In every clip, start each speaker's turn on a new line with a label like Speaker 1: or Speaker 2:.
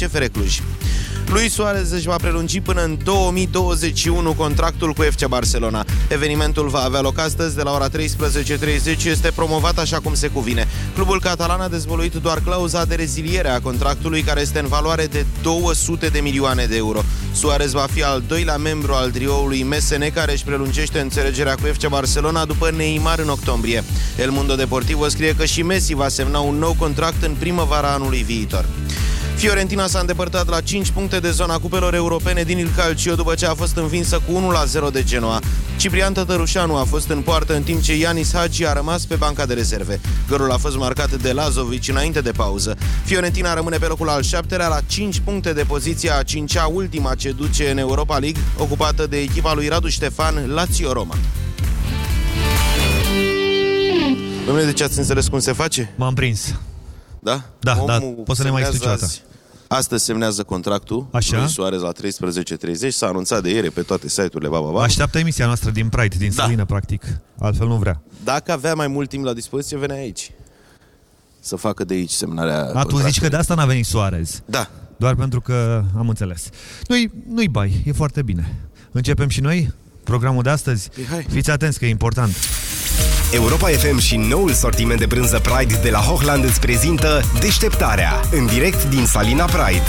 Speaker 1: CFR Cluj. Luis Suarez își va prelungi până în 2021 contractul cu FC Barcelona. Evenimentul va avea loc astăzi de la ora 13.30 este promovat așa cum se cuvine. Clubul catalan a dezvoluit doar clauza de reziliere a contractului care este în valoare de 200 de milioane de euro. Suarez va fi al doilea membru al trioului MSN care își prelungește înțelegerea cu FC Barcelona după Neymar în octombrie. El Mundo Deportivo scrie că și Messi va semna un nou contract în primăvara anului viitor. Fiorentina s-a îndepărtat la 5 puncte de zona cupelor europene din Il Calcio după ce a fost învinsă cu 1-0 de Genoa. Ciprian Tătărușanu a fost în poartă în timp ce Ianis Hagi a rămas pe banca de rezerve. Gărul a fost marcat de Lazovic înainte de pauză. Fiorentina rămâne pe locul al șaptelea la 5 puncte de poziția a cincea ultima ce duce în Europa League, ocupată de echipa lui Radu Ștefan, Lazio Roma. Domnule, de ce ați înțeles cum se face?
Speaker 2: M-am prins.
Speaker 1: Da?
Speaker 2: Da,
Speaker 1: Omul
Speaker 2: da, poți să ne mai
Speaker 1: semnează
Speaker 2: explici o dată.
Speaker 1: Azi. Astăzi semnează contractul
Speaker 2: Așa.
Speaker 1: lui Soares la 13.30. S-a anunțat de ieri pe toate site-urile. Ba, ba, ba.
Speaker 2: Așteaptă emisia noastră din Pride, din
Speaker 1: Da.
Speaker 2: Salină, practic. Altfel nu vrea.
Speaker 1: Dacă avea mai mult timp la dispoziție, venea aici. Să facă de aici semnarea
Speaker 2: A, tu
Speaker 1: contractului.
Speaker 2: zici că de asta n-a venit Soarez.
Speaker 1: Da.
Speaker 2: Doar pentru că am înțeles. Nu-i, nu-i bai, e foarte bine. Începem și noi programul de astăzi?
Speaker 1: Hai.
Speaker 2: Fiți atenți că e important.
Speaker 3: Europa FM și noul sortiment de brânză Pride de la Hochland îți prezintă Deșteptarea, în direct din Salina Pride.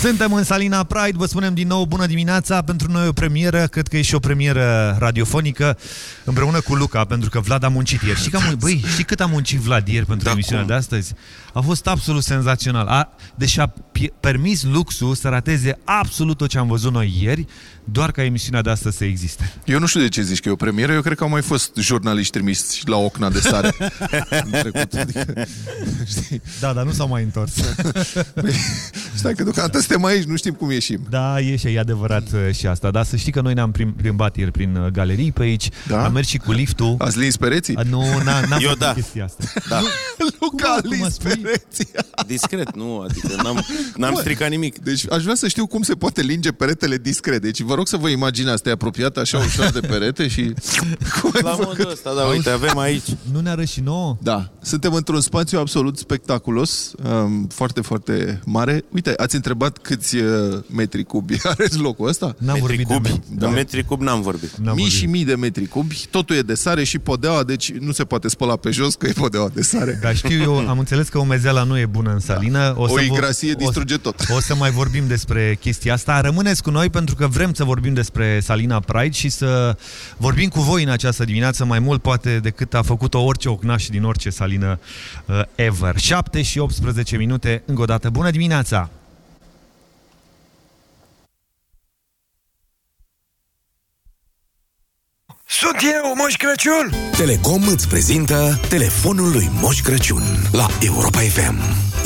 Speaker 2: Suntem în Salina Pride, vă spunem din nou bună dimineața. Pentru noi e o premieră, cred că e și o premieră radiofonică, împreună cu Luca, pentru că Vlad a muncit ieri. Știi, că am, băi, știi cât a muncit Vlad ieri pentru
Speaker 1: Da,
Speaker 2: emisiunea
Speaker 1: cum?
Speaker 2: de astăzi? A fost absolut senzațional. A, deci a pi- permis luxul să rateze absolut tot ce am văzut noi ieri, doar ca emisiunea de astăzi să existe.
Speaker 4: Eu nu știu de ce zici că e o premieră, eu cred că au mai fost jurnaliști trimiși la Ocna de Sare în trecut. Adică, știi?
Speaker 2: Da, dar nu s-au mai întors.
Speaker 4: Păi, Stai că deocamdată suntem aici, nu știm cum ieșim.
Speaker 2: Da, e și e adevărat uh, și asta. Dar să știi că noi ne-am prim- plimbat ieri prin uh, galerii pe aici,
Speaker 4: Da?
Speaker 2: am mers și cu liftul.
Speaker 4: Ați lins pereții?
Speaker 2: A, nu, n-a, n-am
Speaker 1: Eu
Speaker 2: făcut
Speaker 1: da.
Speaker 2: chestia asta.
Speaker 1: Da.
Speaker 4: Luca a
Speaker 2: Cum mă
Speaker 4: lins
Speaker 2: spui?
Speaker 4: pereții.
Speaker 1: Discret, nu, adică n-am, n-am
Speaker 4: Bă,
Speaker 1: stricat nimic.
Speaker 4: Deci aș vrea să știu cum se poate linge peretele discret. Deci vă rog să vă imaginați, te apropiat așa ușor de perete și... Cum ai
Speaker 1: La
Speaker 4: făcut?
Speaker 1: modul ăsta, da, uite, avem aici.
Speaker 2: Nu ne arăți și nouă?
Speaker 4: Da, suntem într-un spațiu absolut spectaculos, um, foarte, foarte mare. Uite, ați întrebat câți uh, metri cubi are locul ăsta?
Speaker 2: N-am
Speaker 1: Metri
Speaker 2: vorbit
Speaker 1: cubi.
Speaker 2: de
Speaker 1: De
Speaker 2: me-
Speaker 4: Da.
Speaker 1: metri cub n-am vorbit.
Speaker 2: N-am
Speaker 4: mii
Speaker 2: vorbit.
Speaker 4: și mii de metri cubi, totul e de sare și podeaua, deci nu se poate spăla pe jos că e podeaua de sare.
Speaker 2: Dar știu eu, am înțeles că umezeala nu e bună în salină. O,
Speaker 4: O
Speaker 2: să
Speaker 4: igrasie
Speaker 2: vo-
Speaker 4: distruge
Speaker 2: o,
Speaker 4: tot.
Speaker 2: O să mai vorbim despre chestia asta. Rămâneți cu noi pentru că vrem să vorbim despre Salina Pride și să vorbim cu voi în această dimineață mai mult poate decât a făcut-o orice ocnaș din orice salină uh, ever. 7 și 18 minute, încă o dată. Bună dimineața!
Speaker 5: Sunt eu, Moș Crăciun!
Speaker 3: Telecom îți prezintă telefonul lui Moș Crăciun la Europa FM.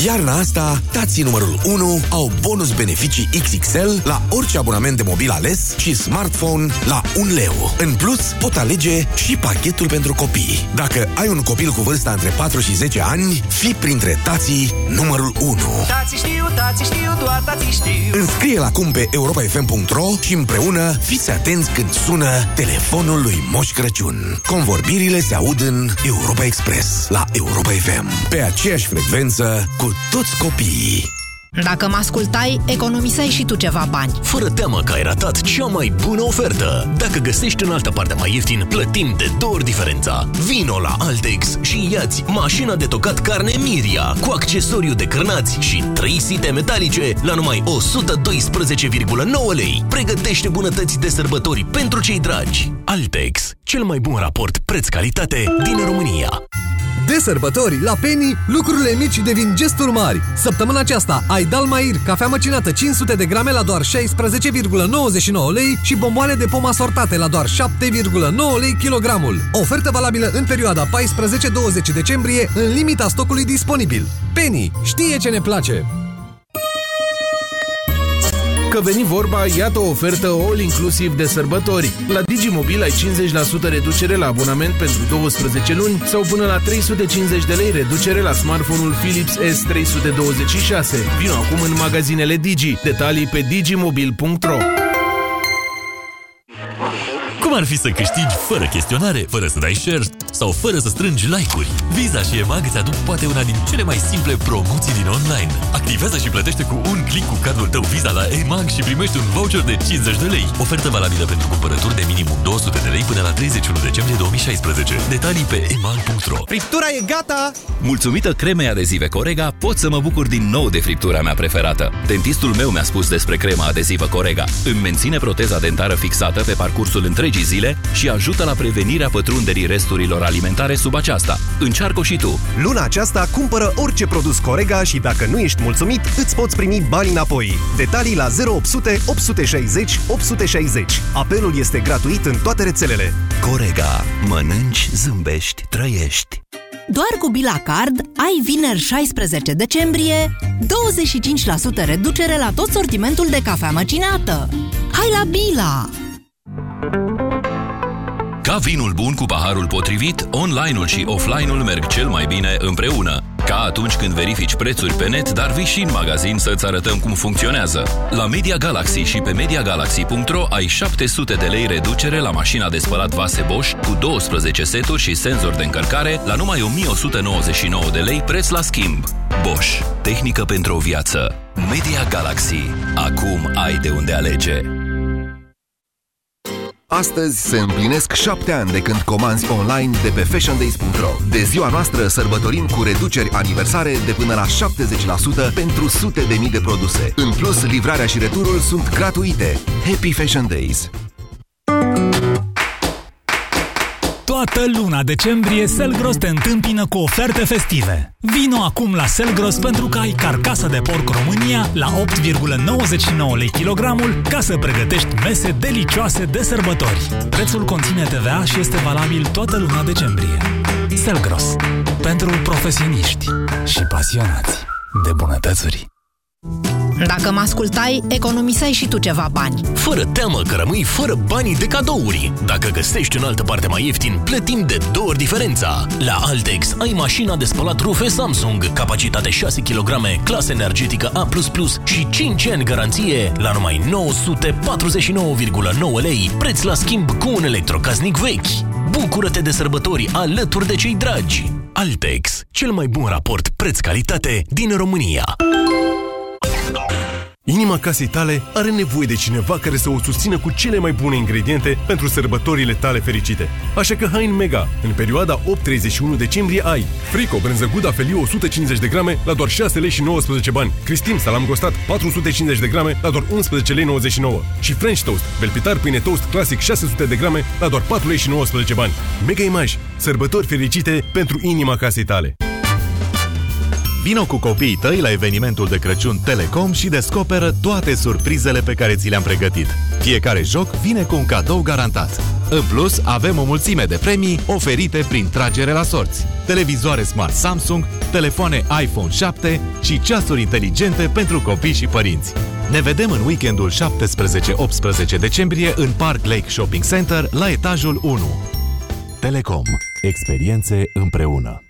Speaker 3: Iarna asta, tații numărul 1 au bonus beneficii XXL la orice abonament de mobil ales și smartphone la 1 leu. În plus, pot alege și pachetul pentru copii. Dacă ai un copil cu vârsta între 4 și 10 ani, fi printre tații numărul 1.
Speaker 5: Tații știu, tații știu, doar tații știu
Speaker 3: Înscrie-l acum pe europafm.ro și împreună fiți atenți când sună telefonul lui Moș Crăciun. Convorbirile se aud în Europa Express la Europa FM. Pe aceeași frecvență cu toți copiii.
Speaker 6: Dacă mă ascultai, economiseai și tu ceva bani.
Speaker 7: Fără teamă că ai ratat cea mai bună ofertă. Dacă găsești în altă parte mai ieftin, plătim de două ori diferența. Vino la Altex și iați mașina de tocat carne Miria cu accesoriu de crânați și 3 site metalice la numai 112,9 lei. Pregătește bunătăți de sărbători pentru cei dragi. Altex, cel mai bun raport preț-calitate din România.
Speaker 8: De sărbători, la Penny, lucrurile mici devin gesturi mari. Săptămâna aceasta ai Dalmair, cafea măcinată 500 de grame la doar 16,99 lei și bomboane de pom asortate la doar 7,9 lei kilogramul. Ofertă valabilă în perioada 14-20 decembrie, în limita stocului disponibil. Penny știe ce ne place!
Speaker 9: Că veni vorba, iată o ofertă all-inclusiv de sărbători. La Digimobil ai 50% reducere la abonament pentru 12 luni sau până la 350 de lei reducere la smartphone-ul Philips S326. Vino acum în magazinele Digi. Detalii pe digimobil.ro
Speaker 5: Cu
Speaker 10: Cum ar fi să câștigi fără chestionare, fără să dai share sau fără să strângi like-uri? Visa și EMAG îți aduc poate una din cele mai simple promoții din online. Activează și plătește cu un click cu cardul tău Visa la EMAG și primești un voucher de 50 de lei. Ofertă valabilă pentru cumpărături de minimum 200 de lei până la 31 decembrie 2016. Detalii pe emag.ro
Speaker 11: Friptura e gata!
Speaker 12: Mulțumită cremei adezive Corega, pot să mă bucur din nou de friptura mea preferată. Dentistul meu mi-a spus despre crema adezivă Corega. Îmi menține proteza dentară fixată pe parcursul întregii zile și ajută la prevenirea pătrunderii resturilor alimentare sub aceasta. Încearcă și tu!
Speaker 11: Luna aceasta cumpără orice produs Corega și dacă nu ești mulțumit, îți poți primi bani înapoi. Detalii la 0800 860 860. Apelul este gratuit în toate rețelele.
Speaker 12: Corega. Mănânci, zâmbești, trăiești.
Speaker 6: Doar cu Bila Card ai vineri 16 decembrie 25% reducere la tot sortimentul de cafea măcinată. Hai la Bila!
Speaker 7: Ca vinul bun cu paharul potrivit, online-ul și offline-ul merg cel mai bine împreună. Ca atunci când verifici prețuri pe net, dar vii și în magazin să-ți arătăm cum funcționează. La Media Galaxy și pe MediaGalaxy.ro ai 700 de lei reducere la mașina de spălat vase Bosch cu 12 seturi și senzor de încărcare la numai 1199 de lei preț la schimb. Bosch. Tehnică pentru o viață. Media Galaxy. Acum ai de unde alege.
Speaker 13: Astăzi se împlinesc șapte ani de când comanzi online de pe fashiondays.ro. De ziua noastră sărbătorim cu reduceri aniversare de până la 70% pentru sute de mii de produse. În plus, livrarea și returul sunt gratuite. Happy Fashion Days!
Speaker 14: Toată luna decembrie Selgros te întâmpină cu oferte festive. Vino acum la Selgros pentru că ai carcasă de porc România la 8,99 lei kilogramul ca să pregătești mese delicioase de sărbători. Prețul conține TVA și este valabil toată luna decembrie. Selgros. Pentru profesioniști și pasionați de bunătățuri.
Speaker 6: Dacă mă ascultai, economiseai și tu ceva bani.
Speaker 7: Fără teamă că rămâi fără banii de cadouri. Dacă găsești în altă parte mai ieftin, plătim de două ori diferența. La Altex ai mașina de spălat rufe Samsung, capacitate 6 kg, clasă energetică A++ și 5 ani garanție la numai 949,9 lei, preț la schimb cu un electrocasnic vechi. Bucură-te de sărbători alături de cei dragi. Altex, cel mai bun raport preț-calitate din România.
Speaker 15: Inima casei tale are nevoie de cineva care să o susțină cu cele mai bune ingrediente pentru sărbătorile tale fericite. Așa că hai în Mega! În perioada 8-31 decembrie ai Frico, brânză Guda Feliu 150 de grame la doar 6 lei și 19 bani. Cristim, salam gostat 450 de grame la doar 11 lei 99. Și French Toast, belpitar pâine toast clasic 600 de grame la doar 4 lei și 19 bani. Mega Image, sărbători fericite pentru inima casei tale.
Speaker 16: Vino cu copiii tăi la evenimentul de Crăciun Telecom și descoperă toate surprizele pe care ți le-am pregătit. Fiecare joc vine cu un cadou garantat. În plus, avem o mulțime de premii oferite prin tragere la sorți. Televizoare Smart Samsung, telefoane iPhone 7 și ceasuri inteligente pentru copii și părinți. Ne vedem în weekendul 17-18 decembrie în Park Lake Shopping Center la etajul 1. Telecom. Experiențe împreună.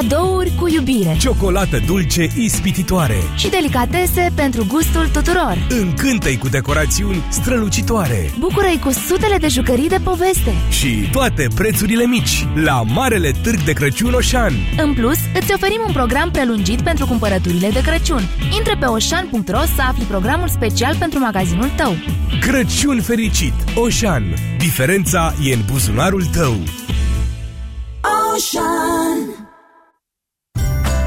Speaker 5: Cadouri cu iubire
Speaker 17: Ciocolată dulce ispititoare
Speaker 5: Și delicatese pentru gustul tuturor
Speaker 17: Încântă-i cu decorațiuni strălucitoare
Speaker 5: Bucură-i cu sutele de jucării de poveste
Speaker 17: Și toate prețurile mici La Marele Târg de Crăciun Oșan
Speaker 5: În plus, îți oferim un program prelungit pentru cumpărăturile de Crăciun Intră pe oșan.ro să afli programul special pentru magazinul tău
Speaker 17: Crăciun fericit! Oșan. Diferența e în buzunarul tău.
Speaker 18: Ocean.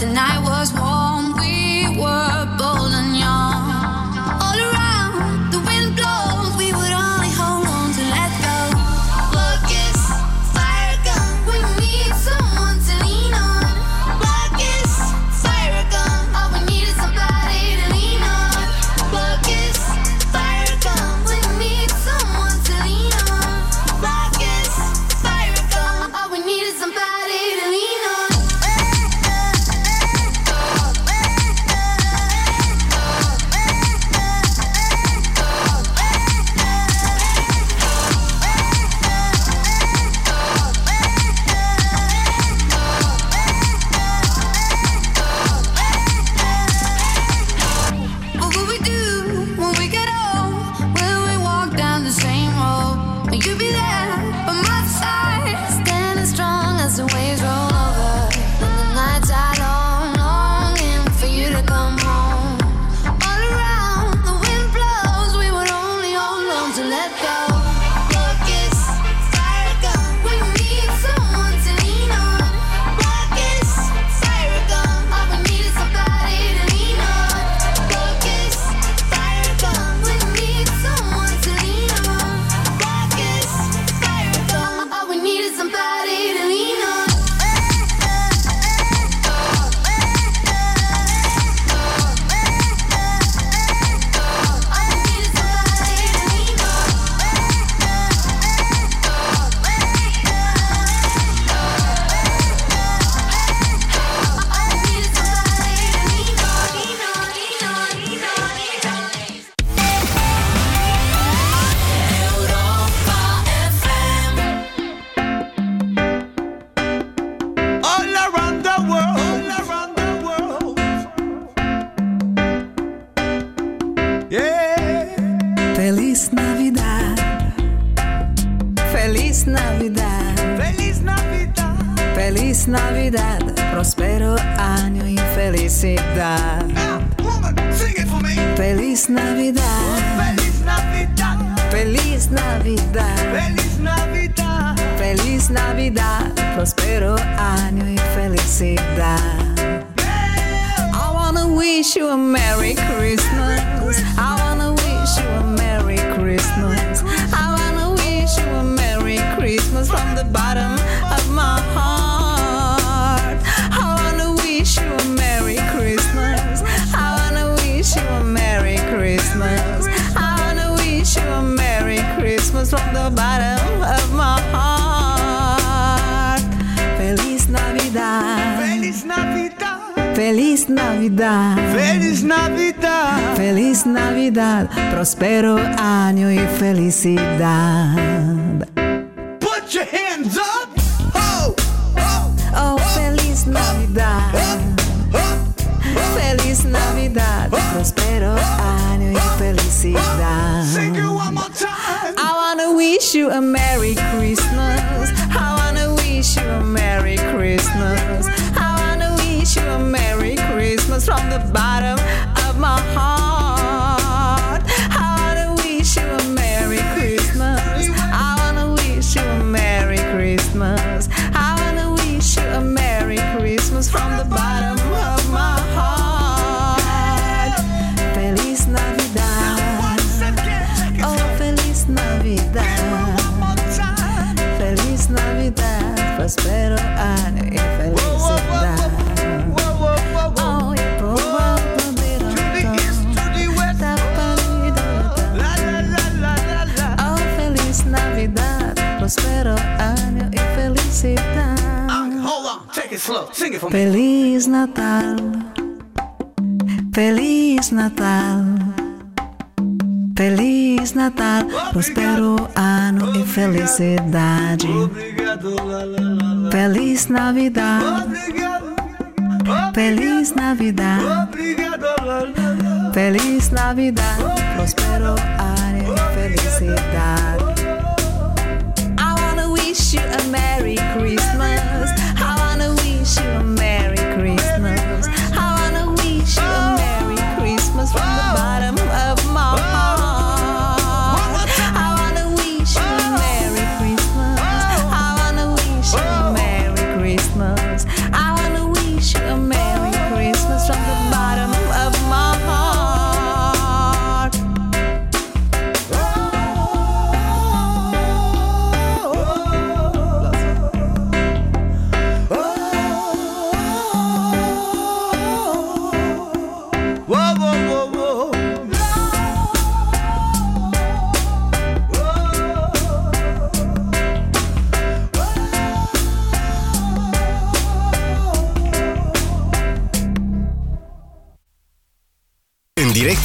Speaker 19: The night was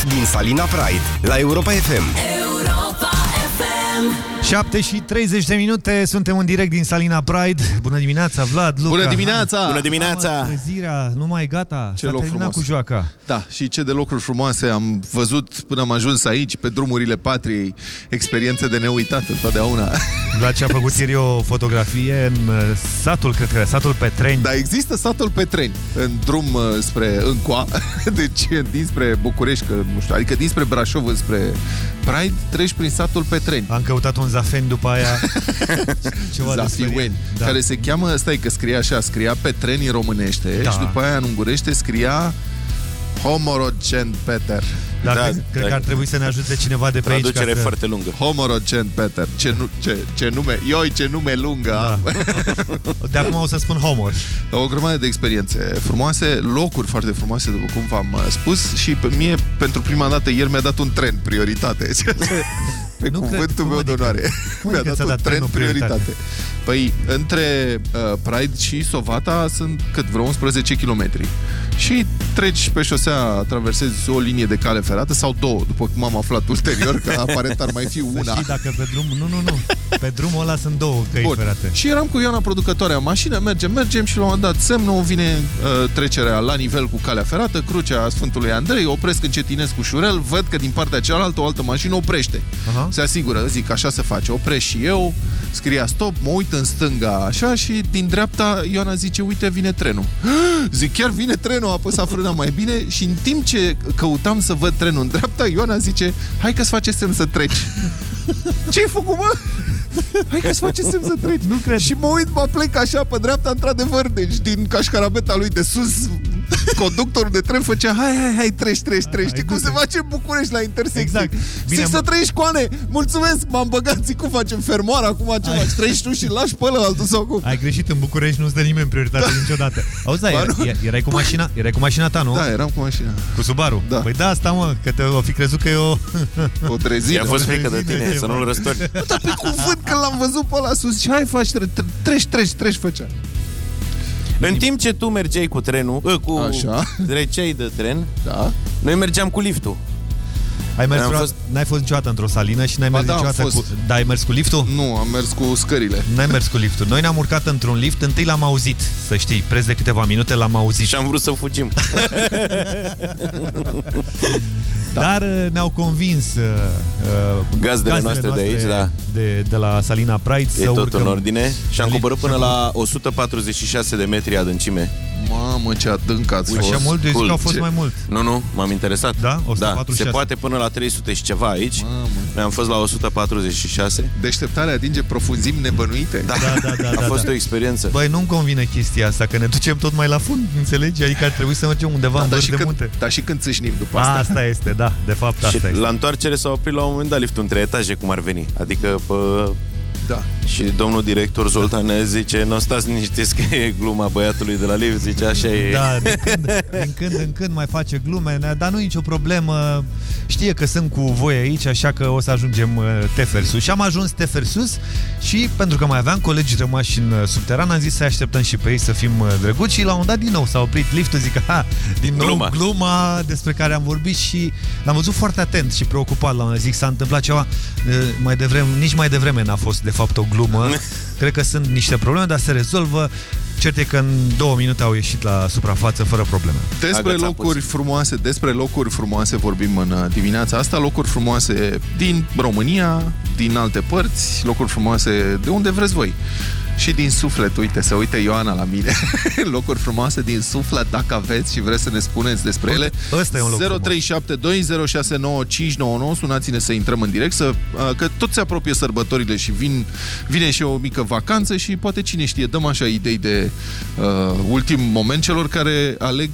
Speaker 20: din Salina Pride, la Europa FM.
Speaker 18: Europa FM
Speaker 2: 7 și 30 de minute, suntem în direct din Salina Pride. Bună dimineața, Vlad, Luca.
Speaker 4: Bună dimineața!
Speaker 2: Hai.
Speaker 4: Bună dimineața!
Speaker 2: Mamă, Trezirea, nu mai e gata.
Speaker 4: Ce
Speaker 2: S-a
Speaker 4: loc
Speaker 2: terminat
Speaker 4: frumos.
Speaker 2: cu joaca.
Speaker 4: Da, și ce de lucruri frumoase am văzut până am ajuns aici, pe drumurile patriei, experiențe de neuitat întotdeauna.
Speaker 2: Vlad ce a făcut ieri o fotografie în uh, satul, cred că satul Petreni.
Speaker 4: Da, există satul Petreni, în drum uh, spre Încoa, deci dinspre București, că, nu știu, adică dinspre Brașov înspre Pride, treci prin satul Petreni.
Speaker 2: Am căutat un zafen după aia. Ceva de
Speaker 4: Zafiueni,
Speaker 2: sperie.
Speaker 4: da. care se cheamă, stai că scria așa, scria Petreni în românește
Speaker 2: Da.
Speaker 4: și după aia în ungurește scria Homorogent Peter.
Speaker 2: Da, da, cred, cred că ar trebui să ne ajute cineva de pe aici. ca să...
Speaker 4: lungă. Homorogent Peter. Ce, nu, ce, ce nume, ioi, ce nume lungă da. am.
Speaker 2: De acum o să spun homor.
Speaker 4: O grămadă de experiențe frumoase, locuri foarte frumoase, după cum v-am uh, spus, și pe mie, pentru prima dată, ieri mi-a dat un tren prioritate. Pe
Speaker 2: Nu cred,
Speaker 4: cuvântul
Speaker 2: cum
Speaker 4: meu de
Speaker 2: adică?
Speaker 4: onoare.
Speaker 2: Cum
Speaker 4: Mi-a
Speaker 2: adică
Speaker 4: dat
Speaker 2: ți-a
Speaker 4: un
Speaker 2: dat
Speaker 4: tren
Speaker 2: trenul prioritate?
Speaker 4: prioritate. Păi, între uh, Pride și Sovata sunt cât vreo 11 km. Și treci pe șosea, traversezi o linie de cale ferată sau două, după cum am aflat ulterior, că aparent ar mai fi
Speaker 2: Să
Speaker 4: una.
Speaker 2: știi dacă pe drum... Nu, nu, nu. Pe drumul ăla sunt două căi
Speaker 4: Bun.
Speaker 2: ferate.
Speaker 4: Și eram cu Ioana producătoarea în mașină, mergem, mergem și la un moment dat semnul vine uh, trecerea la nivel cu calea ferată, crucea Sfântului Andrei, opresc încetinesc cu șurel, văd că din partea cealaltă o altă mașină oprește.
Speaker 2: Aha.
Speaker 4: Se asigură, zic, așa se face, opresc și eu, scria stop, mă uit în stânga așa și din dreapta Ioana zice, uite, vine trenul. Zic, chiar vine trenul, a apăsat frâna mai bine și în timp ce căutam să văd trenul în dreapta, Ioana zice, hai că-ți face semn să treci. Ce-ai făcut, mă? Hai că-ți face semn să treci.
Speaker 2: Nu cred.
Speaker 4: Și mă uit, mă plec așa pe dreapta, într-adevăr, deci din cașcarabeta lui de sus, conductorul de tren făcea, hai, hai, hai, treci, treci, treci. Știi cum se face în București la intersecție?
Speaker 2: Exact.
Speaker 4: Bine,
Speaker 2: Bine,
Speaker 4: zic
Speaker 2: mă-
Speaker 4: să trăiești, coane, mulțumesc, m-am băgat, zic, cum facem fermoară acum, ce faci? Treci tu și lași pe ăla altul sau cum?
Speaker 2: Ai greșit în București, nu-ți dă nimeni prioritate niciodată. Auzi, da,
Speaker 4: Ba,
Speaker 2: era,
Speaker 4: nu.
Speaker 2: erai cu mașina, erai cu mașina ta, nu?
Speaker 4: Da, eram cu mașina.
Speaker 2: Cu Subaru?
Speaker 4: Da.
Speaker 2: Păi da, asta mă, că te o fi crezut că e o...
Speaker 4: O trezină.
Speaker 1: Ți-a fost frică de
Speaker 2: Trezine,
Speaker 1: tine,
Speaker 2: ceva.
Speaker 1: să nu-l răstori.
Speaker 4: Nu, dar pe cuvânt că l-am văzut pe ăla sus și hai faci, tre- tre- treci, treci, treci, făcea.
Speaker 1: În timp ce tu mergeai cu trenul, ă, cu
Speaker 4: Așa.
Speaker 1: treceai de tren,
Speaker 4: Da.
Speaker 1: noi mergeam cu liftul.
Speaker 2: Ai mers
Speaker 1: Am
Speaker 2: vreodată-
Speaker 1: fost-
Speaker 2: N-ai fost niciodată într-o salină și n-ai
Speaker 4: Ba
Speaker 2: mers
Speaker 4: da, am
Speaker 2: niciodată
Speaker 4: fost.
Speaker 2: cu... Da, ai mers cu liftul?
Speaker 4: Nu, am mers cu scările.
Speaker 2: N-ai mers cu liftul. Noi ne-am urcat într-un lift, întâi l-am auzit, să știi, preț de câteva minute l-am auzit.
Speaker 1: Și am vrut să fugim.
Speaker 2: Da. Dar uh, ne-au convins uh, uh,
Speaker 1: Gazdele noastre de aici, da.
Speaker 2: de, de la Salina Pride
Speaker 1: E
Speaker 2: să
Speaker 1: tot
Speaker 2: urcăm.
Speaker 1: în ordine. Și am
Speaker 2: Salin-
Speaker 1: coborât până la 146 de metri adâncime.
Speaker 4: Mamă, ce adânc ați
Speaker 2: Așa
Speaker 4: fost.
Speaker 2: mult? Eu zic că au fost
Speaker 4: Ce-
Speaker 2: mai mult.
Speaker 1: Nu, nu, m-am interesat.
Speaker 2: Da?
Speaker 1: Da,
Speaker 2: 146.
Speaker 1: se poate până la 300 și ceva aici.
Speaker 4: Mamă.
Speaker 1: Noi am fost la 146.
Speaker 4: Deșteptarea atinge profunzimi nebănuite.
Speaker 1: Da,
Speaker 2: Da, da, da,
Speaker 1: a
Speaker 2: da,
Speaker 1: fost
Speaker 2: da.
Speaker 1: o experiență.
Speaker 2: Băi, nu-mi convine chestia asta, că ne ducem tot mai la fund, înțelegi? Adică ar trebui să mergem undeva în
Speaker 4: dar,
Speaker 2: vârf
Speaker 4: și
Speaker 2: de
Speaker 4: când,
Speaker 2: munte.
Speaker 4: dar și când țâșnim după asta.
Speaker 2: Asta este, da, de fapt
Speaker 1: Și
Speaker 2: asta este.
Speaker 1: la întoarcere s-a oprit la un moment dat liftul între etaje, cum ar veni. Adică pe...
Speaker 4: Da.
Speaker 1: Și domnul director Zoltan ne zice, nu stați liniștiți că e gluma băiatului de la lift, zice, așa e.
Speaker 2: Da, din când, din când în când mai face glume, ne- dar nu e nicio problemă. Știe că sunt cu voi aici, așa că o să ajungem uh, tefer sus. Și am ajuns tefer sus și pentru că mai aveam colegi rămași în uh, subteran, am zis să așteptăm și pe ei să fim uh, drăguți și la un dat din nou s-a oprit liftul, zic, ha, din nou
Speaker 1: Gluma.
Speaker 2: gluma despre care am vorbit și l-am văzut foarte atent și preocupat la un moment dat. zic, s-a întâmplat ceva uh, mai devreme, nici mai devreme n-a fost de fapt o glumă. Cred că sunt niște probleme, dar se rezolvă. Cert e că în două minute au ieșit la suprafață fără probleme.
Speaker 4: Despre
Speaker 1: Agăța
Speaker 4: locuri
Speaker 1: puțin.
Speaker 4: frumoase, despre locuri frumoase vorbim în uh, dimineața asta, locuri frumoase din România, din alte părți, locuri frumoase de unde vreți voi. Și din suflet, uite, să uite Ioana la mine. locuri frumoase din suflet, dacă aveți și vreți să ne spuneți despre ele.
Speaker 2: Ăsta e un loc frumos.
Speaker 4: 0372069599, sunați-ne să intrăm în direct, să, uh, că tot se apropie sărbătorile și vin, vine și o mică vacanță și poate cine știe, dăm așa idei de uh, ultim moment celor care aleg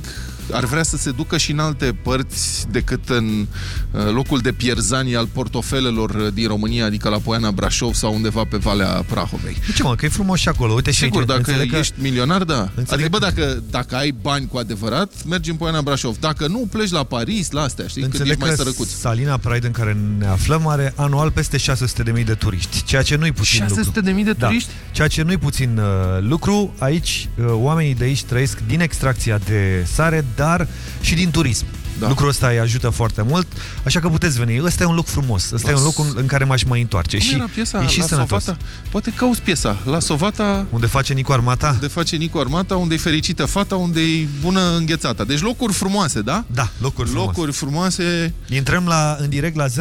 Speaker 4: ar vrea să se ducă și în alte părți decât în uh, locul de pierzanie al portofelelor uh, din România, adică la Poiana Brașov sau undeva pe Valea Prahovei.
Speaker 2: De ce mă, că e frumos și acolo. Uite și
Speaker 4: Sigur,
Speaker 2: aici,
Speaker 4: dacă
Speaker 2: înțeleg că-
Speaker 4: ești milionar, da.
Speaker 2: Înțeleg
Speaker 4: Adică, bă,
Speaker 2: că-
Speaker 4: dacă, dacă ai bani cu adevărat, mergi în Poiana Brașov. Dacă nu, pleci la Paris, la astea, știi, când
Speaker 2: Înțeleg
Speaker 4: ești mai
Speaker 2: că
Speaker 4: sărăcuț.
Speaker 2: Salina Pride în care ne aflăm are anual peste 600.000 de turiști, ceea ce nu-i puțin
Speaker 4: 600.000
Speaker 2: lucru.
Speaker 4: de
Speaker 2: Da.
Speaker 4: turiști?
Speaker 2: Ceea ce nu-i puțin uh, lucru. Aici, uh, oamenii de aici trăiesc din extracția de sare, dar și din turism. Da. Lucrul ăsta îi ajută foarte mult, așa că puteți veni. Ăsta e un loc frumos, ăsta
Speaker 4: La
Speaker 2: e un loc în, în care m-aș mai întoarce.
Speaker 4: Cum
Speaker 2: și
Speaker 4: era piesa?
Speaker 2: e și
Speaker 4: la
Speaker 2: sănătos.
Speaker 4: Sovata? Poate cauți piesa. La Sovata...
Speaker 2: Unde face Nicu Armata?
Speaker 4: Unde face Nicu Armata, unde e fericită fata, unde e bună înghețata. Deci locuri frumoase, da?
Speaker 2: Da, locuri frumoase.
Speaker 4: Locuri frumoase.
Speaker 2: Intrăm la, în direct la 0372069599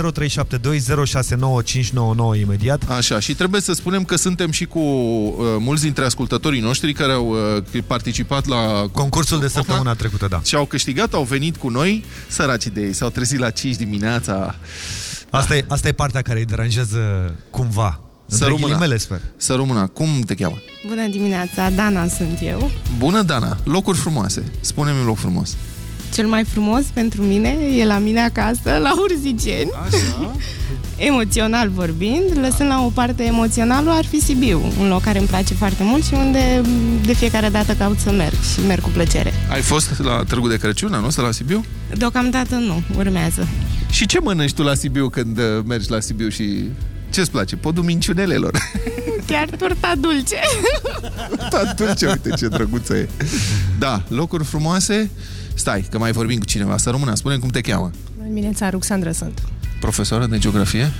Speaker 2: imediat.
Speaker 4: Așa, și trebuie să spunem că suntem și cu uh, mulți dintre ascultătorii noștri care au uh, participat la
Speaker 2: concursul de săptămâna trecută, da.
Speaker 4: Și au câștigat, au venit cu noi, săracii de ei, s-au trezit la 5 dimineața.
Speaker 2: Asta e, asta e partea care îi deranjează cumva.
Speaker 4: Să
Speaker 2: Între
Speaker 4: rămână.
Speaker 2: ghilimele, sper.
Speaker 4: Să rămână. Cum te cheamă?
Speaker 21: Bună dimineața, Dana sunt eu.
Speaker 4: Bună, Dana. Locuri frumoase. Spune-mi un loc frumos.
Speaker 21: Cel mai frumos pentru mine e la mine acasă, la Urziceni.
Speaker 4: Așa.
Speaker 21: Emoțional vorbind, lăsând la o parte emoțională, ar fi Sibiu, un loc care îmi place foarte mult și unde de fiecare dată caut să merg și merg cu plăcere.
Speaker 4: Ai fost la Târgu de Crăciun, anul ăsta la Sibiu?
Speaker 21: Deocamdată nu, urmează.
Speaker 4: Și ce mănânci tu la Sibiu când uh, mergi la Sibiu și ce-ți place? Podul minciunelelor.
Speaker 21: Chiar turta dulce.
Speaker 4: Da, dulce, uite ce drăguță e. Da, locuri frumoase. Stai, că mai vorbim cu cineva. Să rămână, spune cum te cheamă.
Speaker 21: Bună dimineața, Ruxandra sunt.
Speaker 4: Profesoară de geografie?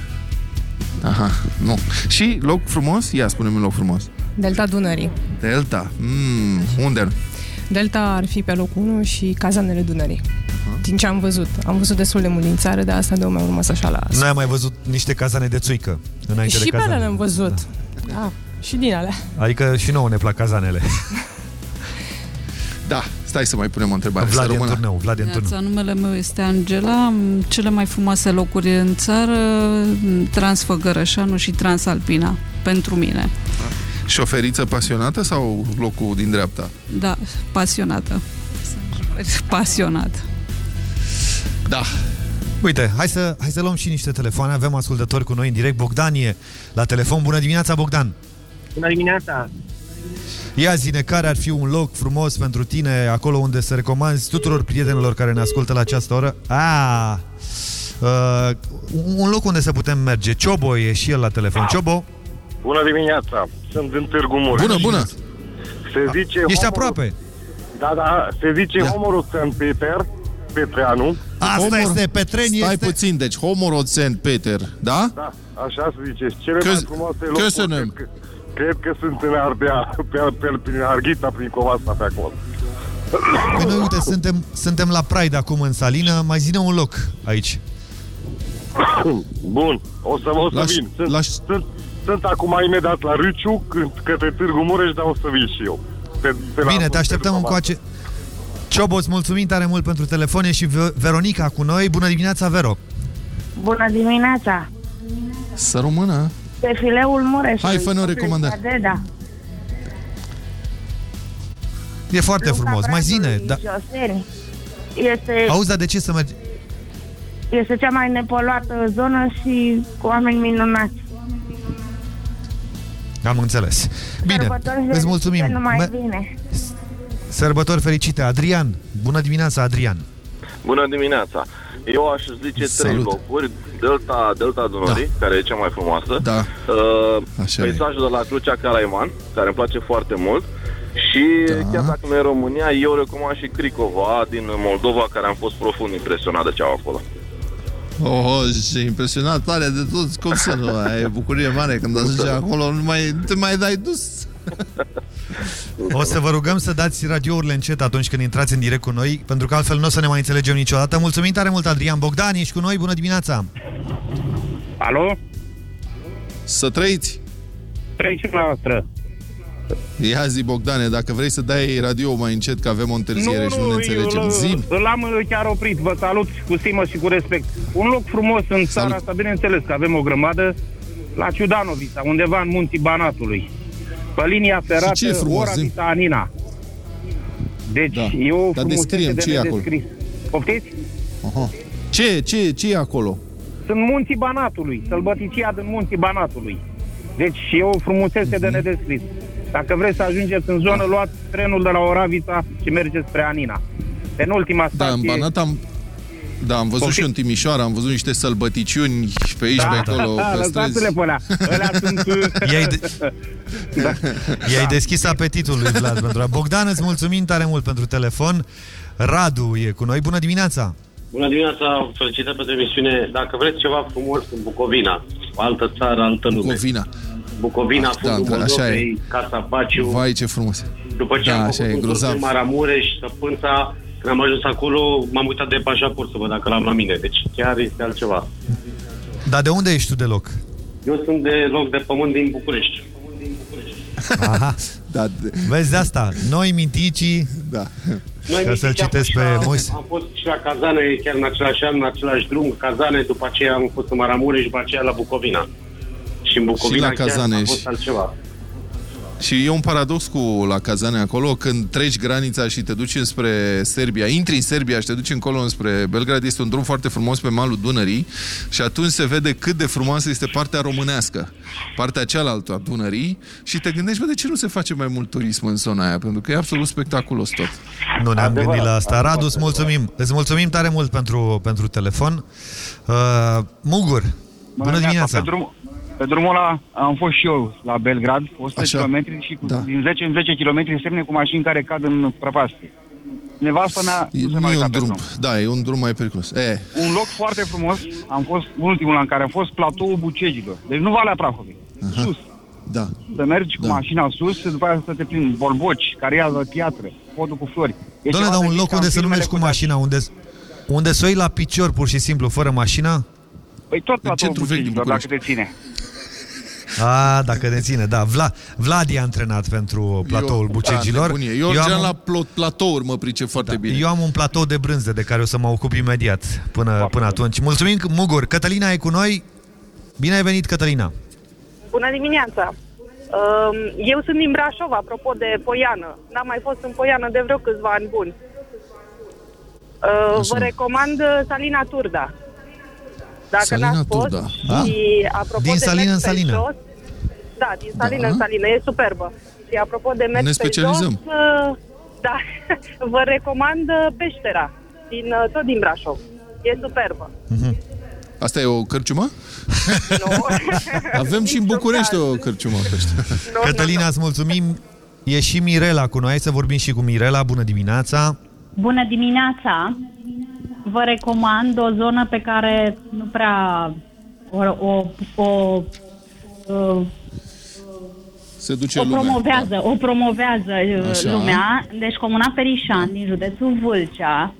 Speaker 4: Aha, nu. Și loc frumos? Ia, spune-mi un loc frumos.
Speaker 21: Delta Dunării.
Speaker 4: Delta. Mm, unde?
Speaker 21: Delta ar fi pe locul 1 și cazanele Dunării. Din ce am văzut. Am văzut destul de mult din țară, de asta de mai urmă așa la
Speaker 2: Noi am mai văzut niște cazane de țuică înainte
Speaker 21: Și
Speaker 2: de
Speaker 21: pe
Speaker 2: cazane.
Speaker 21: alea le-am văzut. Da. Și din alea.
Speaker 2: Adică și nouă ne plac cazanele.
Speaker 4: Da, stai să mai punem o întrebare.
Speaker 2: Vlad
Speaker 4: să
Speaker 2: e în
Speaker 4: rămână.
Speaker 2: turneu, Vlad e în
Speaker 22: Neața,
Speaker 2: turneu.
Speaker 22: numele meu este Angela. Am cele mai frumoase locuri în țară, Transfăgărășanu și Transalpina, pentru mine.
Speaker 4: Șoferiță pasionată sau locul din dreapta?
Speaker 22: Da, pasionată. Pasionat.
Speaker 4: Da.
Speaker 2: Uite, hai să, hai să luăm și niște telefoane. Avem ascultători cu noi în direct. Bogdan e la telefon. Bună dimineața, Bogdan!
Speaker 23: Bună dimineața!
Speaker 2: Ia zine, care ar fi un loc frumos pentru tine, acolo unde să recomanzi tuturor prietenilor care ne ascultă la această oră? Ah, uh, un loc unde să putem merge. Ciobo e și el la telefon. Ciobo,
Speaker 23: Bună dimineața! Sunt din Târgu Mureș.
Speaker 2: Bună, bună!
Speaker 23: Se zice
Speaker 2: ești
Speaker 23: Homorul-
Speaker 2: aproape.
Speaker 23: Da, da, se zice
Speaker 2: Da.
Speaker 23: Homorul St. Peter, Petreanu.
Speaker 2: Asta este, Petreni
Speaker 4: Stai
Speaker 2: este...
Speaker 4: puțin, deci Homorod St. Peter, da?
Speaker 23: Da, așa se zice. Cele
Speaker 4: Că-
Speaker 23: mai frumoase locuri,
Speaker 4: Căsănem.
Speaker 23: cred, că- cred că sunt în Ardea, pe, pe, prin Arghita, prin Covasta, pe acolo.
Speaker 2: Păi noi, uite, suntem, suntem la Pride acum în Salină. Mai zine un loc aici.
Speaker 23: Bun, o să, o să
Speaker 4: Lași-
Speaker 23: vin. Sunt, sunt, sunt acum imediat la Râciu, când, către Târgu Mureș, dar o să vin și eu. Pe, pe la-
Speaker 2: Bine, te
Speaker 23: pe
Speaker 2: așteptăm
Speaker 23: după
Speaker 2: încoace. Cioboț, îți mulțumim tare mult pentru telefon. E și Ve- Veronica cu noi. Bună dimineața, Vero!
Speaker 24: Bună dimineața!
Speaker 4: Să rămână.
Speaker 24: Defileul Mureșului.
Speaker 4: Hai, fă-ne o recomandare.
Speaker 24: Deda.
Speaker 2: E foarte
Speaker 24: Luca
Speaker 2: frumos. Mai zine.
Speaker 24: Bradului,
Speaker 2: Da.
Speaker 24: Joseni. Este,
Speaker 2: Auzi, dar de ce să mergi?
Speaker 24: este cea mai nepoluată zonă și cu oameni minunați.
Speaker 2: Am înțeles. Bine,
Speaker 24: Sărbători
Speaker 2: îți mulțumim.
Speaker 24: fericite, Numai
Speaker 2: Me-
Speaker 24: bine.
Speaker 2: Sărbători fericite. Adrian, bună dimineața, Adrian.
Speaker 25: Bună dimineața! Eu aș zice
Speaker 2: Salut.
Speaker 25: trei locuri. Delta, Delta Dunării, da. care e cea mai frumoasă.
Speaker 4: Da.
Speaker 25: Uh,
Speaker 4: Așa e.
Speaker 25: peisajul de la Crucea Caraiman, care îmi place foarte mult. Și
Speaker 4: Da.
Speaker 25: chiar dacă nu e România, eu recomand și Cricova din Moldova, care am fost profund impresionat de ce au acolo.
Speaker 4: Oh, și impresionat tare de toți, cum să nu, ai bucurie mare când ajungi acolo, nu mai, te mai dai dus.
Speaker 2: O să vă rugăm să dați radiourile încet atunci când intrați în direct cu noi, pentru că altfel nu o să ne mai înțelegem niciodată. Mulțumim tare mult, Adrian Bogdan, ești cu noi, bună dimineața!
Speaker 23: Alo?
Speaker 4: Să trăiți!
Speaker 23: Treci la noastră.
Speaker 4: Ia zi, Bogdane, dacă vrei să dai radio mai încet, că avem o întârziere și nu ne înțelegem.
Speaker 23: îl-
Speaker 4: Zi!
Speaker 23: Îl am uh, chiar oprit, vă salut cu stimă și cu respect. Un loc frumos în țara asta, bineînțeles că avem o grămadă, la Ciudanovița, undeva în munții Banatului. Pe linia ferată,
Speaker 4: ce e frumos,
Speaker 23: ora
Speaker 4: zi?
Speaker 23: Vita Anina. Deci
Speaker 4: Da.
Speaker 23: e o
Speaker 4: Dar
Speaker 23: frumusețe
Speaker 4: descriem,
Speaker 23: de
Speaker 4: ce e acolo?
Speaker 23: nedescris. Poftiți?
Speaker 4: Aha. Ce, ce, ce e acolo?
Speaker 23: Sunt munții Banatului, sălbăticia din munții Banatului. Deci e o frumusețe de nedescris. Dacă vreți să ajungeți în zonă, luați trenul de la Oravița și mergeți spre Anina. Penultima
Speaker 4: Da, în
Speaker 23: stație...
Speaker 4: Banat am... Da, am văzut și eu în Timișoara, am văzut niște sălbăticiuni pe aici, pe acolo, pe străzi.
Speaker 23: Lăsați-le pe alea. Alea sunt...
Speaker 2: I-ai, de...
Speaker 23: da.
Speaker 2: I-ai deschis apetitul lui Vlad pentru Bogdan, îți mulțumim tare mult pentru telefon. Radu e cu noi, bună dimineața!
Speaker 26: Bună dimineața, felicitări pentru emisiune. Dacă vreți ceva frumos în Bucovina, o altă țară, altă lume.
Speaker 4: Bucovina.
Speaker 26: Bucovina,
Speaker 4: Da,
Speaker 26: fundul
Speaker 4: da, așa e.
Speaker 26: Moldovei, Casa Paciu.
Speaker 4: Vai, ce frumos.
Speaker 26: După ce
Speaker 4: Da,
Speaker 26: am
Speaker 4: așa
Speaker 26: făcut
Speaker 4: e,
Speaker 26: un
Speaker 4: grozav.
Speaker 26: curs în Maramureș, Săpânța, când am ajuns acolo, m-am uitat de pașaport să văd dacă l-am la mine. Deci chiar este altceva.
Speaker 2: Dar de unde ești tu de loc?
Speaker 26: Eu sunt de loc de pământ din București.
Speaker 2: Aha.
Speaker 4: Da,
Speaker 2: Vezi de asta, noi minticii,
Speaker 4: da.
Speaker 26: Noi
Speaker 2: ca să-l
Speaker 26: mici am
Speaker 2: citesc
Speaker 26: fost
Speaker 2: pe
Speaker 26: la-
Speaker 2: Moise.
Speaker 26: Am fost și la Cazane, chiar în același an, în același drum, Cazane, după aceea am fost în Maramureș, după aceea la Bucovina. Și în Bucovina
Speaker 4: Și la Cazane
Speaker 26: chiar a
Speaker 4: și-
Speaker 26: fost altceva.
Speaker 4: Și e un paradox cu la Kazane acolo, când treci granița și te duci înspre Serbia, intri în Serbia și te duci încolo înspre Belgrad, este un drum foarte frumos pe malul Dunării și atunci se vede cât de frumoasă este partea românească, partea cealaltă a Dunării și te gândești, bă, de ce nu se face mai mult turism în zona aia? Pentru că e absolut spectaculos tot.
Speaker 2: Nu ne-am
Speaker 26: Adevărat,
Speaker 2: gândit la asta.
Speaker 26: adevărat.
Speaker 2: Radu, îți mulțumim. Îți mulțumim tare mult pentru, pentru telefon. Uh, Mugur, bună dimineața.
Speaker 23: Pe, drum, pe drumul ăla am fost și eu la Belgrad, 100
Speaker 4: Așa.
Speaker 23: km și cu,
Speaker 4: Da.
Speaker 23: din 10 în 10 km semne cu mașini care cad în prăpastie. Nevasta mea
Speaker 4: E,
Speaker 23: nu se
Speaker 4: nu
Speaker 23: mai
Speaker 4: e
Speaker 23: uita
Speaker 4: un
Speaker 23: pe
Speaker 4: drum,
Speaker 23: drum.
Speaker 4: da, e un drum mai periculos. E,
Speaker 23: Un loc foarte frumos, am fost ultimul în care am fost platoul Bucegilor. Deci nu Valea Prahovei, sus.
Speaker 4: da.
Speaker 23: Să mergi cu
Speaker 4: Da.
Speaker 23: mașina sus și după aia să te plimbi bolboci, cariază, piatră, podul cu flori. E
Speaker 2: Doamne,
Speaker 23: ceva
Speaker 2: dar
Speaker 23: de
Speaker 2: un
Speaker 23: zis
Speaker 2: loc
Speaker 23: ca
Speaker 2: unde
Speaker 23: în
Speaker 2: să nu
Speaker 23: filmele
Speaker 2: mergi cu
Speaker 23: Daci.
Speaker 2: mașina, unde, unde să o iei la picior pur și simplu, fără mașina?
Speaker 23: Păi tot platoul
Speaker 4: centrul vechi din
Speaker 23: Bucegilor, dacă
Speaker 4: București.
Speaker 23: te ține.
Speaker 2: A, dacă ne ține, da. Vla, Vlad e antrenat pentru platoul
Speaker 4: eu,
Speaker 2: Bucegilor.
Speaker 4: Da, nebunie. eu,
Speaker 2: eu,
Speaker 4: am
Speaker 2: am
Speaker 4: la
Speaker 2: un,
Speaker 4: plot, platouri mă pricep foarte bine.
Speaker 2: eu am un platou de brânză de care o să mă ocup imediat până, până atunci. Mulțumim, Mugur. Cătălina e cu noi. Bine ai venit, Cătălina.
Speaker 27: Bună dimineața! Um, Eu sunt din Brașov, apropo de Poiană. N-am mai fost în Poiană de vreo câțiva ani buni. Uh, Vă recomand uh, Salina Turda. Dacă
Speaker 4: Salina
Speaker 27: n-ați fost,
Speaker 4: Turda.
Speaker 27: și apropo
Speaker 2: Din
Speaker 27: de
Speaker 2: Salină
Speaker 27: mers
Speaker 2: în
Speaker 27: pe
Speaker 2: Salină.
Speaker 27: Jos, da, din Salină
Speaker 4: Da.
Speaker 27: în Salină, e superbă. Și apropo de mers
Speaker 4: Ne
Speaker 27: pe
Speaker 4: specializăm.
Speaker 27: jos, uh, da, vă recomand uh, Peștera, din, uh, tot din Brașov. E superbă.
Speaker 4: Asta e o cărciumă? Avem și în București o cărciumă pește.
Speaker 2: Cătălina, îți mulțumim. E și Mirela cu noi. Hai să vorbim și cu Mirela. Bună dimineața.
Speaker 28: Bună dimineața! Vă recomand o zonă pe care nu prea o, o, o, o,
Speaker 4: Se duce
Speaker 28: o
Speaker 4: lumea.
Speaker 28: promovează, o promovează uh,
Speaker 4: Așa.
Speaker 28: lumea. Deci Comuna Perișan din județul Vâlcea,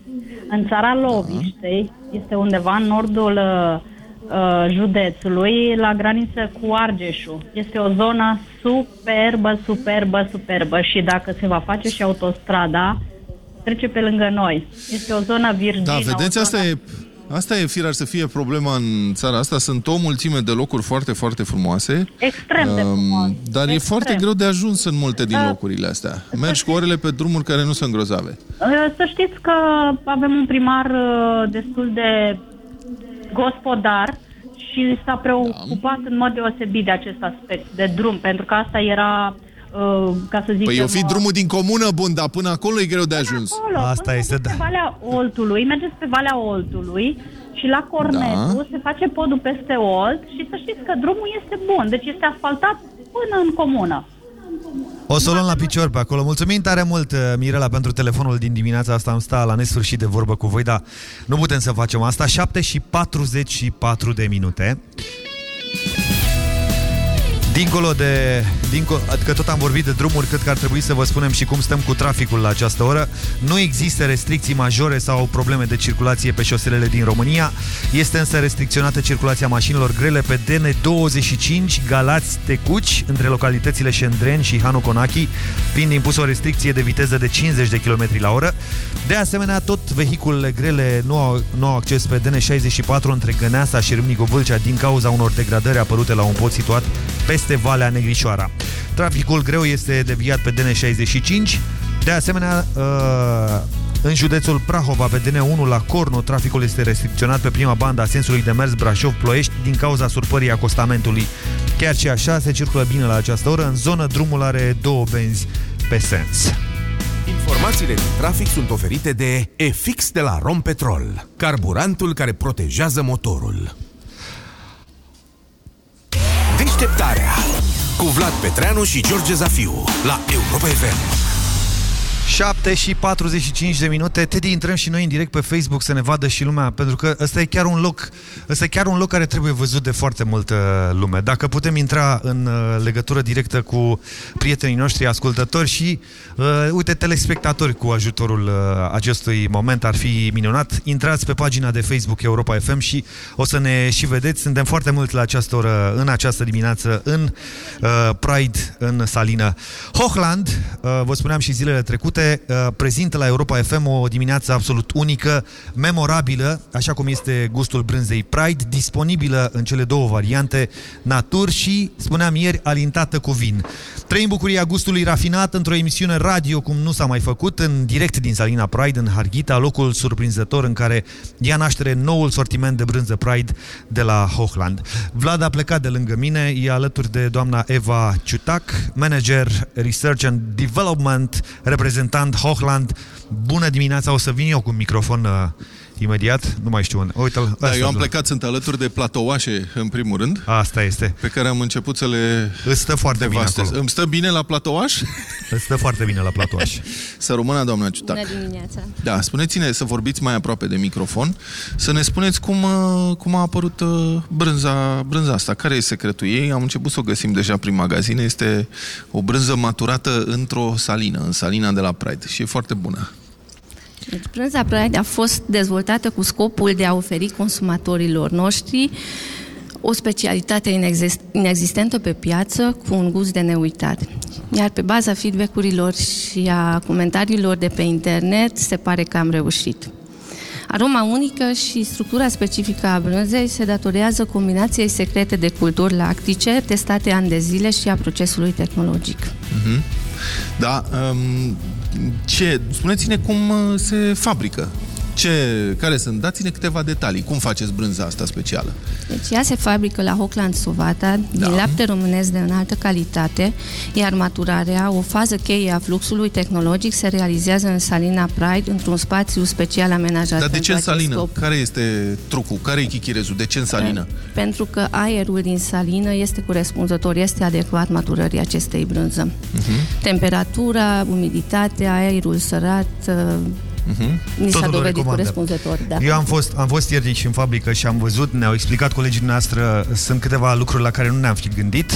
Speaker 28: în țara Loviștei, este undeva în nordul uh, uh, județului, la graniță cu Argeșul. Este o zonă superbă, superbă, superbă și dacă se va face și autostrada, trece pe lângă noi. Este o zonă virgină.
Speaker 4: Da, vedeți,
Speaker 28: o
Speaker 4: asta
Speaker 28: zonă...
Speaker 4: e, asta e firar să fie problema în țara asta. Sunt o mulțime de locuri foarte, foarte frumoase.
Speaker 28: Extrem de
Speaker 4: Um,
Speaker 28: frumos.
Speaker 4: Dar e
Speaker 28: Extrem.
Speaker 4: foarte greu de ajuns în multe din
Speaker 28: Da.
Speaker 4: locurile astea. Mergi cu orele pe drumuri care nu sunt grozave.
Speaker 28: Uh, Să știți că avem un primar uh, destul de gospodar și s-a preocupat în mod deosebit de acest aspect de drum, pentru că asta era, uh, ca să zicem...
Speaker 4: Păi o fi
Speaker 28: uh,
Speaker 4: drumul din comună bun, dar până acolo e greu de ajuns.
Speaker 28: acolo,
Speaker 2: Asta este, da.
Speaker 28: pe Valea Oltului, mergeți pe Valea Oltului și la Cornetu
Speaker 4: Da.
Speaker 28: se face podul peste Olt și să știți că drumul este bun, deci este asfaltat până în comună.
Speaker 2: O să o luăm la picior pe acolo. Mulțumim tare mult, uh, Mirela, pentru telefonul din dimineața asta. Am stat la nesfârșit de vorbă cu voi, dar nu putem să facem asta. 7 și 44 de minute. Dincolo de... Dincolo, că tot am vorbit de drumuri, cred că ar trebui să vă spunem și cum stăm cu traficul la această oră. Nu există restricții majore sau probleme de circulație pe șoselele din România. Este însă restricționată circulația mașinilor grele pe DN25 Galați-Tecuci, între localitățile Șendren și Hanu Conachi, fiind impusă o restricție de viteză de 50 de km la oră. De asemenea, tot vehiculele grele nu au, nu au acces pe DN64 între Găneasa și Râmnicu Vâlcea din cauza unor degradări apărute la un pod situat peste Valea Negrișoara. Traficul greu este deviat pe DN65. De asemenea, uh, în județul Prahova, pe DN1 la Corno, traficul este restricționat pe prima bandă a sensului de mers Brașov-Ploiești din cauza surpării acostamentului. Chiar și așa se circulă bine la această oră. În zonă, drumul are două benzi pe sens.
Speaker 3: Informațiile din trafic sunt oferite de EFIX de la Rompetrol, carburantul care protejează motorul. Deșteptarea cu Vlad Petreanu și George Zafiu la Europa FM.
Speaker 2: 7 și 45 de minute. Teddy, intrăm și noi în direct pe Facebook să ne vadă și lumea, pentru că ăsta e chiar un loc, ăsta e chiar un loc care trebuie văzut de foarte multă lume. Dacă putem intra în uh, legătură directă cu prietenii noștri ascultători și, uh, uite, telespectatori cu ajutorul uh, acestui moment, ar fi minunat. Intrați pe pagina de Facebook Europa FM și o să ne și vedeți. Suntem foarte mult la această oră, în această dimineață, în uh, Pride, în Salina. Hochland, uh, vă spuneam și zilele trecute, uh, prezintă la Europa FM o dimineață absolut unică, memorabilă, așa cum este gustul brânzei Pride, disponibilă în cele două variante, natur și, spuneam ieri, alintată cu vin. Trăim bucuria gustului rafinat într-o emisiune radio cum nu s-a mai făcut, în direct din Salina Pride, în Harghita, locul surprinzător în care ia naștere noul sortiment de brânză Pride de la Hochland. Vlad a plecat de lângă mine, e alături de doamna Eva Ciutac, manager Research and Development, reprezentant Hochland. Bună dimineața, o să vin eu cu un microfon uh, imediat, nu mai știu unde. Uite-l,
Speaker 4: Da,
Speaker 2: ăsta,
Speaker 4: eu am
Speaker 2: Vlad.
Speaker 4: plecat, sunt alături de platouașe, în primul rând.
Speaker 2: Asta este.
Speaker 4: Pe care am început să le
Speaker 2: Îți stă foarte bine
Speaker 4: devastez.
Speaker 2: acolo.
Speaker 4: Îmi stă bine la platouaș?
Speaker 2: Îți stă foarte bine la platouaș.
Speaker 4: Să rămână, doamna Ciutac.
Speaker 29: Bună dimineața!
Speaker 4: Da, spuneți-ne să vorbiți mai aproape de microfon, să ne spuneți cum, uh, cum a apărut uh, brânza, brânza asta, care e secretul ei. Am început să o găsim deja prin magazine. Este o brânză maturată într-o salină, în salina de la Pride și e foarte bună.
Speaker 29: Deci, brânza Pride a fost dezvoltată cu scopul de a oferi consumatorilor noștri o specialitate inexist- inexistentă pe piață cu un gust de neuitat. Iar pe baza feedback-urilor și a comentariilor de pe internet, se pare că am reușit. Aroma unică și structura specifică a brânzei se datorează combinației secrete de culturi lactice, testate ani de zile și a procesului tehnologic.
Speaker 4: Mhm. Da, um, ce, spuneți-ne cum uh, se fabrică. Ce, care sunt? Dați-ne câteva detalii. Cum faceți brânza asta specială?
Speaker 29: Deci ea se fabrică la Hochland Sovata din
Speaker 4: Da.
Speaker 29: lapte românesc de înaltă calitate, iar maturarea, o fază cheie a fluxului tehnologic, se realizează în Salina Pride, într-un spațiu special amenajat
Speaker 4: Dar de
Speaker 29: pentru
Speaker 4: ce în
Speaker 29: acest
Speaker 4: salină?
Speaker 29: scop.
Speaker 4: Care este trucul? Care e chichirezul? De ce în salină?
Speaker 29: Pentru că aerul din salină este corespunzător, este adecvat maturării acestei brânză.
Speaker 4: Uh-huh.
Speaker 29: Temperatura, umiditatea, aerul sărat, uh,
Speaker 4: Uh-huh.
Speaker 29: ni s-a
Speaker 2: Totul o
Speaker 29: dovedit
Speaker 2: recomandă.
Speaker 29: corespunzător. Da.
Speaker 2: Eu am fost, am fost ieri și în fabrică și am văzut, ne-au explicat colegii noastre, sunt câteva lucruri la care nu ne-am fi gândit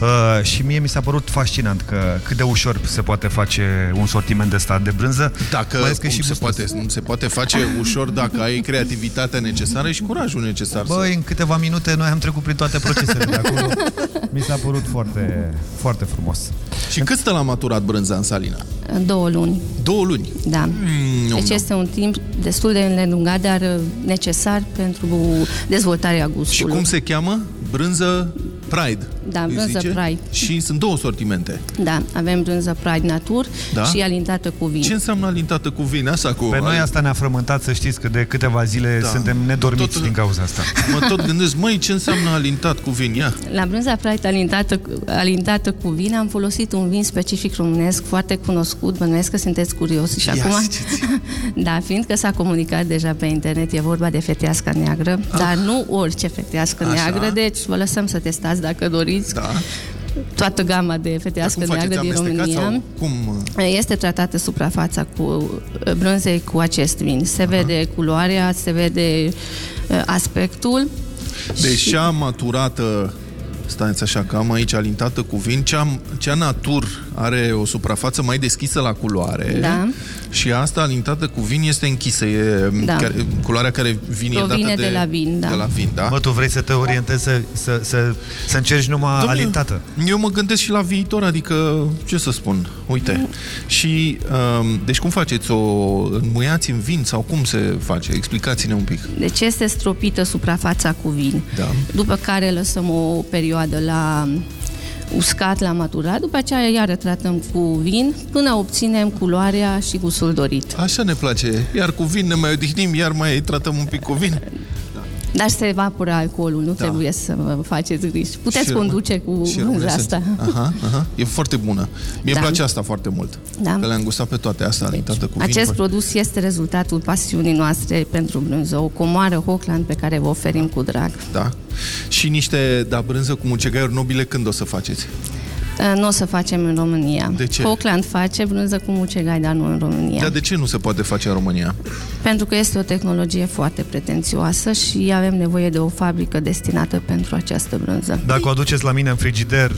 Speaker 2: uh, și mie mi s-a părut fascinant că cât de ușor se poate face un sortiment de stat de brânză.
Speaker 4: Dacă
Speaker 2: Mai ales
Speaker 4: cum
Speaker 2: și
Speaker 4: se,
Speaker 2: gustul
Speaker 4: poate, nu se poate face ușor dacă ai creativitatea necesară și curajul necesar.
Speaker 2: Băi, în câteva minute noi am trecut prin toate procesele de acolo. Mi s-a părut foarte, foarte frumos.
Speaker 4: Și cât stă la maturat brânza în salină?
Speaker 29: În Două luni.
Speaker 4: Două luni?
Speaker 29: Da.
Speaker 4: Mm,
Speaker 29: Deci
Speaker 4: nu.
Speaker 29: este un timp destul de îndelungat, dar uh, necesar pentru dezvoltarea
Speaker 4: Și
Speaker 29: gustului.
Speaker 4: cum se cheamă? Brânză Pride.
Speaker 29: Da,
Speaker 4: îi
Speaker 29: brânză
Speaker 4: zice?
Speaker 29: Pride.
Speaker 4: Și sunt două sortimente.
Speaker 29: Da, avem brânză Pride Natur
Speaker 4: Da?
Speaker 29: și alintată cu vin.
Speaker 4: Ce înseamnă alintată cu vin? Asta cu...
Speaker 2: Pe noi asta ne-a frământat, să știți că de câteva zile
Speaker 4: Da.
Speaker 2: suntem nedormiți
Speaker 4: Tot-
Speaker 2: din cauza asta.
Speaker 4: Mă tot gândesc, măi, ce înseamnă alintat cu vin? Ia.
Speaker 29: La brânza Pride alintată, alintată cu vin am folosit un vin specific românesc foarte cunoscut, bănuiesc că sunteți curios. Și
Speaker 4: Ia
Speaker 29: acum,
Speaker 4: ziceți.
Speaker 29: da, fiindcă s-a comunicat deja pe internet, e vorba de fetească neagră, dar nu orice fetească
Speaker 4: Așa.
Speaker 29: neagră, deci vă lăsăm să testați dacă doriți.
Speaker 4: Da.
Speaker 29: Toată gama de fetească
Speaker 4: Cum faceți?
Speaker 29: neagră din
Speaker 4: Amestecat
Speaker 29: România.
Speaker 4: sau cum?
Speaker 29: Este tratată suprafața cu uh, brânzei cu acest vin. Se vede culoarea, se vede uh, aspectul.
Speaker 4: Deci cea maturată, stați așa, că am aici alintată cu vin, cea, cea natur are o suprafață mai deschisă la culoare
Speaker 29: Da.
Speaker 4: și asta alintată cu vin este închisă. E
Speaker 29: Da.
Speaker 4: care, culoarea care vine e
Speaker 29: Provine
Speaker 4: dată de,
Speaker 29: de la vin, da.
Speaker 4: De la vin, da?
Speaker 2: Mă, tu vrei să te orientezi să, să, să, să încerci numai
Speaker 4: Dom'le,
Speaker 2: alintată.
Speaker 4: Eu mă gândesc și la viitor, adică, ce să spun, uite. Și, um, deci cum faceți? O înmuiați în vin sau cum se face? Explicați-ne un pic.
Speaker 29: Deci este stropită suprafața cu vin.
Speaker 4: Da.
Speaker 29: După care lăsăm o perioadă la uscat, la maturat, după aceea iar tratăm cu vin până obținem culoarea și gustul dorit.
Speaker 4: Așa ne place. Iar cu vin ne mai odihnim, iar mai tratăm un pic cu vin.
Speaker 29: Dar se evaporă alcoolul, nu
Speaker 4: Da.
Speaker 29: trebuie să vă faceți griji. Puteți
Speaker 4: Și
Speaker 29: conduce
Speaker 4: rămâne-
Speaker 29: cu
Speaker 4: și rămâne
Speaker 29: brânza
Speaker 4: esența.
Speaker 29: asta.
Speaker 4: Aha, aha. E foarte bună. Mie
Speaker 29: Da.
Speaker 4: îmi place asta foarte mult.
Speaker 29: Da.
Speaker 4: Că le-am gustat pe toate astea alintată cu vin.
Speaker 29: Acest produs este rezultatul pasiunii noastre pentru brânză, o comoară Hochland pe care vă oferim cu drag.
Speaker 4: Da. Și niște, da, brânză cu mucegaiuri nobile când o să faceți?
Speaker 29: Uh, Nu o să facem în România.
Speaker 4: De ce?
Speaker 29: Hochland face brânză cu mucegai, dar nu în România.
Speaker 4: Dar de ce nu se poate face în România?
Speaker 29: Pentru că este o tehnologie foarte pretențioasă și avem nevoie de o fabrică destinată pentru această brânză.
Speaker 2: Dacă o aduceți la mine în frigider,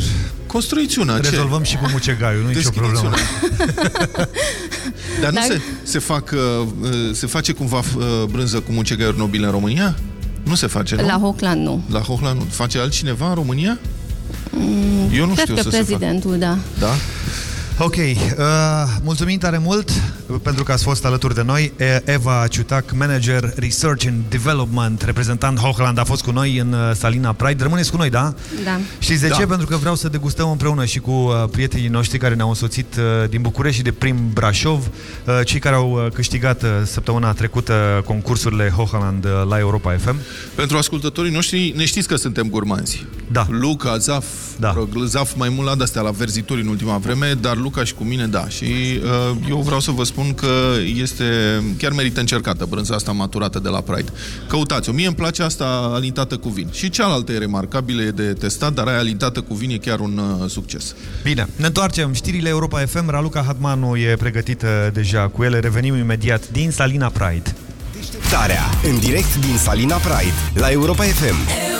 Speaker 4: Construiți una. ce?
Speaker 2: rezolvăm și cu mucegaiul, nu e nicio
Speaker 4: Deschideți
Speaker 2: problemă.
Speaker 4: Dar nu
Speaker 29: Dacă-
Speaker 4: se, se, fac, uh, uh, se face cumva uh, brânză cu mucegaiuri nobile în România? Nu se face, nu?
Speaker 29: La Hochland nu.
Speaker 4: La Hohla nu. Face altcineva în România? Eu nu
Speaker 29: Cred
Speaker 4: știu
Speaker 29: că
Speaker 4: să se
Speaker 29: prezidentul, da.
Speaker 4: Da?
Speaker 2: Ok, uh, mulțumim tare mult pentru că ați fost alături de noi. E- Eva Ciutac, manager Research and Development, reprezentant Hochland, a fost cu noi în uh, Salina Pride. Rămâneți cu noi, da?
Speaker 29: Da.
Speaker 2: Știți de
Speaker 4: Da.
Speaker 2: ce? Pentru că vreau să degustăm împreună și cu uh, prietenii noștri care ne-au însoțit uh, din București și de prim Brașov, uh, cei care au uh, câștigat uh, săptămâna trecută concursurile Hochland uh, la Europa FM.
Speaker 4: Pentru ascultătorii noștri, ne știți că suntem gurmanzi.
Speaker 2: Da.
Speaker 4: Luca, Zaf, da. Zaf mai mult la de-astea, la verzituri în ultima vreme, dar Luca și cu mine, da. Și uh, eu vreau să vă spun că este, chiar merită încercată brânza asta maturată de la Pride. Căutați-o. Mie îmi place asta alintată cu vin. Și cealaltă e remarcabilă, e de testat, dar aia alintată cu vin e chiar un uh, succes.
Speaker 2: Bine, ne întoarcem. Știrile Europa FM, Raluca Hatmanu e pregătită deja cu ele. Revenim imediat din Salina Pride.
Speaker 20: Tarea, în direct din Salina Pride, la Europa FM.
Speaker 18: Europa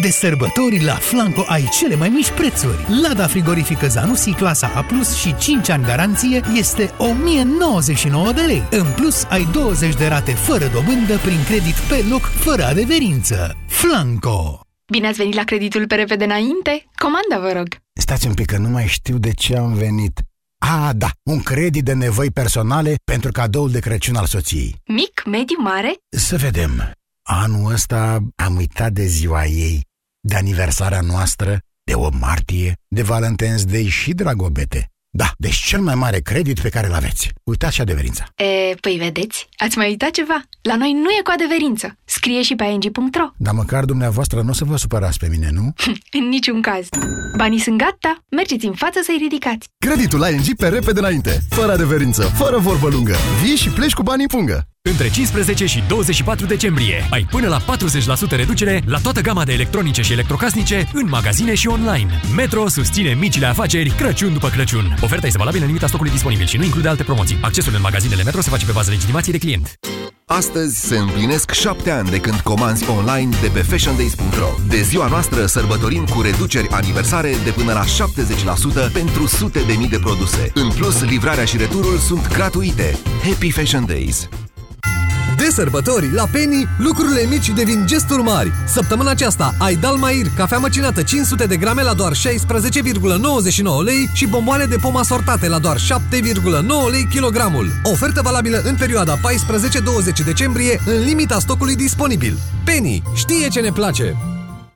Speaker 30: De sărbători la Flanco ai cele mai mici prețuri. Lada frigorifică Zanussi clasa A+, și 5 ani garanție este 1099 de lei. În plus, ai 20 de rate fără dobândă prin credit pe loc, fără adeverință. Flanco!
Speaker 31: Bine ați venit la creditul pe repede înainte? Comanda, vă rog.
Speaker 32: Stați un pic, că nu mai știu de ce am venit. A, da, un credit de nevoi personale pentru cadoul de Crăciun al soției.
Speaker 31: Mic, mediu, mare?
Speaker 32: Să vedem. Anul ăsta am uitat de ziua ei, de aniversarea noastră, de 8 martie, de Valentine's Day și Dragobete. Da, deci cel mai mare credit pe care îl aveți. Uitați și adeverința.
Speaker 31: E, păi vedeți, ați mai uitat ceva. La noi nu e cu adeverință. Scrie și pe ing.ro.
Speaker 32: Dar măcar dumneavoastră nu o să vă supărați pe mine, nu?
Speaker 31: În niciun caz. Banii sunt gata, mergeți în față să-i ridicați.
Speaker 13: Creditul ING pe repede înainte, fără adeverință, fără vorbă lungă. Vii și pleci cu banii în pungă.
Speaker 33: Între 15 și 24 decembrie ai până la 40% reducere la toată gama de electronice și electrocasnice în magazine și online. Metro susține micile afaceri Crăciun după Crăciun. Oferta este valabilă în limita stocului disponibil și nu include alte promoții. Accesul în magazinele Metro se face pe bază legitimației de client.
Speaker 13: Astăzi se împlinesc șapte ani de când comanzi online de pe fashiondays.ro. De ziua noastră sărbătorim cu reduceri aniversare de până la 70% pentru sute de mii de produse. În plus, livrarea și returul sunt gratuite. Happy Fashion Days!
Speaker 8: De sărbători, la Penny, lucrurile mici devin gesturi mari. Săptămâna aceasta ai Dalmair, cafea măcinată 500 de grame la doar 16,99 lei și bomboane de pom asortate la doar 7,9 lei kilogramul. Ofertă valabilă în perioada 14-20 decembrie, în limita stocului disponibil. Penny știe ce ne place!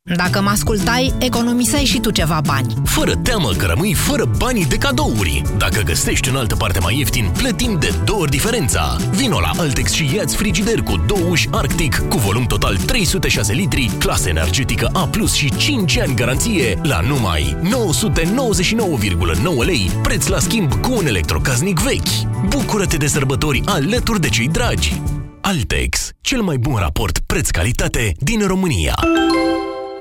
Speaker 17: Dacă mă ascultai, economiseai și tu ceva bani.
Speaker 7: Fără teamă că rămâi fără banii de cadouri. Dacă găsești în altă parte mai ieftin, plătim de două ori diferența. Vino la Altex și ia frigider cu două uși Arctic cu volum total 306 litri, clasă energetică A+, și 5 ani garanție la numai 999,9 lei, preț la schimb cu un electrocasnic vechi. Bucură-te de sărbători alături de cei dragi. Altex, cel mai bun raport preț-calitate din România.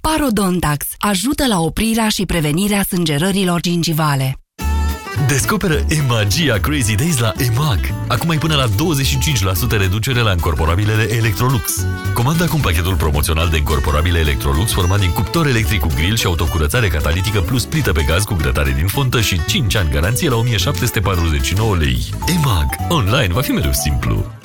Speaker 17: Parodontax ajută la oprirea și prevenirea sângerărilor gingivale.
Speaker 12: Descoperă e-magia Crazy Days la EMAG. Acum ai până la 25% reducere la încorporabilele Electrolux. Comanda acum pachetul promoțional de încorporabile Electrolux format din cuptor electric cu grill și autocurățare catalitică plus plită pe gaz cu grătare din fontă și 5 ani garanție la 1749 lei. EMAG. Online va fi mereu simplu.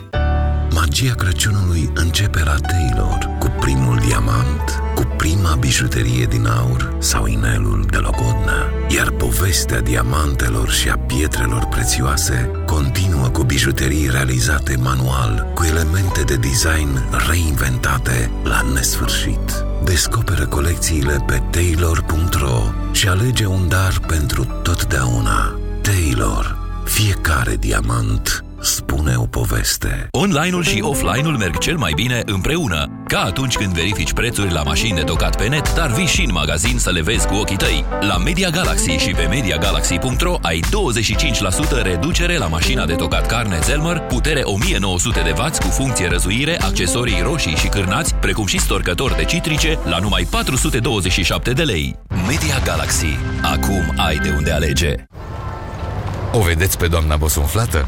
Speaker 34: Magia Crăciunului începe la Taylor cu primul diamant, cu prima bijuterie din aur sau inelul de logodnă. Iar povestea diamantelor și a pietrelor prețioase continuă cu bijuterii realizate manual, cu elemente de design reinventate la nesfârșit. Descoperă colecțiile pe taylor.ro și alege un dar pentru totdeauna. Taylor. Fiecare diamant spune o poveste.
Speaker 12: Online-ul și offline-ul merg cel mai bine împreună. Ca atunci când verifici prețuri la mașini de tocat pe net, dar vii și în magazin să le vezi cu ochii tăi. La Media Galaxy și pe MediaGalaxy.ro ai 25% reducere la mașina de tocat carne Zelmer, putere 1900 de W cu funcție răzuire, accesorii roșii și cârnați, precum și storcători de citrice, la numai 427 de lei. Media Galaxy. Acum ai de unde alege.
Speaker 32: O vedeți pe doamna bosunflată?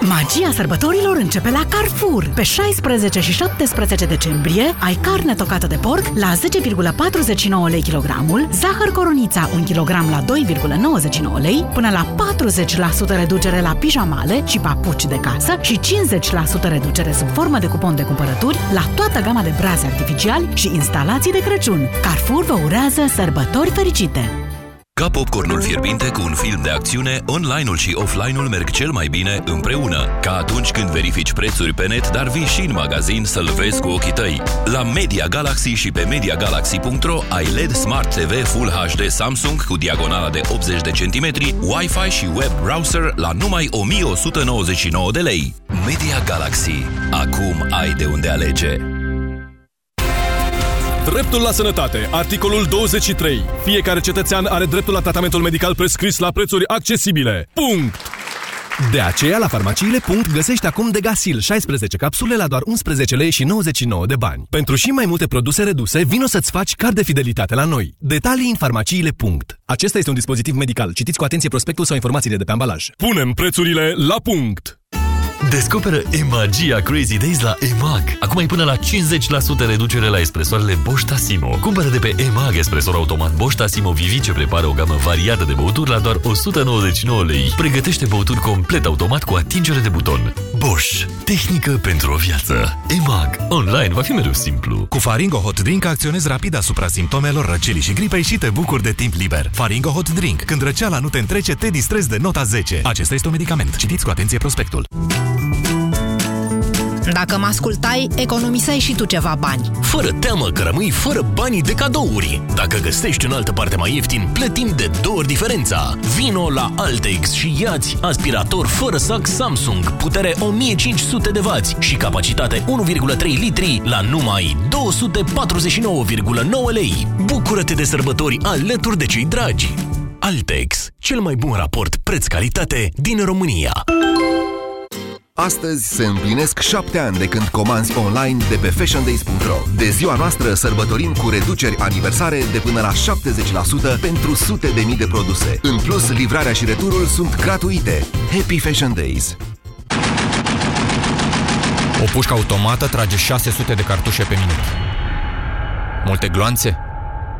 Speaker 17: Magia sărbătorilor începe la Carrefour. Pe 16 și 17 decembrie ai carne tocată de porc la 10,49 lei kilogramul, zahăr coronița 1 kg la 2,99 lei, până la 40% reducere la pijamale și papuci de casă și 50% reducere sub formă de cupon de cumpărături la toată gama de braze artificiali și instalații de Crăciun. Carrefour vă urează sărbători fericite!
Speaker 12: Ca popcornul fierbinte cu un film de acțiune, online-ul și offline-ul merg cel mai bine împreună. Ca atunci când verifici prețuri pe net, dar vii și în magazin să-l vezi cu ochii tăi. La Media Galaxy și pe MediaGalaxy.ro ai LED Smart TV Full HD Samsung cu diagonala de 80 de centimetri, Wi-Fi și web browser la numai 1199 de lei. Media Galaxy. Acum ai de unde alege.
Speaker 10: Dreptul la sănătate. Articolul 23. Fiecare cetățean are dreptul la tratamentul medical prescris la prețuri accesibile. Punct!
Speaker 15: De aceea, la farmaciile. Punct, găsești acum Degasil 16 capsule la doar 11 lei și 99 de bani. Pentru și mai multe produse reduse, vino să-ți faci card de fidelitate la noi. Detalii în farmaciile. Punct. Acesta este un dispozitiv medical. Citiți cu atenție prospectul sau informațiile de pe ambalaj.
Speaker 10: Punem prețurile la punct!
Speaker 12: Descoperă e-magia Crazy Days la EMAG. Acum ai până la 50% reducere la espresoarele Bosch Tassimo. Cumpără de pe EMAG espresor automat Bosch Tassimo Vivi ce prepară o gamă variată de băuturi la doar 199 lei. Pregătește băuturi complet automat cu atingere de buton. Bosch. Tehnică pentru o viață. EMAG. Online va fi mereu simplu.
Speaker 16: Cu Faringo Hot Drink acționezi rapid asupra simptomelor răcelii și gripei și te bucuri de timp liber. Faringo Hot Drink. Când răceala nu te întrece, te distrezi de nota 10. Acesta este un medicament. Citiți cu atenție prospectul.
Speaker 6: Dacă mă ascultai, economiseai și tu ceva bani.
Speaker 7: Fără teamă că rămâi fără banii de cadouri. Dacă găsești în altă parte mai ieftin, plătim de două ori diferența. Vino la Altex și iați aspirator fără sac Samsung, putere 1500 de W și capacitate 1,3 litri la numai 249,9 lei. Bucură-te de sărbători alături de cei dragi. Altex, cel mai bun raport preț-calitate din România.
Speaker 13: Astăzi se împlinesc șapte ani de când comanzi online de pe fashiondays.ro. De ziua noastră sărbătorim cu reduceri aniversare de până la 70% pentru sute de mii de produse. În plus, livrarea și returul sunt gratuite. Happy Fashion Days!
Speaker 35: O pușcă automată trage 600 de cartușe pe minut. Multe gloanțe?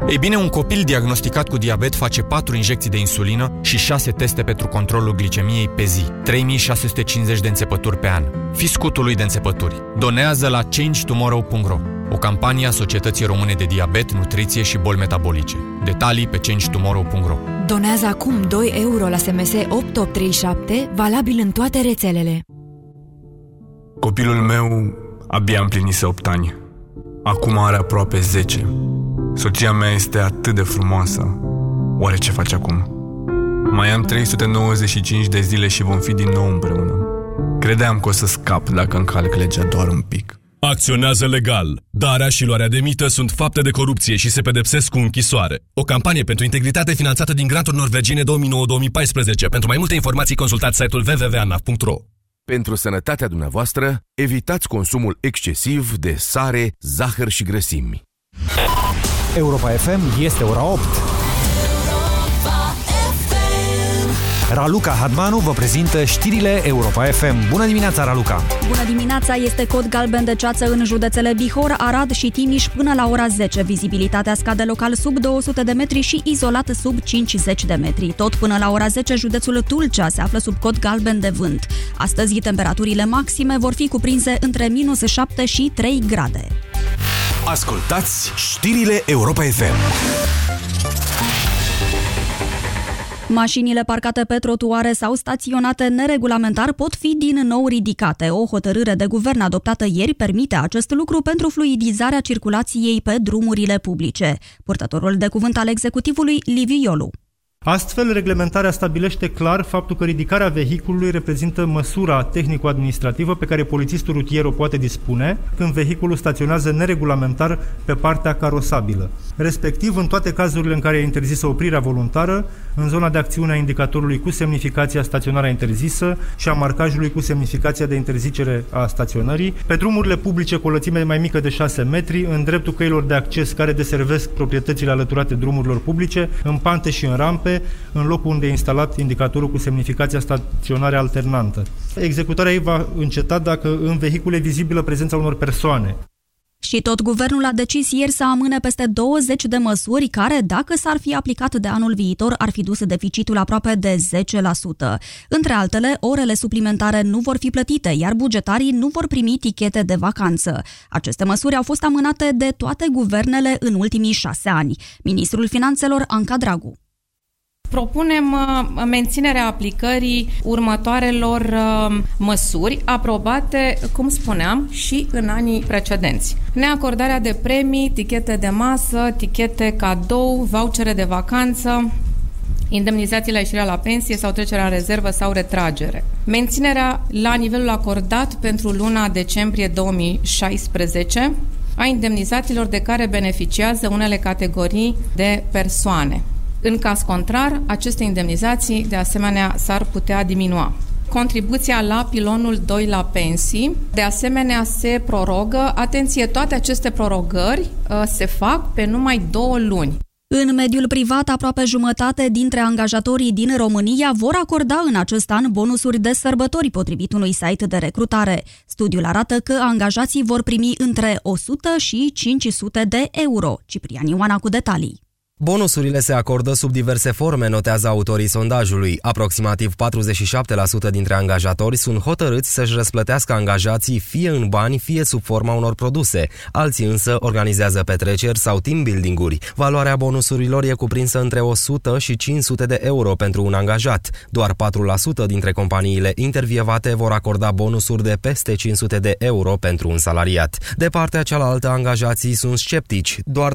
Speaker 35: Ei bine, un copil diagnosticat cu diabet face 4 injecții de insulină și 6 teste pentru controlul glicemiei pe zi. 3650 de înțepături pe an. Fi scutului de înțepături. Donează la changetomorrow.ro o campanie a Societății Române de Diabet, Nutriție și Boli Metabolice. Detalii pe changetomorrow.ro
Speaker 36: Donează acum 2 euro la SMS 8837, valabil în toate rețelele.
Speaker 37: Copilul meu abia împlinise 8 ani. Acum are aproape 10. Soția mea este atât de frumoasă. Oare ce face acum? Mai am 395 de zile și vom fi din nou împreună. Credeam că o să scap dacă încalc legea doar un pic.
Speaker 15: Acționează legal. Darea și luarea de mită sunt fapte de corupție și se pedepsesc cu închisoare. O campanie pentru integritate finanțată din granturi norvegiene 2009-2014. Pentru mai multe informații consultați site-ul www.anaf.ro
Speaker 13: Pentru sănătatea dumneavoastră, evitați consumul excesiv de sare, zahăr și grăsimi.
Speaker 2: Europa FM este ora 8. Raluca Hadmanu vă prezintă știrile Europa FM. Bună dimineața, Raluca!
Speaker 38: Bună dimineața! Este cod galben de ceață în județele Bihor, Arad și Timiș până la ora 10. Vizibilitatea scade local sub 200 de metri și izolat sub 50 de metri. Tot până la ora 10, județul Tulcea se află sub cod galben de vânt. Astăzi, temperaturile maxime vor fi cuprinse între minus 7 și 3 grade.
Speaker 2: Ascultați știrile Europa FM.
Speaker 38: Mașinile parcate pe trotuare sau staționate neregulamentar pot fi din nou ridicate. O hotărâre de guvern adoptată ieri permite acest lucru pentru fluidizarea circulației pe drumurile publice. Purtătorul de cuvânt al executivului, Liviu Iolu.
Speaker 39: Astfel, reglementarea stabilește clar faptul că ridicarea vehiculului reprezintă măsura tehnico-administrativă pe care polițistul rutier o poate dispune când vehiculul staționează neregulamentar pe partea carosabilă. Respectiv, în toate cazurile în care e interzisă oprirea voluntară, în zona de acțiune a indicatorului cu semnificația staționarea interzisă și a marcajului cu semnificația de interzicere a staționării, pe drumurile publice cu o lățime mai mică de 6 metri, în dreptul căilor de acces care deservesc proprietățile alăturate drumurilor publice, în pante și în rampe, în locul unde e instalat indicatorul cu semnificația staționare alternantă. Executarea ei va înceta dacă în vehicul e vizibilă prezența unor persoane.
Speaker 38: Și tot guvernul a decis ieri să amâne peste 20 de măsuri care, dacă s-ar fi aplicat de anul viitor, ar fi dus deficitul aproape de 10%. Între altele, orele suplimentare nu vor fi plătite, iar bugetarii nu vor primi tichete de vacanță. Aceste măsuri au fost amânate de toate guvernele în ultimii șase ani. Ministrul Finanțelor, Anca Dragu.
Speaker 40: Propunem uh, menținerea aplicării următoarelor uh, măsuri aprobate, cum spuneam, și în anii precedenți. Neacordarea de premii, tichete de masă, tichete cadou, vouchere de vacanță, indemnizații la ieșirea la pensie sau trecerea în rezervă sau retragere. Menținerea la nivelul acordat pentru luna decembrie 2016 a indemnizațiilor de care beneficiază unele categorii de persoane. În caz contrar, aceste indemnizații, de asemenea, s-ar putea diminua. Contribuția la pilonul 2 la pensii, de asemenea, se prorogă. Atenție, toate aceste prorogări uh, se fac pe numai două luni.
Speaker 38: În mediul privat, aproape jumătate dintre angajatorii din România vor acorda în acest an bonusuri de sărbători, potrivit unui site de recrutare. Studiul arată că angajații vor primi între 100 și 500 de euro. Ciprian Ioana cu detalii.
Speaker 41: Bonusurile se acordă sub diverse forme, notează autorii sondajului. Aproximativ 47% dintre angajatori sunt hotărâți să-și răsplătească angajații fie în bani, fie sub forma unor produse. Alții însă organizează petreceri sau team building-uri. Valoarea bonusurilor e cuprinsă între 100 și 500 de euro pentru un angajat. Doar 4% dintre companiile intervievate vor acorda bonusuri de peste 500 de euro pentru un salariat. De partea cealaltă, angajații sunt sceptici. Doar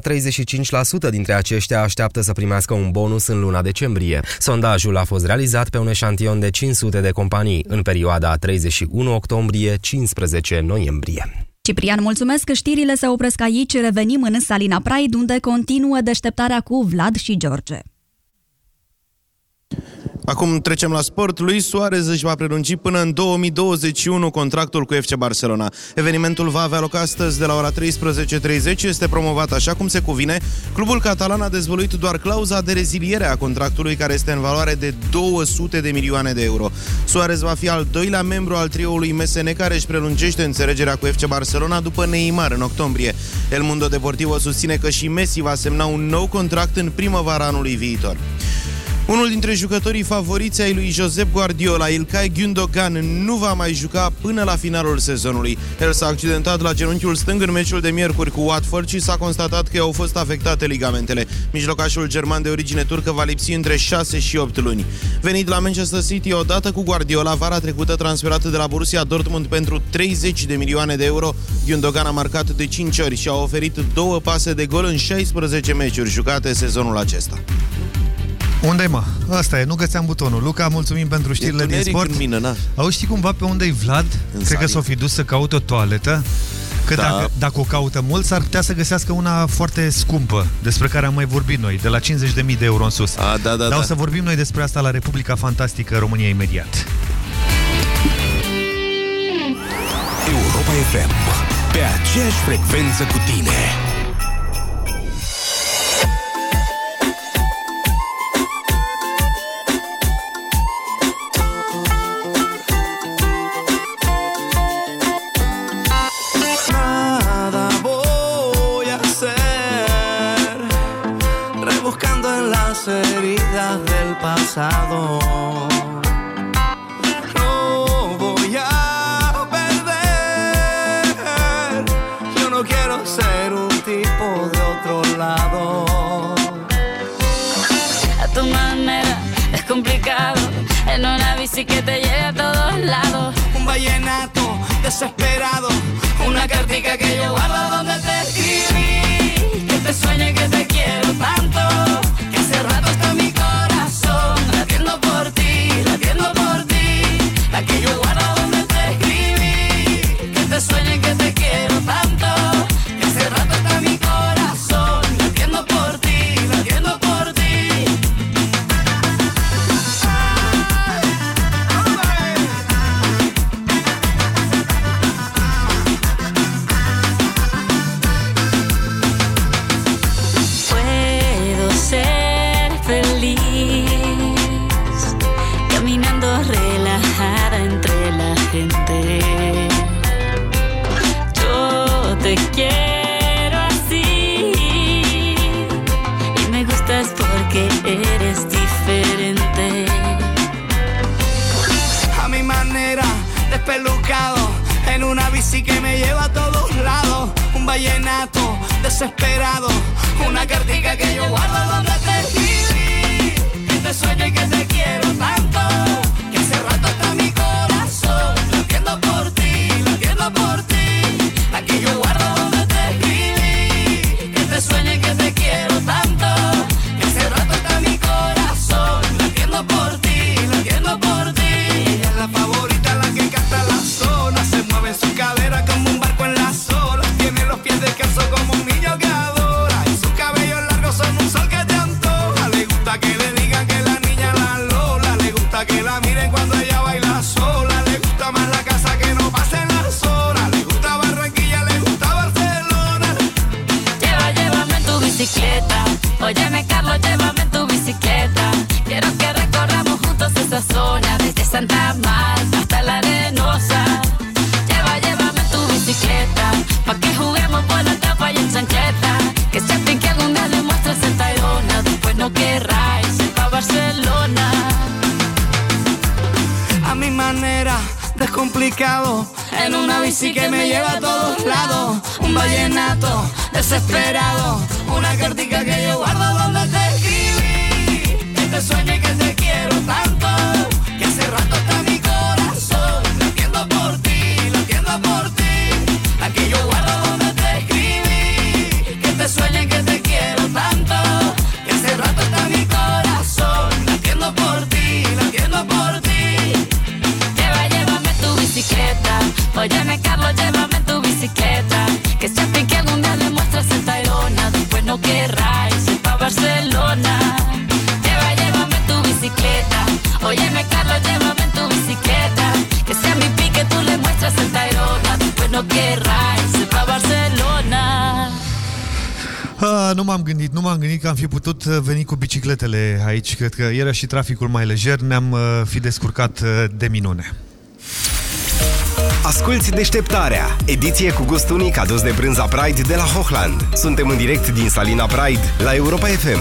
Speaker 41: 35% dintre aceștia aceștia așteaptă să primească un bonus în luna decembrie. Sondajul a fost realizat pe un eșantion de 500 de companii în perioada 31 octombrie-15 noiembrie.
Speaker 38: Ciprian, mulțumesc că știrile se opresc aici. Revenim în Salina Pride, unde continuă deșteptarea cu Vlad și George.
Speaker 1: Acum trecem la sport. Luis Suarez își va prelungi până în 2021 contractul cu FC Barcelona. Evenimentul va avea loc astăzi de la ora 13.30. Este promovat așa cum se cuvine. Clubul catalan a dezvoluit doar clauza de reziliere a contractului care este în valoare de 200 de milioane de euro. Suarez va fi al doilea membru al trioului MSN care își prelungește înțelegerea cu FC Barcelona după Neymar în octombrie. El Mundo Deportivo susține că și Messi va semna un nou contract în primăvara anului viitor. Unul dintre jucătorii favoriți ai lui Josep Guardiola, Ilkay Gundogan, nu va mai juca până la finalul sezonului. El s-a accidentat la genunchiul stâng în meciul de miercuri cu Watford și s-a constatat că au fost afectate ligamentele. Mijlocașul german de origine turcă va lipsi între 6 și 8 luni. Venit la Manchester City odată cu Guardiola, vara trecută transferat de la Borussia Dortmund pentru 30 de milioane de euro, Gundogan a marcat de 5 ori și a oferit două pase de gol în 16 meciuri jucate sezonul acesta
Speaker 2: unde mă? Asta e, nu găseam butonul. Luca, mulțumim pentru știrile din sport.
Speaker 4: În mine, na.
Speaker 2: Au știi cumva pe Unde-i Vlad?
Speaker 4: În
Speaker 2: Cred că s-o fi dus să caute o toaletă. Că
Speaker 4: da.
Speaker 2: dacă, dacă o caută mult, s-ar putea să găsească una foarte scumpă, despre care am mai vorbit noi, de la 50.000 de euro în sus.
Speaker 4: A, da, da,
Speaker 2: Dar
Speaker 4: da.
Speaker 2: o să vorbim noi despre asta la Republica Fantastică România imediat.
Speaker 3: Europa FM, pe aceeași frecvență cu tine.
Speaker 18: heridas del pasado. No voy a perder. Yo no quiero ser un tipo de otro lado.
Speaker 42: A tu manera es complicado. En una bici que te lleve a todos lados.
Speaker 18: Un vallenato desesperado. Una cartica que yo guardo donde te
Speaker 2: tot uh, veni cu bicicletele aici. Cred că era și traficul mai lejer. Ne-am uh, fi descurcat uh, de minune.
Speaker 20: Asculți deșteptarea, ediție cu gust unic adus de brânza Pride de la Hochland. Suntem în direct din Salina Pride la Europa FM.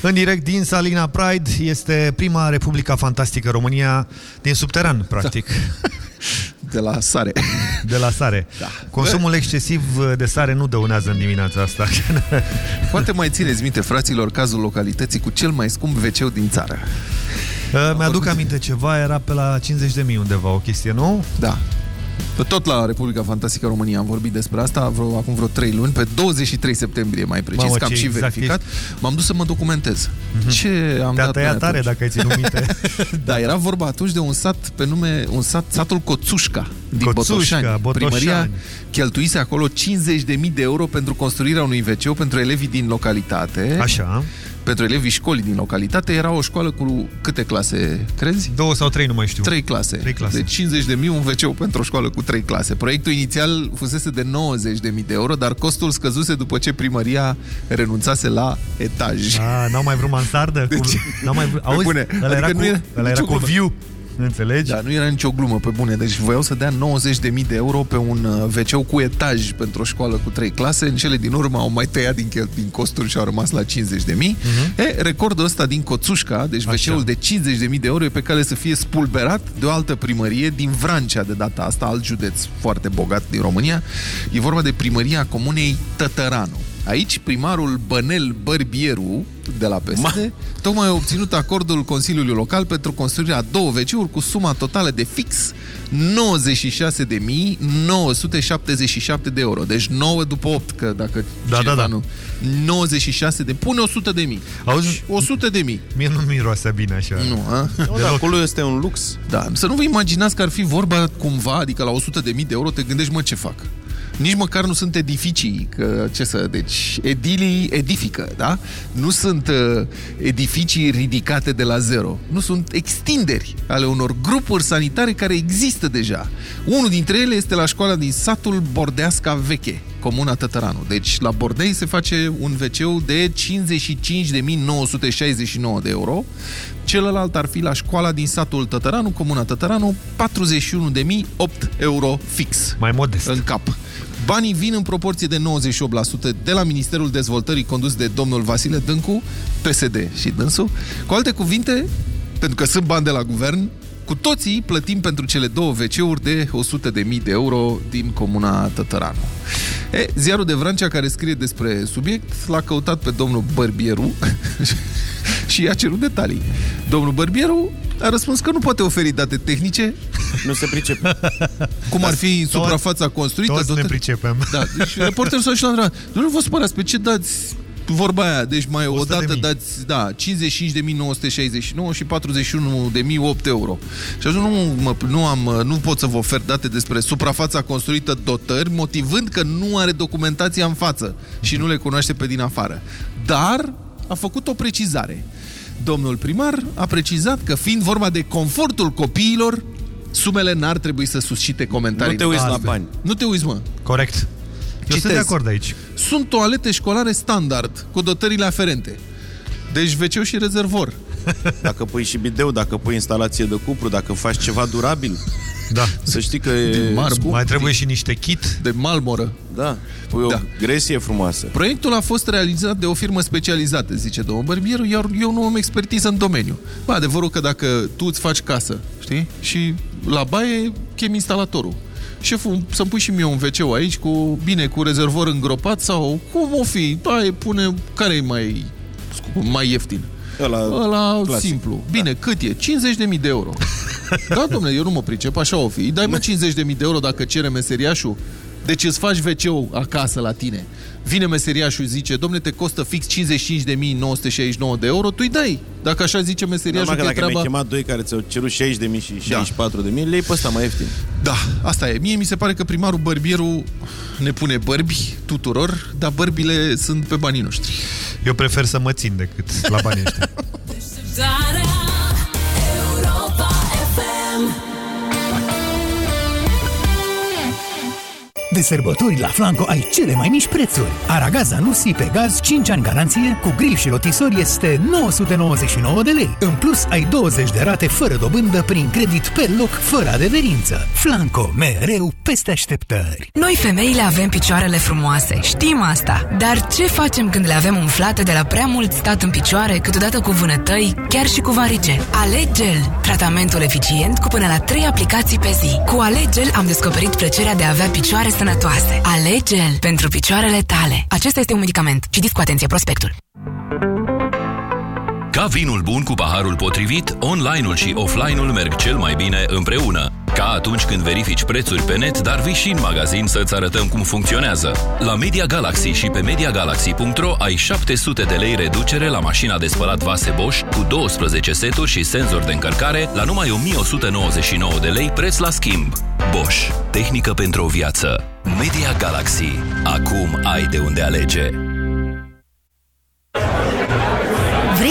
Speaker 2: În direct din Salina Pride este prima Republica Fantastică România din subteran, da. practic.
Speaker 4: De la sare.
Speaker 2: De la sare. Da. Consumul excesiv de sare nu dăunează în dimineața asta.
Speaker 4: Poate mai țineți minte, fraților, cazul localității cu cel mai scump wc din țară.
Speaker 2: Uh, mi-aduc aminte ceva, era pe la 50 de mii undeva o chestie, nu?
Speaker 4: Da. Tot la Republica Fantastică România am vorbit despre asta vreo, acum vreo 3 luni, pe 23 septembrie mai precis,
Speaker 2: Mamă,
Speaker 4: că am și
Speaker 2: exact
Speaker 4: verificat. M-am dus să mă documentez. Mm-hmm. Ce am dat
Speaker 2: tăiat tare dacă ai ținut minte.
Speaker 4: da, era vorba atunci de un sat pe nume, un sat, satul Coțușca din
Speaker 2: Coțușca,
Speaker 4: Botoșani,
Speaker 2: Botoșani.
Speaker 4: Primăria cheltuise acolo 50.000 de euro pentru construirea unui wc pentru elevii din localitate.
Speaker 2: Așa.
Speaker 4: Pentru elevii școlii din localitate era o școală cu câte clase, crezi?
Speaker 2: Două sau trei, nu mai știu.
Speaker 4: Trei clase.
Speaker 2: Trei clase.
Speaker 4: Deci 50 de mii un wc pentru o școală cu trei clase. Proiectul inițial fusese de 90 de mii de euro, dar costul scăzuse după ce primăria renunțase la etaj.
Speaker 2: A, n-au mai vrut mansardă? Cu... N-au mai vrut... Auzi,
Speaker 4: bune,
Speaker 2: ăla era
Speaker 4: adică
Speaker 2: cu,
Speaker 4: nu era
Speaker 2: ăla era
Speaker 4: nicio
Speaker 2: cu
Speaker 4: glumă.
Speaker 2: view. Înțelegi?
Speaker 4: Da, nu era nicio glumă, pe bune. Deci voiau să dea 90.000 de euro pe un uh, wc cu etaj pentru o școală cu trei clase. În cele din urmă au mai tăiat din, chel- din costuri și au rămas la 50.000. Uh-huh. E, recordul ăsta din Coțușca, deci wc de 50.000 de euro, e pe care să fie spulberat de o altă primărie din Vrancea de data asta, alt județ foarte bogat din România. E vorba de primăria comunei Tătăranu. Aici primarul Bănel Bărbieru de la PSD Ma. tocmai a obținut acordul Consiliului Local pentru construirea a două WC-uri cu suma totală de fix 96.977 de euro. Deci 9 după 8, că dacă
Speaker 2: Da,
Speaker 4: cineva
Speaker 2: da, da.
Speaker 4: nu. 96 de... Pune 100 de mii.
Speaker 2: Auzi?
Speaker 4: 100 de mii.
Speaker 2: Mie nu miroase bine așa.
Speaker 4: Nu, a?
Speaker 1: Nu, dar acolo este un lux.
Speaker 4: Da, să nu vă imaginați că ar fi vorba cumva, adică la 100 de mii de euro te gândești, mă, ce fac? Nici măcar nu sunt edificii, că ce să... Deci, edilii edifică, da? Nu sunt uh, edificii ridicate de la zero. Nu sunt extinderi ale unor grupuri sanitare care există deja. Unul dintre ele este la școala din satul Bordeasca Veche, comuna Tătăranu. Deci, la Bordei se face un wc de 55.969 de euro. Celălalt ar fi la școala din satul Tătăranu, comuna Tătăranu, 41.008 euro fix.
Speaker 2: Mai modest.
Speaker 4: În cap. Banii vin în proporție de 98% de la Ministerul Dezvoltării condus de domnul Vasile Dâncu, PSD și dânsul. Cu alte cuvinte, pentru că sunt bani de la guvern, cu toții plătim pentru cele două WC-uri de 100.000 de euro din comuna Tătăranu. E, ziarul de Vrancea care scrie despre subiect l-a căutat pe domnul Bărbieru și i-a cerut detalii. Domnul Bărbieru a răspuns că nu poate oferi date tehnice.
Speaker 1: Nu se pricepe.
Speaker 4: Cum ar fi suprafața construită.
Speaker 2: Toți ne
Speaker 4: toate-
Speaker 2: pricepem.
Speaker 4: Da, deci reporterul s-a și la întrebat, nu, nu vă supărați, pe ce dați vorba aia, deci mai o
Speaker 2: 100.000.
Speaker 4: dată dați, da, 55.969 și 41.008 euro. Și atunci nu, mă, nu, am, nu pot să vă ofer date despre suprafața construită dotări, motivând că nu are documentația în față și nu le cunoaște pe din afară. Dar a făcut o precizare. Domnul primar a precizat că fiind vorba de confortul copiilor, sumele n-ar trebui să suscite comentarii.
Speaker 1: Nu te uiți la
Speaker 4: negative.
Speaker 1: bani.
Speaker 4: Nu te uiți, mă.
Speaker 2: Corect. Eu sunt de acord aici.
Speaker 4: Sunt toalete școlare standard, cu dotările aferente. Deci wc și rezervor.
Speaker 1: Dacă pui și bideu, dacă pui instalație de cupru, dacă faci ceva durabil,
Speaker 2: da.
Speaker 1: să știi că e
Speaker 4: Din marmură.
Speaker 1: scump.
Speaker 2: Mai trebuie și niște kit.
Speaker 4: De malmoră.
Speaker 1: Da, pui
Speaker 4: Da.
Speaker 1: o gresie frumoasă.
Speaker 4: Proiectul a fost realizat de o firmă specializată, zice domnul Bărbieru, iar eu nu am expertiză în domeniu. Bă, adevărul că dacă tu îți faci casă, știi? Și la baie chem instalatorul. Șeful, să-mi pui și mie un wc aici cu, bine, cu rezervor îngropat sau cum o fi? Baie, pune, care e mai, scump, mai ieftin?
Speaker 1: Ăla,
Speaker 4: Ăla
Speaker 1: clasic.
Speaker 4: simplu. Bine, cât e? 50.000 de euro. Da, domnule, eu nu mă pricep, așa o fi. Îi dai mă 50.000 de euro dacă cere meseriașul. Deci îți faci wc acasă la tine. Vine meseriașul și zice, domnule, te costă fix 55.969 de euro, tu îi dai. Dacă așa zice meseriașul,
Speaker 1: Normal că
Speaker 4: că e
Speaker 1: dacă mi-ai
Speaker 4: treaba...
Speaker 1: chemat doi care ți-au cerut 60 de mii și 64 de mii, le iei pe ăsta mai ieftin.
Speaker 4: Da, asta e. Mie mi se pare că primarul Bărbieru ne pune bărbi tuturor, dar bărbile sunt pe banii noștri.
Speaker 2: Eu prefer să mă țin decât la banii ăștia.
Speaker 18: Europa FM.
Speaker 30: De sărbători la Flanco ai cele mai mici prețuri. Aragaza Nursi pe gaz 5 ani garanție cu grill și rotisori este 999 de lei. În plus ai 20 de rate fără dobândă prin credit pe loc fără adeverință. Flanco, mereu peste așteptări.
Speaker 43: Noi femeile avem picioarele frumoase, știm asta. Dar ce facem când le avem umflate de la prea mult stat în picioare, câteodată cu vânătăi, chiar și cu varice? Alegel, tratamentul eficient cu până la 3 aplicații pe zi. Cu Alegel am descoperit plăcerea de a avea picioare sănătoase. Alegel pentru picioarele tale. Acesta este un medicament. Citiți cu atenție prospectul.
Speaker 12: Ca vinul bun cu paharul potrivit, online-ul și offline-ul merg cel mai bine împreună. Ca atunci când verifici prețuri pe net, dar vii și în magazin să-ți arătăm cum funcționează. La Media Galaxy și pe MediaGalaxy.ro ai 700 de lei reducere la mașina de spălat vase Bosch cu 12 seturi și senzor de încărcare la numai 1199 de lei preț la schimb. Bosch. Tehnică pentru o viață. Media Galaxy. Acum ai de unde alege.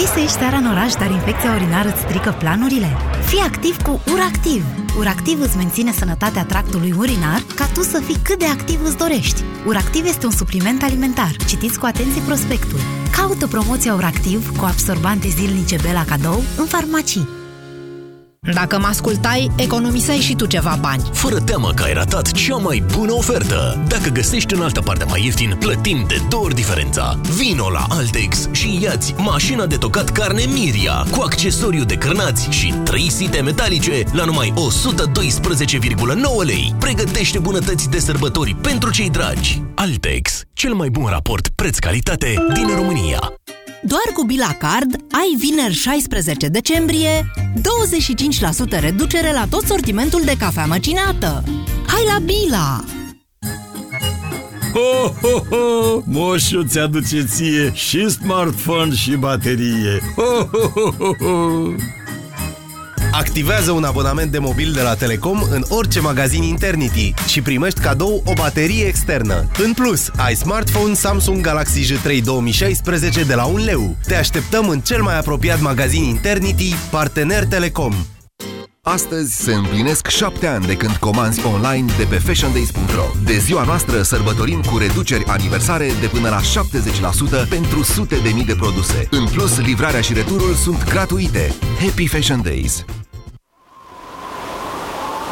Speaker 17: Vrei să ieși seara în oraș, dar infecția urinară îți strică planurile? Fii activ cu URACTIV! URACTIV îți menține sănătatea tractului urinar ca tu să fii cât de activ îți dorești. URACTIV este un supliment alimentar. Citiți cu atenție prospectul. Caută promoția URACTIV cu absorbante zilnice Bela cadou în farmacii.
Speaker 6: Dacă mă ascultai, economiseai și tu ceva bani.
Speaker 7: Fără teamă că ai ratat cea mai bună ofertă. Dacă găsești în altă parte mai ieftin, plătim de două ori diferența. Vino la Altex și iați mașina de tocat carne Miria cu accesoriu de crânați și 3 site metalice la numai 112,9 lei. Pregătește bunătăți de sărbători pentru cei dragi. Altex, cel mai bun raport preț-calitate din România.
Speaker 6: Doar cu Bila Card ai vineri 16 decembrie 25% reducere la tot sortimentul de cafea măcinată. Hai la Bila!
Speaker 3: Ho, ho, ho! Moșu ți-aduce ție și smartphone și baterie. Ho, ho, ho, ho, ho!
Speaker 20: Activează un abonament de mobil de la Telecom în orice magazin Internity și primești cadou o baterie externă. În plus, ai smartphone Samsung Galaxy J3 2016 de la 1 leu. Te așteptăm în cel mai apropiat magazin Internity, partener Telecom.
Speaker 13: Astăzi se împlinesc șapte ani de când comanzi online de pe fashiondays.ro. De ziua noastră sărbătorim cu reduceri aniversare de până la 70% pentru sute de mii de produse. În plus, livrarea și returul sunt gratuite. Happy Fashion Days!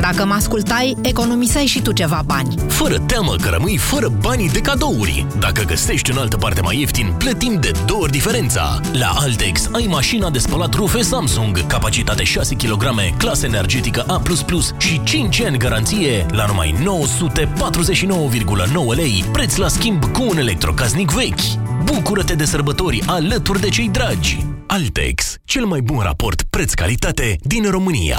Speaker 6: Dacă mă ascultai, economiseai și tu ceva bani.
Speaker 7: Fără teamă că rămâi fără banii de cadouri. Dacă găsești în altă parte mai ieftin, plătim de două ori diferența. La Altex ai mașina de spălat rufe Samsung, capacitate 6 kg, clasă energetică A++ și 5 ani garanție la numai 949,9 lei, preț la schimb cu un electrocasnic vechi. Bucură-te de sărbători alături de cei dragi. Altex, cel mai bun raport preț-calitate din România.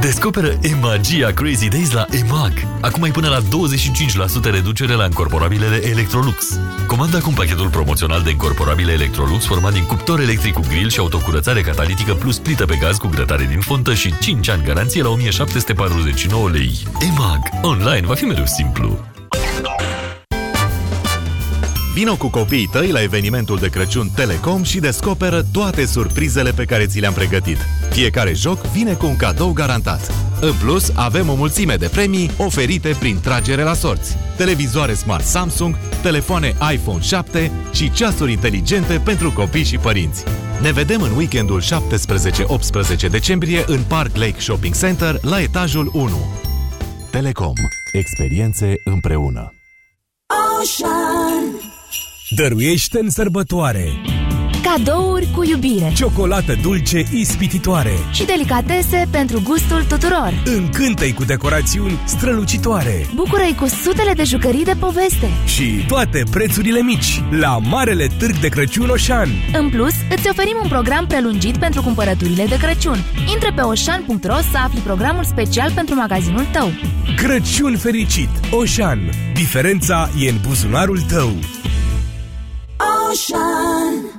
Speaker 10: Descoperă e-magia Crazy Days la EMAG. Acum ai până la 25% reducere la încorporabilele Electrolux. Comanda acum pachetul promoțional de încorporabile Electrolux format din cuptor electric cu grill și autocurățare catalitică plus plită pe gaz cu grătare din fontă și 5 ani garanție la 1749 lei. EMAG. Online va fi mereu simplu.
Speaker 16: Vino cu copiii tăi la evenimentul de Crăciun Telecom și descoperă toate surprizele pe care ți le-am pregătit. Fiecare joc vine cu un cadou garantat. În plus, avem o mulțime de premii oferite prin tragere la sorți. Televizoare Smart Samsung, telefoane iPhone 7 și ceasuri inteligente pentru copii și părinți. Ne vedem în weekendul 17-18 decembrie în Park Lake Shopping Center la etajul 1. Telecom. Experiențe împreună.
Speaker 44: Ocean.
Speaker 15: Dăruiește în sărbătoare.
Speaker 44: Cadouri cu iubire.
Speaker 15: Ciocolată dulce ispititoare.
Speaker 44: Și delicatese pentru gustul tuturor.
Speaker 15: Încântă-i cu decorațiuni strălucitoare.
Speaker 44: Bucură-i cu sutele de jucării de poveste.
Speaker 15: Și toate prețurile mici La Marele Târg de Crăciun Oșan.
Speaker 44: În plus, îți oferim un program prelungit pentru cumpărăturile de Crăciun. Intră pe oșan.ro să afli programul special pentru magazinul tău.
Speaker 15: Crăciun fericit! Oșan. Diferența e în buzunarul tău
Speaker 44: Ocean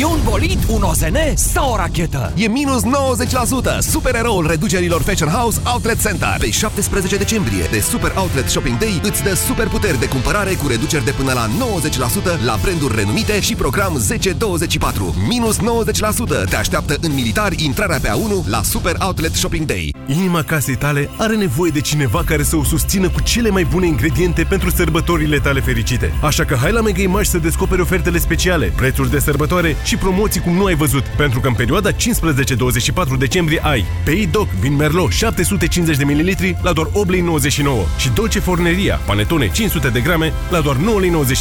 Speaker 45: E un bolan
Speaker 3: favorit? Un OZN sau o rachetă?
Speaker 13: E minus 90% Supereroul reducerilor Fashion House Outlet Center. Pe 17 decembrie, de Super Outlet Shopping Day, îți dă super puteri de cumpărare cu reduceri de până la 90% la branduri renumite și program 1024. Minus 90% te așteaptă în militari intrarea pe A1 la Super Outlet Shopping Day.
Speaker 15: Inima casei tale are nevoie de cineva care să o susțină cu cele mai bune ingrediente pentru sărbătorile tale fericite. Așa că hai la Mega Image să descoperi ofertele speciale, prețuri de sărbătoare și promoții cum nu ai văzut. Pentru că în perioada 15-24 decembrie ai Pei Doc Vin Merlot 750 de ml la doar 8,99 lei și Dolce Forneria Panetone 500 de grame la doar 9,99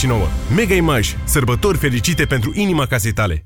Speaker 15: lei. Mega Image. Sărbători fericite pentru inima casei tale.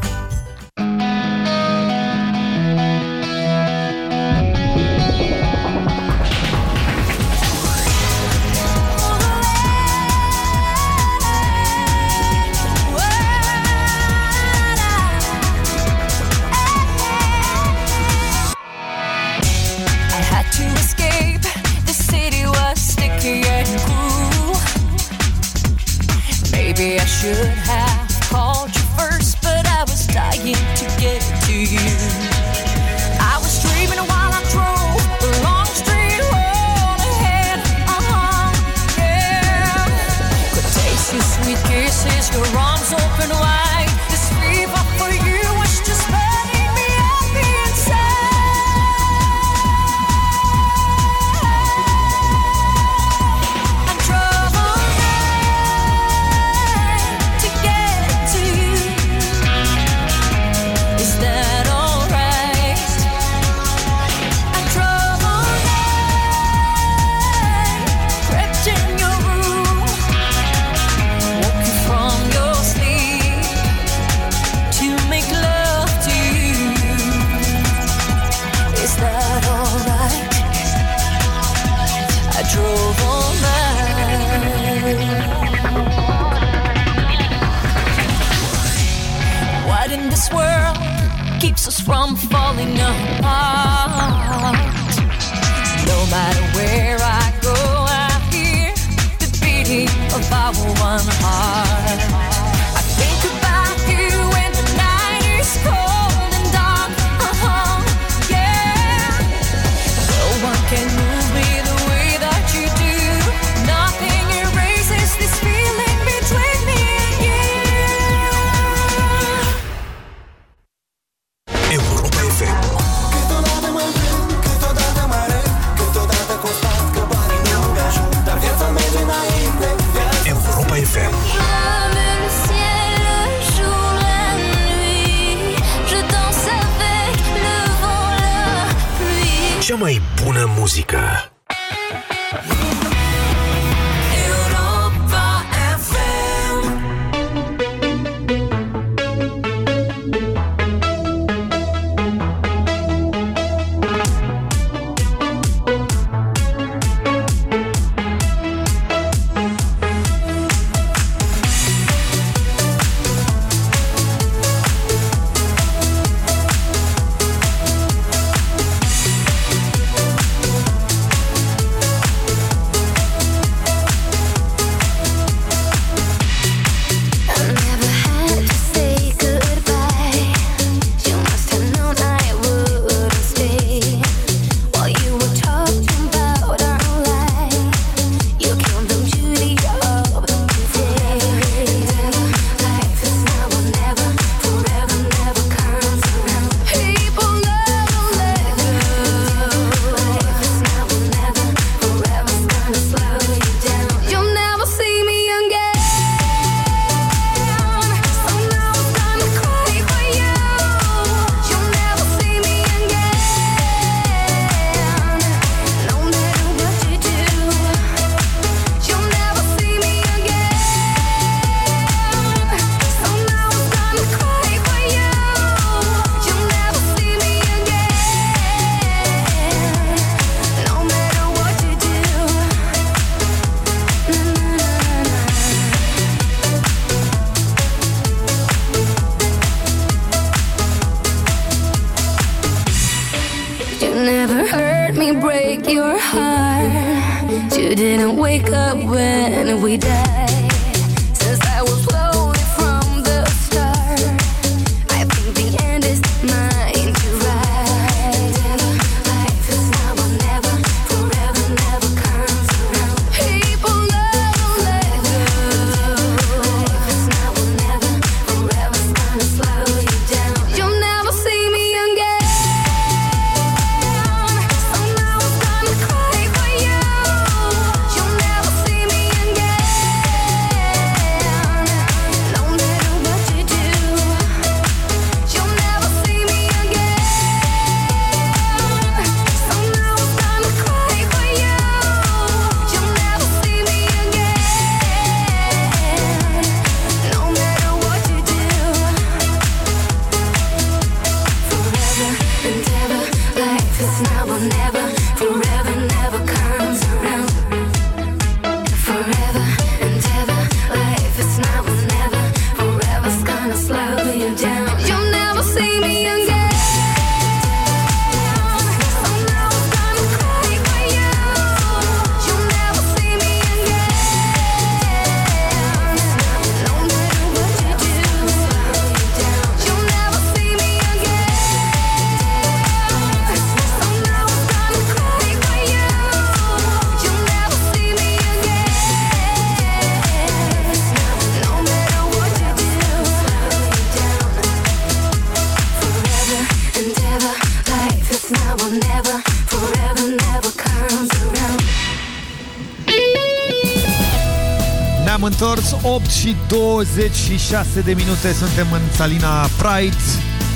Speaker 2: 26 de minute Suntem în Salina Pride.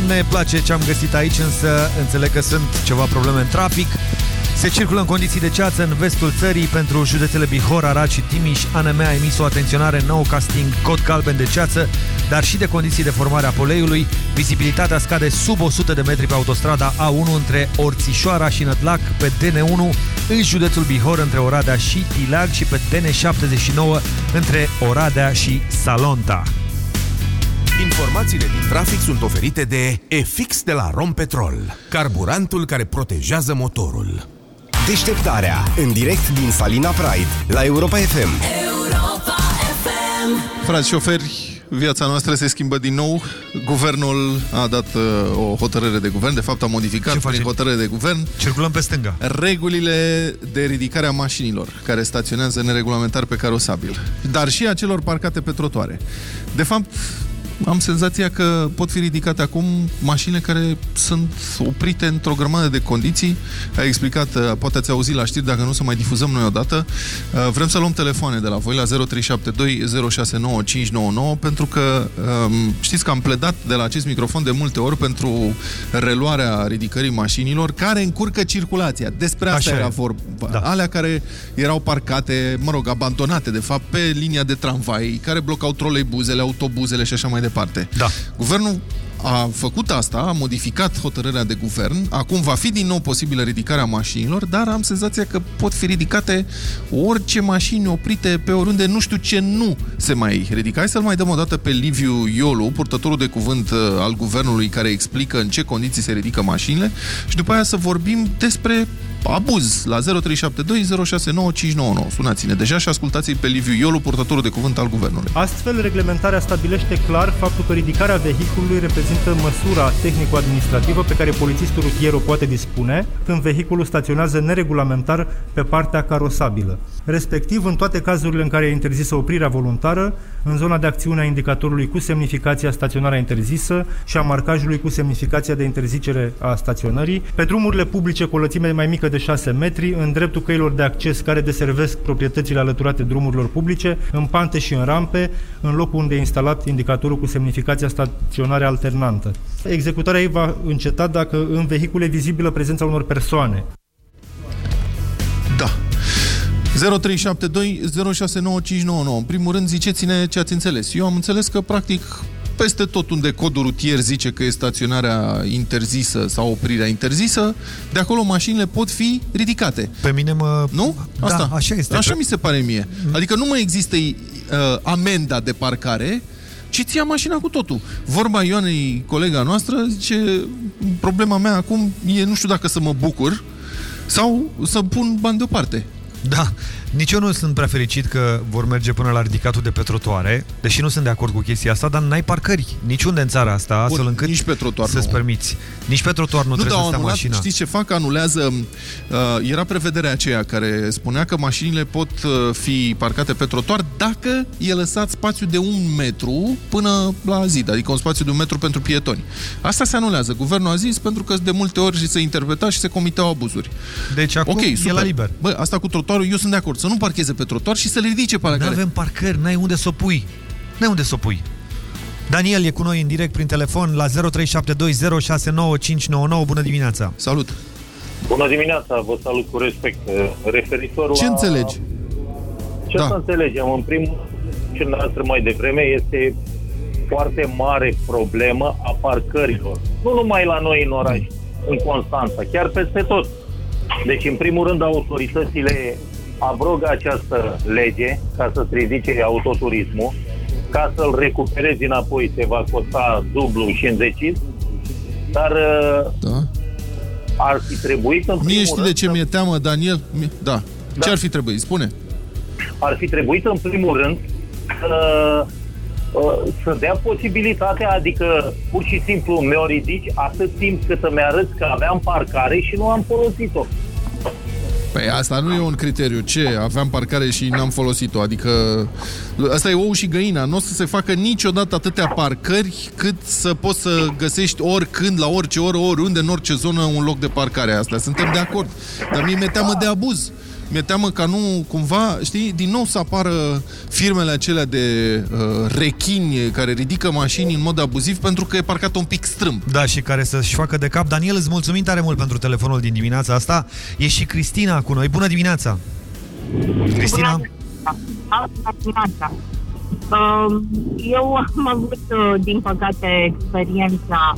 Speaker 2: Ne place ce am găsit aici Însă înțeleg că sunt ceva probleme în trafic. Se circulă în condiții de ceață În vestul țării. Pentru județele Bihor, Arad și Timiș ANM a emis o atenționare nou casting cod galben de ceață Dar și de condiții de formare a poleiului. Vizibilitatea scade sub 100 de metri pe autostrada A1 Între Orțișoara și Nătlac Pe DN1 în județul Bihor Între Oradea și Tilag Și pe DN79 între Oradea și Salonta
Speaker 3: Informațiile din trafic sunt oferite de EFIX de la Rompetrol, carburantul care protejează motorul.
Speaker 20: Deșteptarea, în direct din Salina Pride, la Europa FM.
Speaker 4: Frați șoferi, viața noastră se schimbă din nou. Guvernul a dat uh, o hotărâre de guvern, de fapt a modificat prin hotărâre de guvern
Speaker 2: Circulăm pe stânga
Speaker 4: regulile de ridicare a mașinilor care staționează neregulamentar pe carosabil, dar și a celor parcate pe trotoare. De fapt, am senzația că pot fi ridicate acum mașini care sunt oprite într-o grămadă de condiții. A explicat, uh, poate ați auzit la știri, dacă nu să mai difuzăm noi odată. Uh, Vrem să luăm telefoane de la voi la 0372 069599 pentru că um, știți că am pledat de la acest microfon de multe ori pentru reluarea ridicării mașinilor care încurcă circulația. Despre asta
Speaker 2: Așa
Speaker 4: era
Speaker 2: e.
Speaker 4: vorba. Da. Alea care erau parcate, mă rog, abandonate de fapt pe linia de tramvai, care blocau troleibuzele, autobuzele și așa mai departe.
Speaker 2: Da.
Speaker 4: Guvernul a făcut asta, a modificat hotărârea de guvern, acum va fi din nou posibilă ridicarea mașinilor, dar am senzația că pot fi ridicate orice mașini oprite pe oriunde, nu știu ce nu se mai ridică. Hai să-l mai dăm o dată pe Liviu Iolu, purtătorul de cuvânt uh, al guvernului, care explică în ce condiții se ridică mașinile și după aia să vorbim despre abuz la 0372 Sunați-ne deja și ascultați pe Liviu Iolu, purtătorul de cuvânt al guvernului.
Speaker 39: Astfel, reglementarea stabilește clar faptul că ridicarea vehiculului reprezintă măsura tehnico-administrativă pe care polițistul rutier o poate dispune când vehiculul staționează neregulamentar pe partea carosabilă. Respectiv, în toate cazurile în care e interzisă oprirea voluntară, în zona de acțiune a indicatorului cu semnificația staționarea interzisă și a marcajului cu semnificația de interzicere a staționării, pe drumurile publice cu o lățime mai mică de 6 metri, în dreptul căilor de acces care deservesc proprietățile alăturate drumurilor publice, în pante și în rampe, în locul unde e instalat indicatorul cu semnificația staționare alternantă. Executarea ei va înceta dacă în vehicul e vizibilă prezența unor persoane.
Speaker 4: Da. 0372 069599. În primul rând, ziceți-ne ce ați înțeles. Eu am înțeles că, practic, peste tot unde codul rutier zice că e staționarea interzisă sau oprirea interzisă, de acolo mașinile pot fi ridicate.
Speaker 2: Pe mine mă...
Speaker 4: Nu?
Speaker 2: Da,
Speaker 4: Asta.
Speaker 2: așa este.
Speaker 4: Așa mi se pare mie. Adică nu mai există uh, amenda de parcare, ci ți ia mașina cu totul. Vorba Ioanei, colega noastră, zice, problema mea acum e, nu știu dacă să mă bucur, Sau să pun bani deoparte.
Speaker 2: Da, nici eu nu sunt prea fericit că vor merge până la ridicatul de pe trotuare, deși nu sunt de acord cu chestia asta, dar n-ai parcări niciunde în țara asta, astfel
Speaker 4: Bun,
Speaker 2: încât
Speaker 4: nici pe trotuar
Speaker 2: să-ți
Speaker 4: nu.
Speaker 2: permiți. Nici pe trotuar nu,
Speaker 4: Nu,
Speaker 2: trebuie
Speaker 4: dar
Speaker 2: să
Speaker 4: au
Speaker 2: stea
Speaker 4: anulat,
Speaker 2: mașina.
Speaker 4: știți ce fac? Anulează, uh, era prevederea aceea care spunea că mașinile pot uh, fi parcate pe trotuar dacă e lăsat spațiu de un metru până la zid, adică un spațiu de un metru pentru pietoni. Asta se anulează. Guvernul a zis pentru că de multe ori se interpreta și se comiteau abuzuri.
Speaker 2: Deci acum
Speaker 4: ok,
Speaker 2: e
Speaker 4: super.
Speaker 2: la liber.
Speaker 4: Bă, asta cu trotuarul, eu sunt de acord. Să nu parcheze pe trotuar și să le ridice pe alea
Speaker 2: Nu
Speaker 4: care...
Speaker 2: avem parcări, n-ai unde să o pui. N-ai unde să o pui. Daniel e cu noi în direct prin telefon la 0372069599. Bună dimineața!
Speaker 4: Salut!
Speaker 46: Bună dimineața, vă salut cu respect. Referitor
Speaker 4: Ce
Speaker 46: la...
Speaker 4: înțelegi?
Speaker 46: Ce
Speaker 4: Da.
Speaker 46: să înțelegem? În primul ce noastră mai devreme este foarte mare problemă a parcărilor. Nu numai la noi în oraș, în Constanța, chiar peste tot. Deci, în primul rând, autoritățile abrogă această lege ca să-ți ridice autoturismul, ca să-l recuperezi înapoi te va costa dublu și înzecit, dar
Speaker 4: Da.
Speaker 46: ar fi trebuit în
Speaker 4: Mie
Speaker 46: primul
Speaker 4: știi de
Speaker 46: rând
Speaker 4: ce mi-e teamă, Daniel? Mi- Da. Ce ar fi trebuit? Spune.
Speaker 46: ar fi trebuit în primul rând să, uh, să dea posibilitatea, adică pur și simplu mi-o ridici atât timp cât îmi arăți că aveam parcare și nu am folosit-o.
Speaker 4: Păi asta nu e un criteriu. Ce? Aveam parcare și n-am folosit-o. Adică asta e ou și găina. Nu o să se facă niciodată atâtea parcări cât să poți să găsești oricând, la orice oră, oriunde, în orice zonă, un loc de parcare. Asta suntem de acord. Dar mie mi-e teamă de abuz. Mi-e teamă ca nu cumva, știi, din nou să apară firmele acelea de uh, rechini care ridică mașini în mod abuziv pentru că e parcat un pic strâmb.
Speaker 2: Da, și care să-și facă de cap. Daniel, îți mulțumim tare mult pentru telefonul din dimineața asta. E și Cristina cu noi. Bună dimineața! Cristina?
Speaker 14: dimineața. Uh, Eu am avut, uh, din păcate, experiența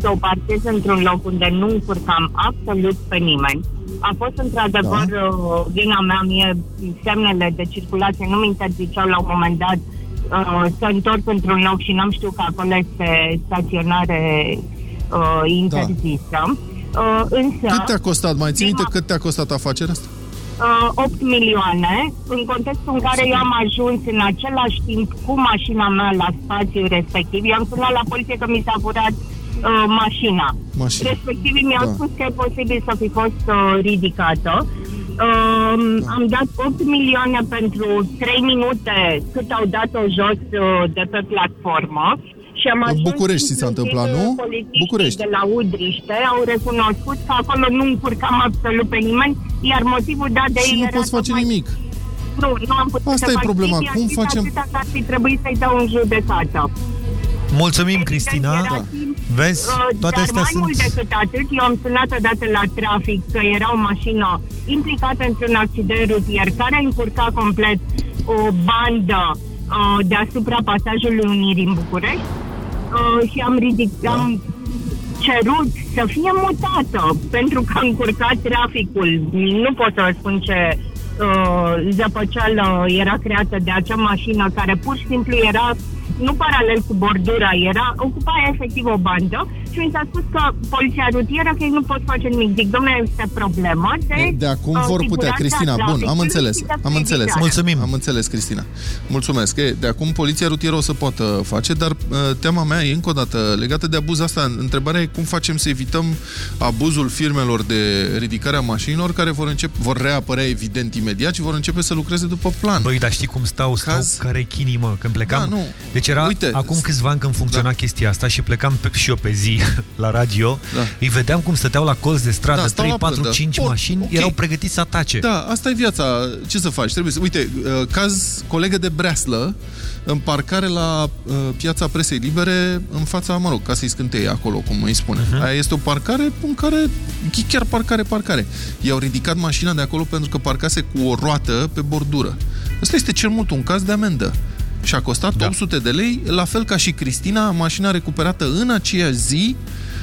Speaker 14: să o parchez într-un loc unde nu încurcam absolut pe nimeni. A fost într-adevăr da. vina mea, mie semnele de circulație nu mi interziceau la un moment dat uh, să întorc într-un loc și n-am știut că acolo este staționare uh, interzisă. Uh, însă,
Speaker 4: Cât te-a costat? Mai ții minte cât te-a costat afacerea asta?
Speaker 14: uh, 8 milioane, în contextul în care eu am ajuns în același timp cu mașina mea la spațiul respectiv. Eu am sunat la poliție că mi s-a furat uh, mașina.
Speaker 4: Mașina.
Speaker 14: Respectivii mi-au
Speaker 4: Da.
Speaker 14: spus că e posibil să fi fost uh, ridicată. Uh,
Speaker 4: Da.
Speaker 14: Am dat 8 milioane pentru 3 minute cât au dat-o jos uh, de pe platformă. Și am
Speaker 4: În
Speaker 14: ajuns
Speaker 4: București ți s-a
Speaker 14: inclusiv
Speaker 4: întâmplat, nu?
Speaker 14: polițiștii
Speaker 4: București.
Speaker 14: de la Udriște au recunoscut că acolo nu încurcam absolut pe nimeni, iar motivul dat de
Speaker 4: Și
Speaker 14: ei
Speaker 4: nu
Speaker 14: era
Speaker 4: poți face
Speaker 14: tocmai-
Speaker 4: nimic.
Speaker 14: Nu, nu am putut
Speaker 4: Asta
Speaker 14: să
Speaker 4: e
Speaker 14: fac
Speaker 4: problema.
Speaker 14: nimic,
Speaker 4: Cum
Speaker 14: i-am zis
Speaker 4: facem-
Speaker 14: atâta că ar fi trebuit să-i dau în judecată.
Speaker 2: Mulțumim, Cristina. Da. Vezi,
Speaker 14: Uh,
Speaker 2: toate
Speaker 14: Dar
Speaker 2: astea
Speaker 14: mai
Speaker 2: sunt...
Speaker 14: mult decât atât, eu am sunat odată la trafic că era o mașină implicată într-un accident rutier care a încurcat complet o bandă uh, deasupra pasajului Unirii în București uh, și am ridicat, am cerut să fie mutată pentru că a încurcat traficul. Nu pot să vă spun ce uh, zăpăceală era creată de acea mașină care pur și simplu era nu paralel cu bordura, era ocupa efectiv o bandă și mi s-a spus că poliția rutieră că ei nu pot face nimic. Zic, domnule, este problemă de,
Speaker 4: De acum
Speaker 14: uh,
Speaker 4: vor putea,
Speaker 14: siguranța
Speaker 4: Cristina, bun, am
Speaker 14: traficului
Speaker 4: înțeles,
Speaker 14: și de
Speaker 4: am înțeles.
Speaker 14: fluidizare.
Speaker 4: Mulțumim. Am înțeles, Cristina. Mulțumesc. E, de acum poliția rutieră o să poată face, dar uh, teama mea e încă o dată legată de abuz asta. Întrebarea e cum facem să evităm abuzul firmelor de ridicare a mașinilor care vor, începe, vor reapărea evident imediat și vor începe să lucreze după plan.
Speaker 2: Băi, dar știi cum stau? Stau Caz... care chinii, mă, când plecam.
Speaker 4: Da, nu.
Speaker 2: Deci era
Speaker 4: Uite,
Speaker 2: acum câțiva ani când funcționa da. chestia asta și plecam pe, și eu pe zi la radio,
Speaker 4: Da.
Speaker 2: îi vedeam cum stăteau la colț de stradă,
Speaker 4: Da,
Speaker 2: da,
Speaker 4: stau
Speaker 2: 3,
Speaker 4: la
Speaker 2: 4,
Speaker 4: pândă.
Speaker 2: 5
Speaker 4: Bun,
Speaker 2: mașini,
Speaker 4: ok.
Speaker 2: erau pregătiți să atace.
Speaker 4: Da, asta e viața. Ce să faci? Trebuie să... Uite, uh, caz colegă de Breaslă, în parcare la uh, piața presei libere, în fața, mă rog, casei scânteie, acolo, cum îi spune. Uh-huh. Aia este o parcare în care, chiar parcare, parcare. I-au ridicat mașina de acolo pentru că parcase cu o roată pe bordură. Ăsta este cel mult un caz de amendă. Și a costat da. 800 de lei, la fel ca și Cristina, mașina recuperată în aceeași zi,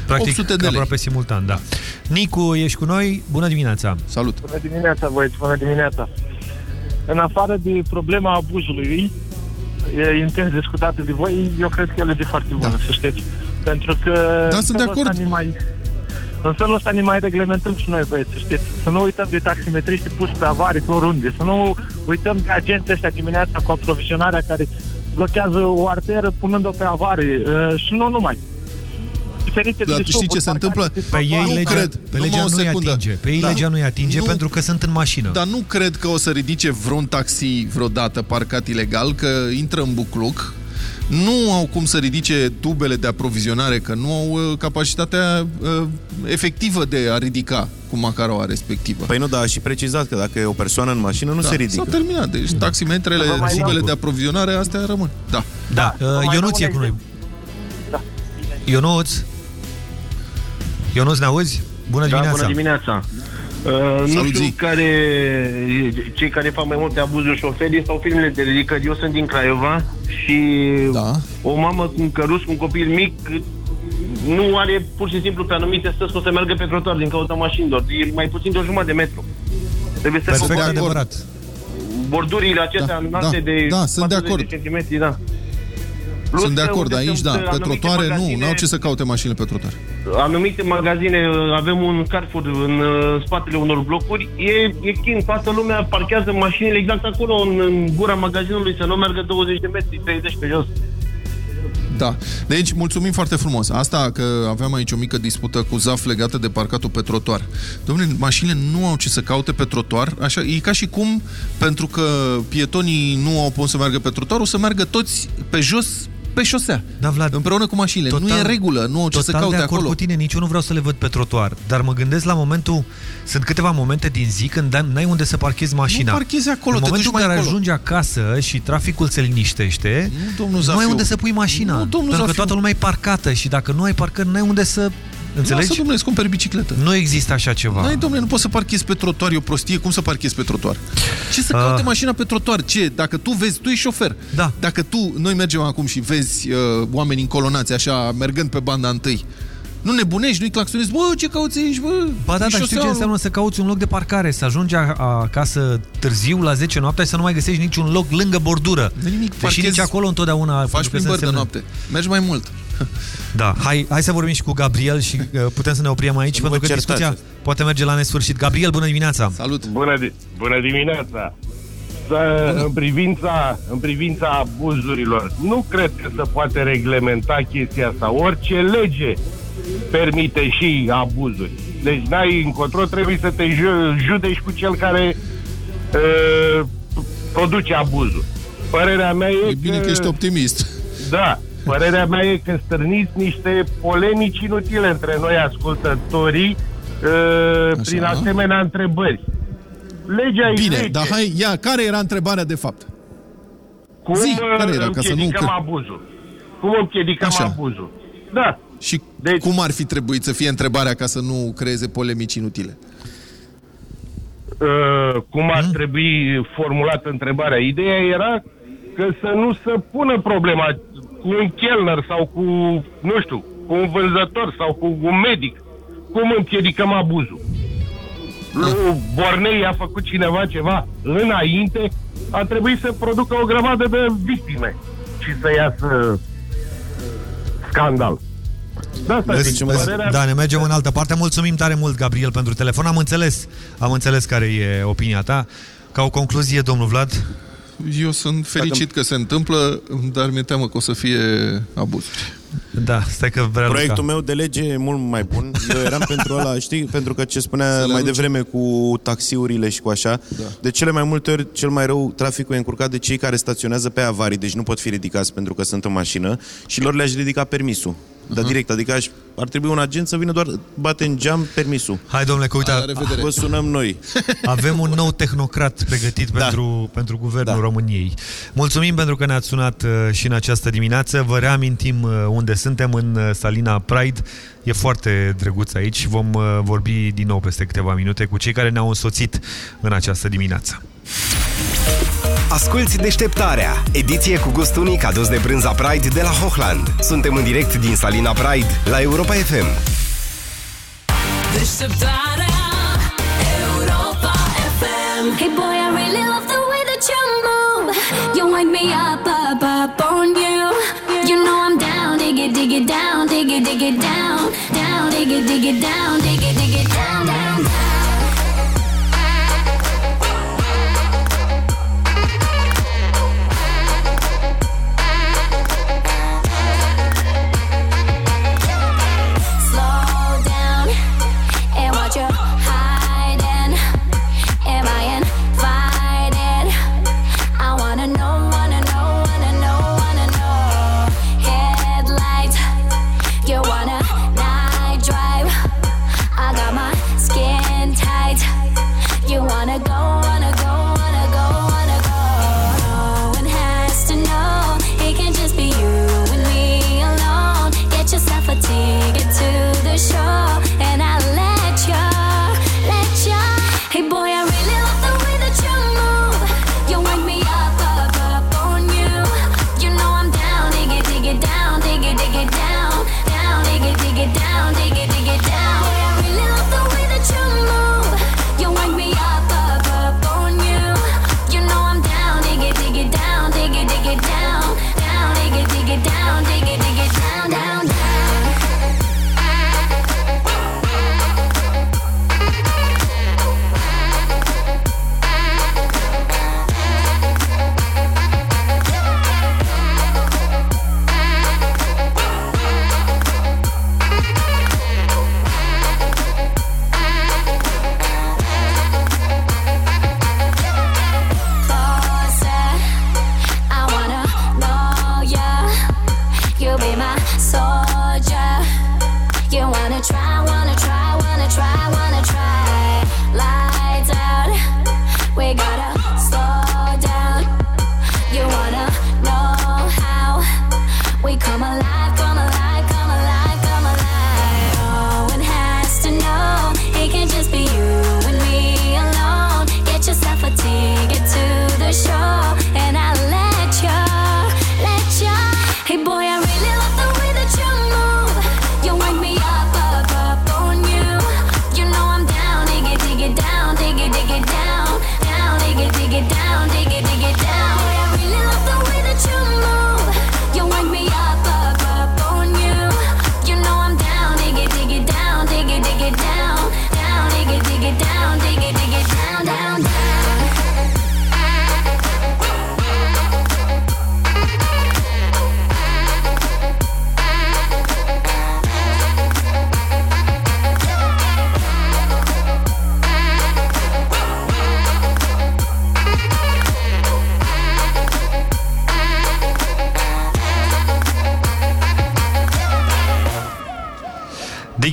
Speaker 2: Practic,
Speaker 4: 800 de lei.
Speaker 2: aproape simultan, da. Nicu, ești cu noi? Bună dimineața!
Speaker 4: Salut!
Speaker 47: Bună dimineața, băieți, bună dimineața. În afară de problema abuzului, e intens discutată de voi, eu cred că e o lege foarte bună, da. să știți. Pentru că...
Speaker 4: Da, sunt de
Speaker 47: felul ăsta
Speaker 4: acord.
Speaker 47: Ne mai,
Speaker 48: În felul ăsta ne mai reglementăm și noi, băieți, știți? Să nu uităm de taximetriști puși pe avarii pe oriunde, să nu uităm de agenții ăștia dimineața cu aprovizionarea care blochează o arteră punând-o pe avarii uh, și nu numai. Diferite
Speaker 4: Dar
Speaker 48: de
Speaker 4: știi ce se întâmplă?
Speaker 2: Pe ei
Speaker 4: Nu
Speaker 2: legea,
Speaker 4: cred.
Speaker 2: pe
Speaker 4: Numai
Speaker 2: legea
Speaker 4: o
Speaker 2: nu-i
Speaker 4: secundă.
Speaker 2: atinge. Pe ei
Speaker 4: Da.
Speaker 2: legea nu-i atinge
Speaker 4: Nu.
Speaker 2: pentru că sunt în mașină.
Speaker 4: Dar nu cred că o să ridice vreun taxi vreodată parcat ilegal, că intră în bucluc, nu au cum să ridice tubele de aprovizionare, că nu au uh, capacitatea uh, efectivă de a ridica cu macaroa respectivă.
Speaker 1: Păi nu, dar a și precizat că dacă e o persoană în mașină, nu
Speaker 4: da,
Speaker 1: se ridică.
Speaker 4: S-a terminat. Deci taximetrele,
Speaker 1: Vă mai
Speaker 4: tubele
Speaker 1: dau.
Speaker 4: de aprovizionare, astea rămân. Da.
Speaker 2: Da, uh, Ionuț e cu noi. Ionuț? Ionuț, ne auzi? Bună dimineața!
Speaker 49: Da, bună dimineața. Uh, nu
Speaker 4: Salut,
Speaker 49: știu
Speaker 4: zi.
Speaker 49: care, cei care fac mai multe abuzuri șoferii sau filmele de ridică. Eu sunt din Craiova și
Speaker 4: da.
Speaker 49: o mamă cu un căruț cu un copil mic nu are pur și simplu pe anumite străzi cum să meargă pe trotuar din cauza mașinilor. E mai puțin de o jumătate de metru. Trebuie să
Speaker 2: Perfect
Speaker 49: compari
Speaker 2: adevărat.
Speaker 49: bordurile acestea
Speaker 4: Da,
Speaker 49: înalte
Speaker 4: da,
Speaker 49: de
Speaker 4: da, sunt de
Speaker 49: 40
Speaker 4: acord.
Speaker 49: centimetri, da. Plus
Speaker 4: Sunt de
Speaker 49: că
Speaker 4: acord,
Speaker 49: unde
Speaker 4: aici
Speaker 49: sunt
Speaker 4: da. Pe
Speaker 49: anumite
Speaker 4: trotuare nu,
Speaker 49: magazine-
Speaker 4: n-au ce să caute mașinile pe trotuar.
Speaker 49: anumite magazine, avem un Carrefour în uh, spatele unor blocuri, e, e chin, toată lumea parchează mașinile exact acolo, în, în gura magazinului, să nu meargă 20 de metri, 30 pe jos.
Speaker 4: Da. Deci, mulțumim foarte frumos. Asta că aveam aici o mică dispută cu ZAF legată de parcatul pe trotuar. Domnule, mașinile nu au ce să caute pe trotuar, așa, e ca și cum, pentru că pietonii nu au cum să meargă pe trotuar, o să meargă toți pe jos pe șosea.
Speaker 2: Da, Vlad,
Speaker 4: împreună cu mașinile. nu e în regulă, nu au ce să
Speaker 2: total
Speaker 4: caute
Speaker 2: de acord
Speaker 4: acolo.
Speaker 2: cu tine, nici eu nu vreau să le văd pe trotuar, dar mă gândesc la momentul, sunt câteva momente din zi când n- n-ai unde să parchezi mașina.
Speaker 4: Nu parchezi acolo,
Speaker 2: În
Speaker 4: te
Speaker 2: momentul
Speaker 4: duci
Speaker 2: în
Speaker 4: mai
Speaker 2: care
Speaker 4: încolo.
Speaker 2: ajungi acasă și traficul se liniștește,
Speaker 4: Nu, domnul
Speaker 2: nu ai
Speaker 4: Zafiu.
Speaker 2: unde să pui mașina,
Speaker 4: Nu, domnul
Speaker 2: pentru că
Speaker 4: Zafiu.
Speaker 2: toată lumea e parcată și dacă nu ai parcări, n-ai unde să... Înțelegi?
Speaker 4: Lasă, domnule, îți cumperi bicicletă.
Speaker 2: Nu există așa ceva.
Speaker 4: N-ai, domnule, nu poți să parchezi pe trotuar, e o prostie. Cum să parchezi pe trotuar? Ce să caute
Speaker 2: Ah.
Speaker 4: mașina pe trotuar? Ce? Dacă tu vezi, tu ești șofer.
Speaker 2: Da.
Speaker 4: Dacă tu, noi mergem acum și vezi uh, oameni încolonați așa, mergând pe banda întâi, nu nebunești, nu-i claxonezi, bă, ce cauți aici, bă?
Speaker 2: Ba da,
Speaker 4: E
Speaker 2: dar știu
Speaker 4: șoseaua.
Speaker 2: ce înseamnă să cauți un loc de parcare, să ajungi a- acasă târziu la 10 noaptea și să nu mai găsești niciun loc lângă bordură.
Speaker 4: nimic,
Speaker 2: Deși
Speaker 4: parchezi-
Speaker 2: nici acolo întotdeauna...
Speaker 4: Faci
Speaker 2: pentru că se
Speaker 4: plimbări de
Speaker 2: însemnă-
Speaker 4: noapte. Mergi mai mult.
Speaker 2: Da, hai, hai să vorbim și cu Gabriel și uh, putem să ne oprim aici,
Speaker 1: Nu
Speaker 2: pentru
Speaker 1: vă
Speaker 2: că
Speaker 1: certați.
Speaker 2: discuția poate merge la nesfârșit. Gabriel, bună dimineața!
Speaker 4: Salut!
Speaker 47: Bună, di- bună dimineața! Să, în, privința, în privința abuzurilor, nu cred că se poate reglementa chestia asta. Orice lege permite și abuzuri. Deci n-ai încotro, trebuie să te ju- judeci cu cel care uh, produce abuzul. Părerea mea e,
Speaker 4: E bine că ești optimist.
Speaker 47: Da, părerea mea e că stârniți niște polemici inutile între noi ascultătorii uh, prin asemenea întrebări. Legea e
Speaker 4: Bine,
Speaker 47: lege.
Speaker 4: dar hai, ia, care era întrebarea de fapt?
Speaker 47: Cum
Speaker 4: Zi,
Speaker 47: uh,
Speaker 4: care era, ca să nu-
Speaker 47: împiedicăm
Speaker 4: că-
Speaker 47: abuzul? Cum împiedicăm
Speaker 4: Așa.
Speaker 47: abuzul? Da.
Speaker 4: Și deci... cum ar fi trebuit să fie întrebarea ca să nu creeze polemici inutile?
Speaker 47: Uh, cum
Speaker 4: Hmm?
Speaker 47: ar trebui formulată întrebarea? Ideea era că să nu se pună problema cu un chelner sau cu, nu știu, cu un vânzător sau cu un medic. Cum împiedicăm abuzul? Lui Bornei a făcut cineva ceva înainte, a trebuit să producă o grămadă de victime și să iasă scandal. Da, asta
Speaker 2: Vezi,
Speaker 47: zic,
Speaker 2: vezi,
Speaker 47: părerea
Speaker 2: da, ne mergem în altă parte. Mulțumim tare mult, Gabriel, pentru telefon. Am înțeles, am înțeles care e opinia ta. Ca o concluzie, domnul Vlad?
Speaker 4: Eu sunt fericit că se întâmplă, dar mi-e teamă că o să fie abuzuri.
Speaker 2: Da, stai că vrea
Speaker 1: Proiectul
Speaker 2: Luca.
Speaker 1: meu de lege e mult mai bun. Eu eram pentru ăla, știi, pentru că ce spunea mai devreme cu taxiurile și cu așa, da. de cele mai multe ori, cel mai rău, traficul e încurcat de cei care staționează pe avarii, deci nu pot fi ridicați pentru că sunt în mașină și lor le-aș ridica permisul. Dar direct, adică aș, ar trebui un agent să vină doar bate în geam permisul.
Speaker 2: Hai, domnule, că uite,
Speaker 1: Vă sunăm noi.
Speaker 2: Avem un nou tehnocrat pregătit da. pentru, pentru Guvernul da. României. Mulțumim pentru că ne-ați sunat uh, și în această dimineață. Vă reamintim uh, unde suntem, în uh, Salina Pride. E foarte drăguț aici. Vom uh, vorbi din nou peste câteva minute cu cei care ne-au însoțit în această dimineață.
Speaker 20: Asculți Deșteptarea, ediție cu gust unic adus de brânza Pride de la Hochland. Suntem în direct din Salina Pride la Europa FM.
Speaker 50: Deșteptarea Europa FM
Speaker 18: Hey boy, I really love the way that you move. You wake me up, up, up on it, down, dig it, dig it down, down, dig it, dig it down, dig it, dig it down, down,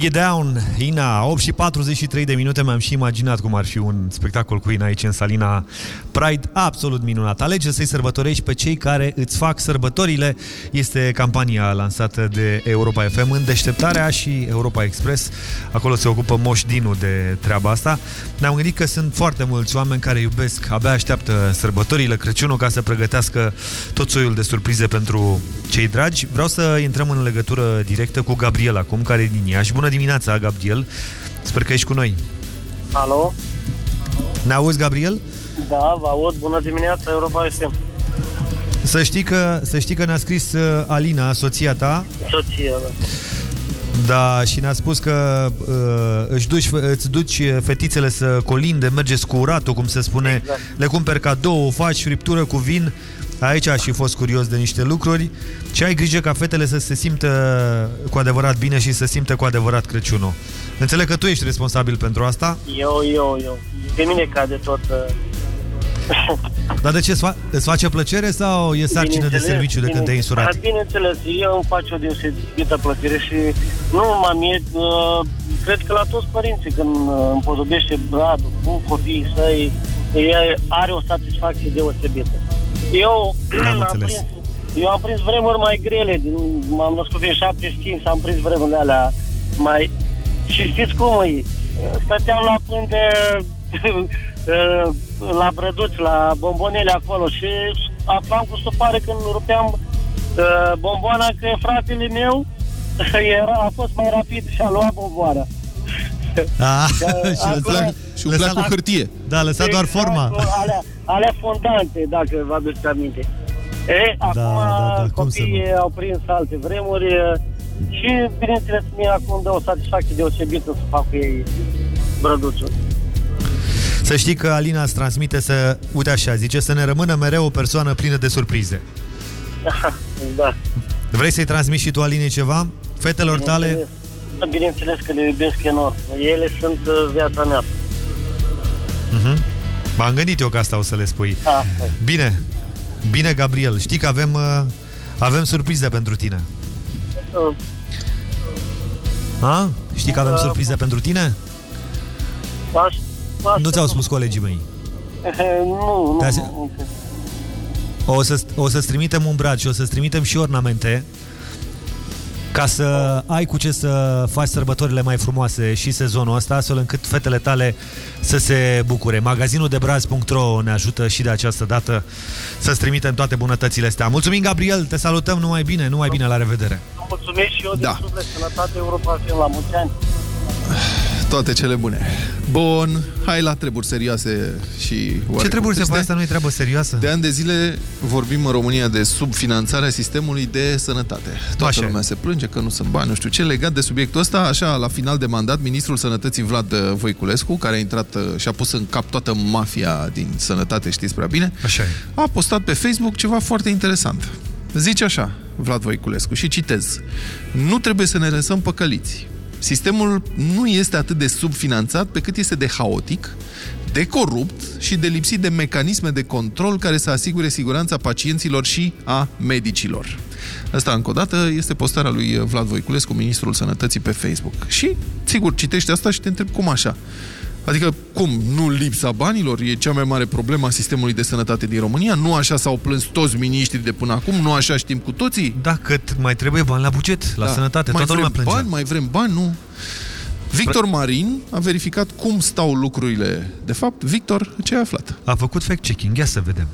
Speaker 2: Dig It Down, Ina, 8 și 43 de minute, mi-am și imaginat cum ar fi un spectacol cu Ina aici în Salina Pride, absolut minunat. Alege să-i sărbătorești pe cei care îți fac sărbătorile. Este campania lansată de Europa FM în deșteptarea și Europa Express. Acolo se ocupă Moș Dinu de treaba asta. Ne-am gândit că sunt foarte mulți oameni care iubesc, abia așteaptă sărbătorile, Crăciunul, ca să pregătească tot soiul de surprize pentru cei dragi. Vreau să intrăm în legătură directă cu Gabriel acum, care e din Iași. Bună dimineața, Gabriel! Sper că ești cu noi.
Speaker 51: Alo?
Speaker 2: Ne auzi, Gabriel?
Speaker 51: Da, vă aud. Bună dimineața, Europa FM.
Speaker 2: Să știi că, să știi că ne-a scris uh, Alina, soția ta,
Speaker 51: Soția, da.
Speaker 2: da, și ne-a spus că uh, își duci, îți duci fetițele să colinde, mergeți cu uratul, cum se spune,
Speaker 51: Exact.
Speaker 2: le cumperi cadou, faci friptură cu vin. Aici aș fi fost curios de niște lucruri și ai grijă ca fetele să se simtă cu adevărat bine și să simtă cu adevărat Crăciunul. Înțeleg că tu ești responsabil pentru asta,
Speaker 51: Eu, eu, eu. De mine cade tot... uh,
Speaker 2: dar de ce îți, fa- îți face plăcere sau e sarcină de
Speaker 51: bineînțeles,
Speaker 2: serviciu de când te-ai
Speaker 51: bine-
Speaker 2: însurat?
Speaker 51: Da, Bineînțeles, eu îmi face o deosebită plăcere și nu numai mie, uh, cred că la toți părinții când uh, împodobește bradul cu copiii săi, ea are o satisfacție deosebită. Eu am prins, eu am prins vremuri mai grele, din- m-am născut în 75 și am prins vremurile alea mai... Și știți cum e? Stăteam la punte la brăduți, la bombonele acolo și aflam cu supare când rupeam uh, bomboana că fratele meu era, a fost mai rapid și a luat bomboana.
Speaker 2: Ah,
Speaker 51: Că
Speaker 2: și
Speaker 51: acum-
Speaker 2: lăsat,
Speaker 4: Și umplea cu hârtie.
Speaker 2: Da, lăsat doar forma.
Speaker 51: Alea, alea fondante, dacă vă aduceți aminte. E, acum
Speaker 52: da, da, cum să
Speaker 51: copiii au prins alte vremuri e, și, bineînțeles, mie acum dă o satisfacție deosebită să fac cu ei brăduțuri.
Speaker 52: Să știi că Alina îți transmite să, uite așa, zice să ne rămână mereu o persoană plină de surprize.
Speaker 51: da.
Speaker 52: Vrei să-i transmiți și tu, Alinei, ceva? Fetelor tale?
Speaker 51: Bineînțeles, bineînțeles că le iubesc enorm. Ele sunt uh, viața mea.
Speaker 52: Uh-huh. M-am gândit eu că asta o să le spui.
Speaker 51: Asta e.
Speaker 52: Bine, bine, Gabriel. Știi că avem, uh, avem surprize pentru tine.
Speaker 51: Uh,
Speaker 52: Ha? Știi că avem
Speaker 51: Da.
Speaker 52: surprize pentru tine?
Speaker 51: Aș, aș,
Speaker 52: Nu ți-au spus colegii mei.
Speaker 51: nu, nu,
Speaker 52: Te-a-
Speaker 51: nu.
Speaker 52: O, să, o să-ți trimitem un brad și o să-ți trimitem și ornamente ca să ai cu ce să faci sărbătorile mai frumoase și sezonul ăsta, astfel încât fetele tale să se bucure. Magazinul de braz.ro ne ajută și de această dată să-ți trimitem toate bunătățile astea. Mulțumim, Gabriel, te salutăm, numai bine, numai bine, la revedere.
Speaker 51: Mulțumesc și eu
Speaker 4: Da.
Speaker 51: din suflet, sănătate, Europa Film, la mulți ani.
Speaker 4: Toate cele bune. Bun, hai la treburi serioase și oarecum
Speaker 52: Ce treburi se
Speaker 4: triste.
Speaker 52: fac? Asta nu e treabă serioasă?
Speaker 4: De ani de zile vorbim în România de subfinanțarea sistemului de sănătate. Toată
Speaker 52: Așa e.
Speaker 4: lumea se plânge că nu sunt bani, nu știu ce. Legat de subiectul ăsta, așa, la final de mandat, ministrul sănătății Vlad uh, Voiculescu, care a intrat uh, și a pus în cap toată mafia din sănătate, știți prea bine,
Speaker 52: Așa e.
Speaker 4: a postat pe Facebook ceva foarte interesant. Zice așa, Vlad Voiculescu, și citez. Nu trebuie să ne lăsăm păcăliți. Sistemul nu este atât de subfinanțat pe cât este de haotic, de corupt și de lipsit de mecanisme de control care să asigure siguranța pacienților și a medicilor. Asta, încă o dată, este postarea lui Vlad Voiculescu, ministrul sănătății pe Facebook. Și, sigur, citești asta și te întrebi cum așa. Adică, cum, nu lipsa banilor e cea mai mare problemă a sistemului de sănătate din România? Nu așa s-au plâns toți miniștrii de până acum? Nu așa știm cu toții?
Speaker 52: Da, cât mai trebuie bani la buget, la sănătate,
Speaker 4: mai
Speaker 52: toată
Speaker 4: vrem
Speaker 52: lumea plângea.
Speaker 4: bani, mai vrem bani, nu? Victor Marin a verificat cum stau lucrurile. De fapt, Victor, ce a aflat?
Speaker 52: A făcut fact-checking, ia să vedem.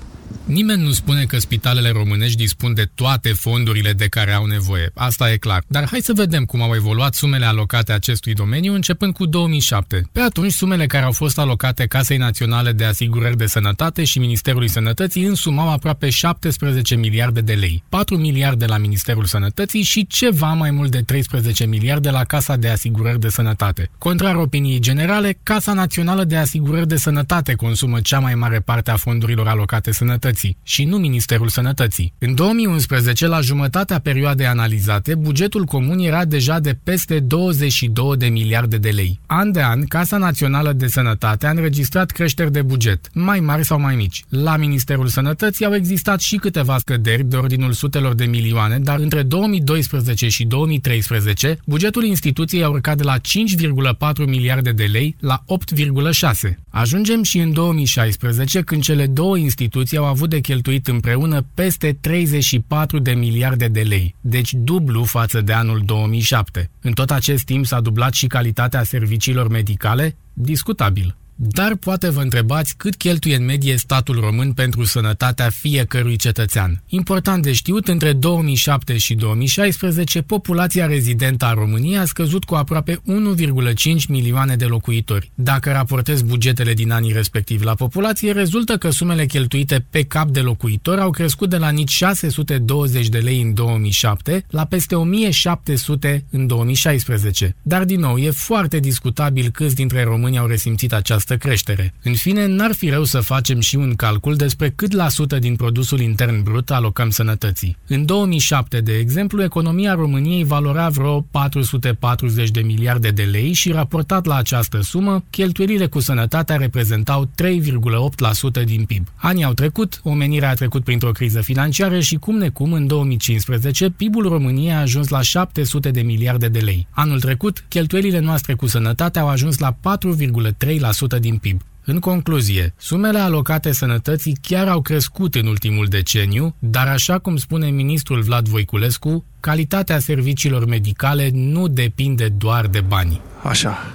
Speaker 53: Nimeni nu spune că spitalele românești dispun de toate fondurile de care au nevoie. Asta e clar. Dar hai să vedem cum au evoluat sumele alocate acestui domeniu începând cu 2007. Pe atunci, sumele care au fost alocate Casei Naționale de Asigurări de Sănătate și Ministerului Sănătății însumau aproape 17 miliarde de lei. 4 miliarde la Ministerul Sănătății și ceva mai mult de 13 miliarde la Casa de Asigurări de Sănătate. Contrar opiniei generale, Casa Națională de Asigurări de Sănătate consumă cea mai mare parte a fondurilor alocate sănătății și nu Ministerul Sănătății. În 2011, la jumătatea perioadei analizate, bugetul comun era deja de peste 22 de miliarde de lei. An de an, Casa Națională de Sănătate a înregistrat creșteri de buget, mai mari sau mai mici. La Ministerul Sănătății au existat și câteva scăderi de ordinul sutelor de milioane, dar între 2012 și 2013, bugetul instituției a urcat de la 5,4 miliarde de lei la 8,6. Ajungem și în 2016, când cele două instituții au avut de cheltuit împreună peste 34 de miliarde de lei, deci dublu față de anul 2007. În tot acest timp s-a dublat și calitatea serviciilor medicale? Discutabil. Dar poate vă întrebați cât cheltuie în medie statul român pentru sănătatea fiecărui cetățean. Important de știut, între 2007 și 2016, populația rezidentă a României a scăzut cu aproape 1,5 milioane de locuitori. Dacă raportez bugetele din anii respectivi la populație, rezultă că sumele cheltuite pe cap de locuitor au crescut de la nici 620 de lei în 2007 la peste 1700 în 2016. Dar, din nou, e foarte discutabil câți dintre români au resimțit această creștere. În fine, n-ar fi rău să facem și un calcul despre cât la sută din produsul intern brut alocăm sănătății. În 2007, de exemplu, economia României valora vreo 440 de miliarde de lei și raportat la această sumă, cheltuielile cu sănătatea reprezentau 3,8% din PIB. Anii au trecut, omenirea a trecut printr-o criză financiară și cum necum în 2015 PIB-ul României a ajuns la 700 de miliarde de lei. Anul trecut, cheltuielile noastre cu sănătate au ajuns la 4,3% din PIB. În concluzie, sumele alocate sănătății chiar au crescut în ultimul deceniu, dar așa cum spune ministrul Vlad Voiculescu, calitatea serviciilor medicale nu depinde doar de bani.
Speaker 4: Așa.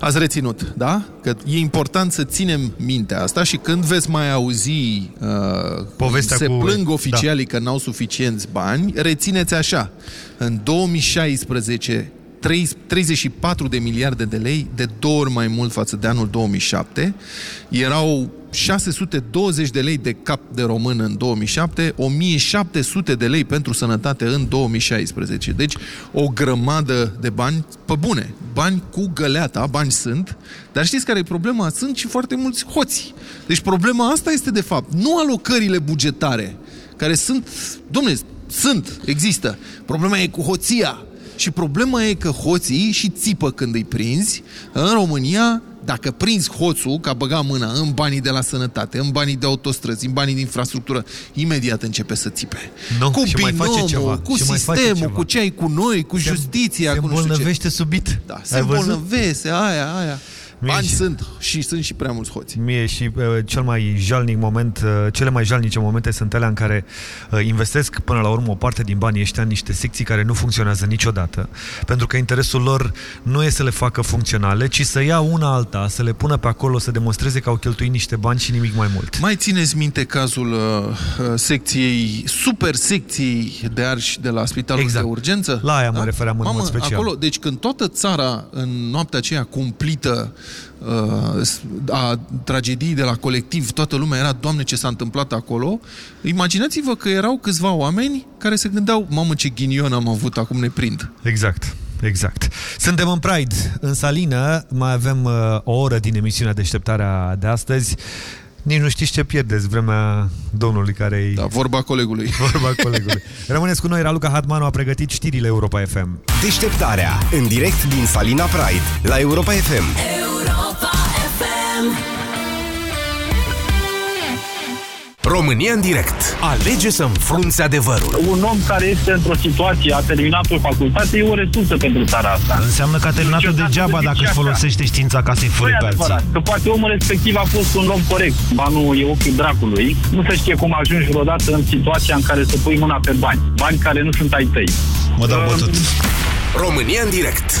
Speaker 4: Ați reținut, da? Că e important să ținem mintea asta și când veți mai auzi uh,
Speaker 52: Povestea
Speaker 4: se
Speaker 52: cu-
Speaker 4: plâng oficialii
Speaker 52: da.
Speaker 4: că n-au suficienți bani, rețineți așa. În 2016 3, 34 de miliarde de lei, de două ori mai mult față de anul 2007. Erau 620 de lei de cap de român în 2007, 1700 de lei pentru sănătate în 2016. Deci o grămadă de bani, pe bune, bani cu găleata, bani sunt, dar știți care e problema? Sunt și foarte mulți hoți. Deci problema asta este de fapt, nu alocările bugetare, care sunt, domnule, sunt, există. Problema e cu hoția. Și problema e că hoții și țipă când îi prinzi. În România, dacă prinzi hoțul, ca băga mâna în banii de la sănătate, în banii de autostrăzi, în banii de infrastructură, imediat începe să țipe.
Speaker 2: Nu,
Speaker 4: cu
Speaker 2: și mai face
Speaker 4: binomul,
Speaker 2: ceva,
Speaker 4: cu
Speaker 2: și mai face
Speaker 4: sistemul,
Speaker 2: ceva.
Speaker 4: cu ce ai cu noi, cu
Speaker 2: Se-
Speaker 4: justiția,
Speaker 2: se
Speaker 4: cu nu știu ce.
Speaker 2: îmbolnăvește subit.
Speaker 4: Da, se
Speaker 2: Ai văzut?
Speaker 4: îmbolnăvese, aia, aia.
Speaker 2: Mie
Speaker 4: Bani
Speaker 2: și-
Speaker 4: sunt și sunt și prea mulți hoți.
Speaker 2: Mie și uh, cel mai jalnic moment, uh, cele mai jalnice momente sunt alea în care uh, investesc până la urmă o parte din banii ăștia în niște secții care nu funcționează niciodată. Pentru că interesul lor nu e să le facă funcționale, ci să ia una alta, să le pună pe acolo, să demonstreze că au cheltuit niște bani și nimic mai mult.
Speaker 4: Mai țineți minte cazul uh, uh, secției, super secției de arși de la Spitalul
Speaker 2: Exact.
Speaker 4: de Urgență?
Speaker 2: La aia mă refeream în
Speaker 4: Mamă,
Speaker 2: mod special.
Speaker 4: acolo, deci când toată țara în noaptea aceea cumplită uh, a tragediei de la colectiv, toată lumea era, Doamne, ce s-a întâmplat acolo, imaginați-vă că erau câțiva oameni care se gândeau, mamă, ce ghinion am avut, acum ne prind.
Speaker 2: Exact. Exact. Suntem în Pride, în Salină, mai avem uh, o oră din emisiunea Deșteptarea de astăzi. Nici nu știți ce pierdeți vremea domnului care e...
Speaker 4: Da, vorba colegului.
Speaker 2: Vorba colegului. Rămâneți cu noi, Raluca Hatmanu a pregătit știrile Europa FM.
Speaker 20: Deșteptarea, în direct din Salina Pride, la Europa FM.
Speaker 18: Europa FM.
Speaker 16: România în direct. Alege să înfrunți adevărul.
Speaker 54: Un om care este într-o situație, a terminat o facultate, e o resursă pentru țara asta.
Speaker 55: Înseamnă că a terminat-o
Speaker 54: Niciodată
Speaker 55: degeaba
Speaker 54: zic
Speaker 55: dacă
Speaker 54: și
Speaker 55: își
Speaker 54: așa.
Speaker 55: folosește știința ca să-i
Speaker 54: Nu
Speaker 55: fure
Speaker 54: e
Speaker 55: pe alții.
Speaker 54: adevărat, că poate omul respectiv a fost un om corect. Banul e ochiul dracului. Nu se știe cum ajungi vreodată în situația în care să pui mâna pe bani. Bani care nu sunt ai tăi.
Speaker 55: Mă dau bătut.
Speaker 16: România în direct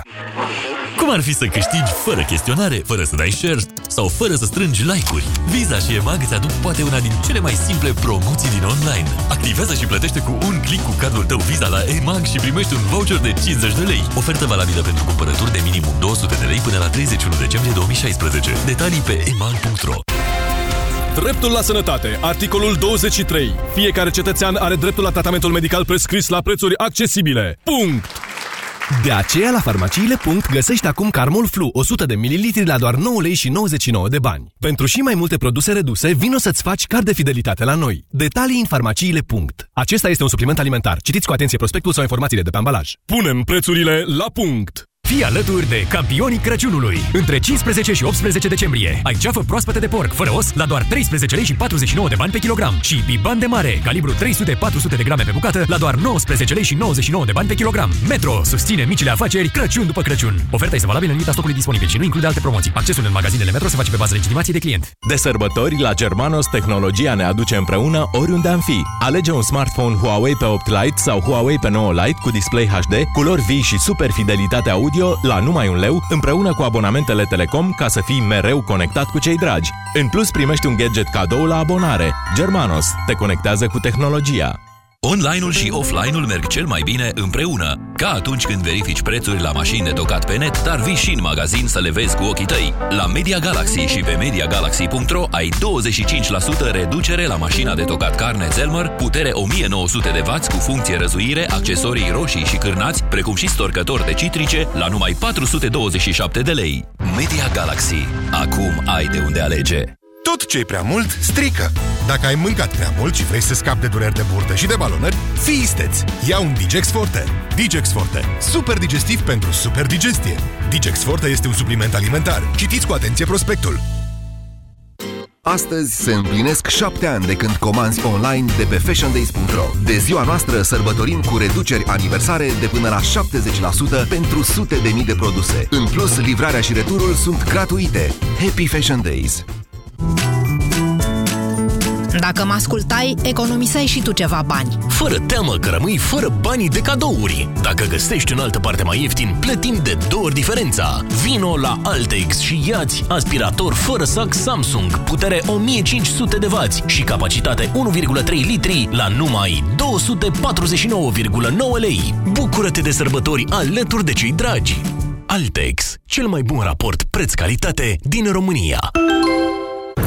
Speaker 12: Cum ar fi să câștigi fără chestionare, fără să dai share sau fără să strângi like-uri? Visa și EMAG îți aduc poate una din cele mai simple promoții din online. Activează și plătește cu un click cu cardul tău Visa la EMAG și primești un voucher de 50 de lei. Ofertă valabilă pentru cumpărături de minimum 200 de lei până la 31 decembrie 2016. Detalii pe emag.ro
Speaker 56: Dreptul la sănătate. Articolul 23. Fiecare cetățean are dreptul la tratamentul medical prescris la prețuri accesibile. Punct!
Speaker 15: De aceea, la farmaciile. găsești acum Carmol Flu 100 de ml la doar 9 lei și 99 de bani. Pentru și mai multe produse reduse, vino să-ți faci card de fidelitate la noi. Detalii în farmaciile. Acesta este un supliment alimentar. Citiți cu atenție prospectul sau informațiile de pe ambalaj.
Speaker 56: Punem prețurile la punct!
Speaker 12: Fii alături de campionii Crăciunului. Între 15 și 18 decembrie ai ceafă proaspătă de porc fără os la doar 13 lei și 49 de bani pe kilogram și biban de mare calibru 300-400 de grame pe bucată la doar 19 lei și 99 de bani pe kilogram. Metro susține micile afaceri Crăciun după Crăciun. Oferta este valabilă în limita stocului disponibil și nu include alte promoții. Accesul în magazinele Metro se face pe bază legitimației de client.
Speaker 57: De sărbători, la Germanos, tehnologia ne aduce împreună oriunde am fi. Alege un smartphone Huawei pe 8 Lite sau Huawei pe 9 Lite cu display HD, culori vii și super fidelitate audio la numai un leu, împreună cu abonamentele Telecom ca să fii mereu conectat cu cei dragi. În plus, primești un gadget cadou la abonare. Germanos te conectează cu tehnologia.
Speaker 12: Online-ul și offline-ul merg cel mai bine împreună. Ca atunci când verifici prețuri la mașini de tocat pe net, dar vii și în magazin să le vezi cu ochii tăi. La Media Galaxy și pe MediaGalaxy.ro ai 25% reducere la mașina de tocat carne Zelmer, putere 1900 de W cu funcție răzuire, accesorii roșii și cârnați, precum și storcători de citrice, la numai 427 de lei. Media Galaxy. Acum ai de unde alege.
Speaker 16: Tot ce e prea mult strică.
Speaker 58: Dacă ai mâncat prea mult și vrei să scapi de dureri de burtă și de balonări, fii isteț! Ia un Digex Forte. Digex Forte. Super digestiv pentru super digestie. Digex Forte este un supliment alimentar. Citiți cu atenție prospectul.
Speaker 13: Astăzi se împlinesc șapte ani de când comanzi online de pe fashiondays.ro. De ziua noastră sărbătorim cu reduceri aniversare de până la 70% pentru sute de mii de produse. În plus, livrarea și returul sunt gratuite. Happy Fashion Days!
Speaker 59: Dacă mă ascultai, economiseai și tu ceva bani.
Speaker 7: Fără teamă că rămâi fără banii de cadouri. Dacă găsești în altă parte mai ieftin, plătim de două ori diferența. Vino la Altex și iați aspirator fără sac Samsung, putere 1500 de W și capacitate 1,3 litri la numai 249,9 lei. Bucură-te de sărbători alături de cei dragi. Altex, cel mai bun raport preț-calitate din România.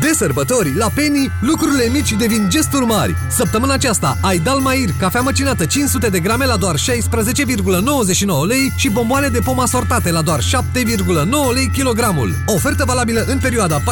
Speaker 8: De sărbători, la Penny, lucrurile mici devin gesturi mari. Săptămâna aceasta ai Dalmair, cafea măcinată 500 de grame la doar 16,99 lei și bomboane de pom asortate la doar 7,9 lei kilogramul. Ofertă valabilă în perioada 14-20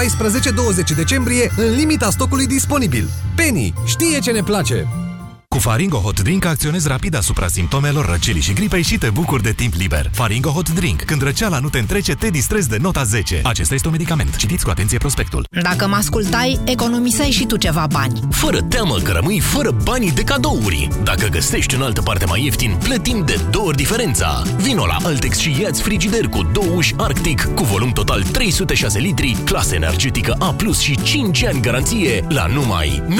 Speaker 8: decembrie, în limita stocului disponibil. Penny știe ce ne place!
Speaker 16: Cu Faringo Hot Drink acționezi rapid asupra simptomelor răcelii și gripei și te bucuri de timp liber. Faringo Hot Drink. Când răceala nu te întrece, te distrezi de nota 10. Acesta este un medicament. Citiți cu atenție prospectul.
Speaker 59: Dacă mă ascultai, economiseai și tu ceva bani.
Speaker 7: Fără teamă că rămâi fără banii de cadouri. Dacă găsești în altă parte mai ieftin, plătim de două ori diferența. Vino la Altex și ia frigider cu două uși Arctic cu volum total 306 litri, clasă energetică A+, și 5 ani garanție la numai 999,9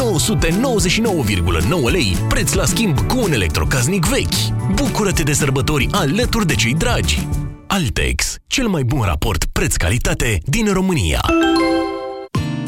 Speaker 7: lei, preț la schimb cu un electrocasnic vechi. Bucură-te de sărbători alături de cei dragi. Altex, cel mai bun raport preț-calitate din România.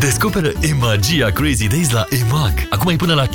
Speaker 7: Descoperă e-magia Crazy Days la EMAG. Acum ai până la 50%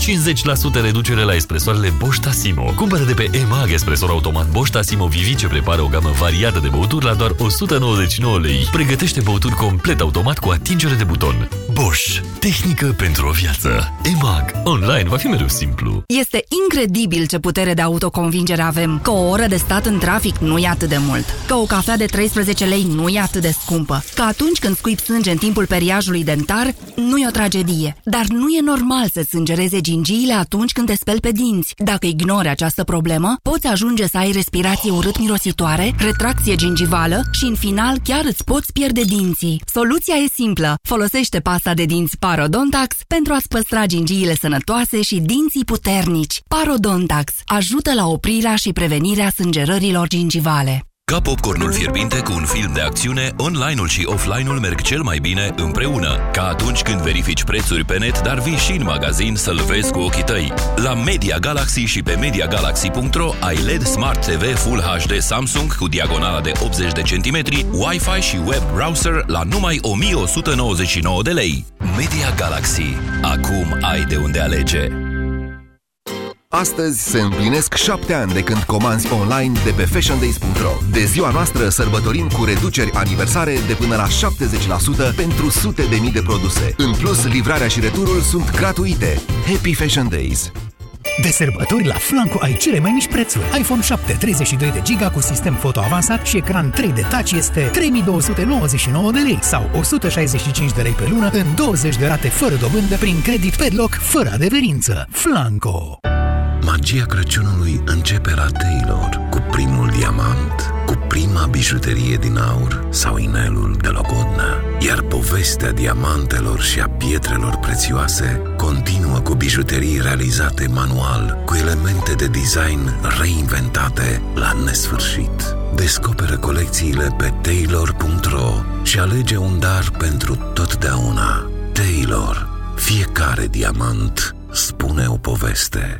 Speaker 7: reducere la espresoarele Bosch Tassimo. Cumpără de pe EMAG espresor automat Bosch Tassimo Vivi ce prepară o gamă variată de băuturi la doar 199 lei. Pregătește băuturi complet automat cu atingere de buton. Bosch. Tehnică pentru o viață. EMAG. Online va fi mereu simplu.
Speaker 59: Este incredibil ce putere de autoconvingere avem. Că o oră de stat în trafic nu e atât de mult. Că o cafea de 13 lei nu e atât de scumpă. Că atunci când scuip sânge în timpul periajului dentar, nu e o tragedie. Dar nu e normal să sângereze gingiile atunci când te speli pe dinți. Dacă ignori această problemă, poți ajunge să ai respirație urât-mirositoare, retracție gingivală și în final chiar îți poți pierde dinții. Soluția e simplă. Folosește pasta de dinți Parodontax pentru a-ți păstra gingiile sănătoase și dinții puternici. Parodontax ajută la oprirea și prevenirea sângerărilor gingivale.
Speaker 7: Ca popcornul fierbinte cu un film de acțiune, online-ul și offline-ul merg cel mai bine împreună. Ca atunci când verifici prețuri pe net, dar vii și în magazin să-l vezi cu ochii tăi. La Media Galaxy și pe MediaGalaxy.ro ai LED Smart TV Full HD Samsung cu diagonala de 80 de centimetri, Wi-Fi și web browser la numai 1199 de lei. Media Galaxy. Acum ai de unde alege.
Speaker 13: Astăzi se împlinesc șapte ani de când comanzi online de pe fashiondays.ro. De ziua noastră sărbătorim cu reduceri aniversare de până la 70% pentru sute de mii de produse. În plus, livrarea și returul sunt gratuite. Happy Fashion Days!
Speaker 30: De sărbători la Flanco ai cele mai mici prețuri. iPhone 7 32 de giga cu sistem foto avansat și ecran 3 de touch este 3299 de lei sau 165 de lei pe lună în 20 de rate fără dobândă prin credit pe loc fără adeverință. Flanco.
Speaker 34: Magia Crăciunului începe la Taylor cu primul diamant, cu prima bijuterie din aur sau inelul de logodnă. Iar povestea diamantelor și a pietrelor prețioase continuă cu bijuterii realizate manual, cu elemente de design reinventate la nesfârșit. Descoperă colecțiile pe taylor.ro și alege un dar pentru totdeauna. Taylor. Fiecare diamant spune o poveste.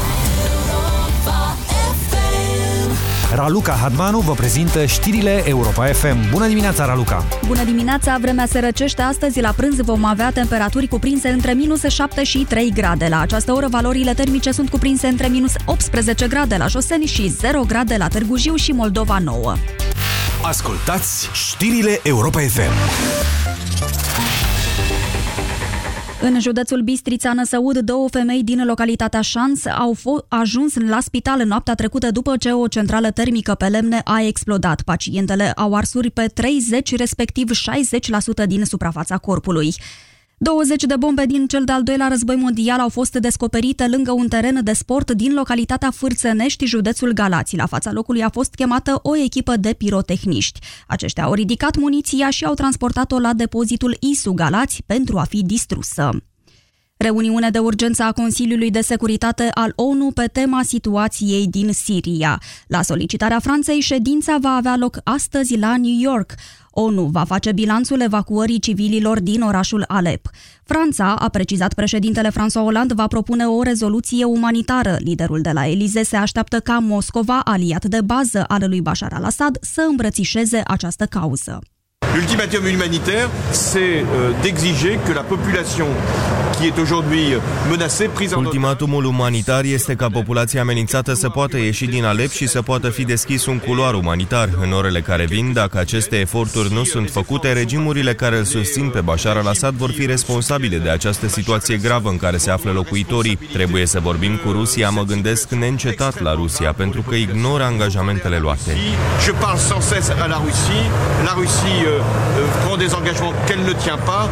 Speaker 2: Raluca Hadmanu vă prezintă știrile Europa FM. Bună dimineața, Raluca!
Speaker 38: Bună dimineața! Vremea se răcește astăzi. La prânz vom avea temperaturi cuprinse între minus 7 și 3 grade. La această oră, valorile termice sunt cuprinse între minus 18 grade la Joseni și 0 grade la Târgu Jiu și Moldova Nouă.
Speaker 13: Ascultați știrile Europa FM.
Speaker 38: În județul Bistrița, Năsăud, două femei din localitatea Șans au ajuns la spital în noaptea trecută după ce o centrală termică pe lemne a explodat. Pacientele au arsuri pe 30, respectiv 60% din suprafața corpului. 20 de bombe din cel de-al doilea război mondial au fost descoperite lângă un teren de sport din localitatea Fârțănești, județul Galați. La fața locului a fost chemată o echipă de pirotehniști. Aceștia au ridicat muniția și au transportat-o la depozitul ISU Galați pentru a fi distrusă. Reuniune de urgență a Consiliului de Securitate al ONU pe tema situației din Siria. La solicitarea Franței, ședința va avea loc astăzi la New York. ONU va face bilanțul evacuării civililor din orașul Alep. Franța, a precizat președintele François Hollande, va propune o rezoluție umanitară. Liderul de la Elize se așteaptă ca Moscova, aliat de bază al lui Bashar al-Assad, să îmbrățișeze această cauză.
Speaker 60: L'ultimatum humanitaire, c'est euh, d'exiger que la population qui est aujourd'hui menacée, prise en
Speaker 61: Ultimatumul umanitar este ca populația amenințată să poată ieși din Alep și să poată fi deschis un culoar umanitar. În orele care vin, dacă aceste eforturi nu sunt făcute, regimurile care îl susțin pe Bashar al-Assad vor fi responsabile de această situație gravă în care se află locuitorii. Trebuie să vorbim cu Rusia, mă gândesc neîncetat la Rusia, pentru că ignoră angajamentele luate.
Speaker 60: Je parle sans cesse à la Russie. La Russie euh, euh, prend des engagements qu'elle ne tient pas.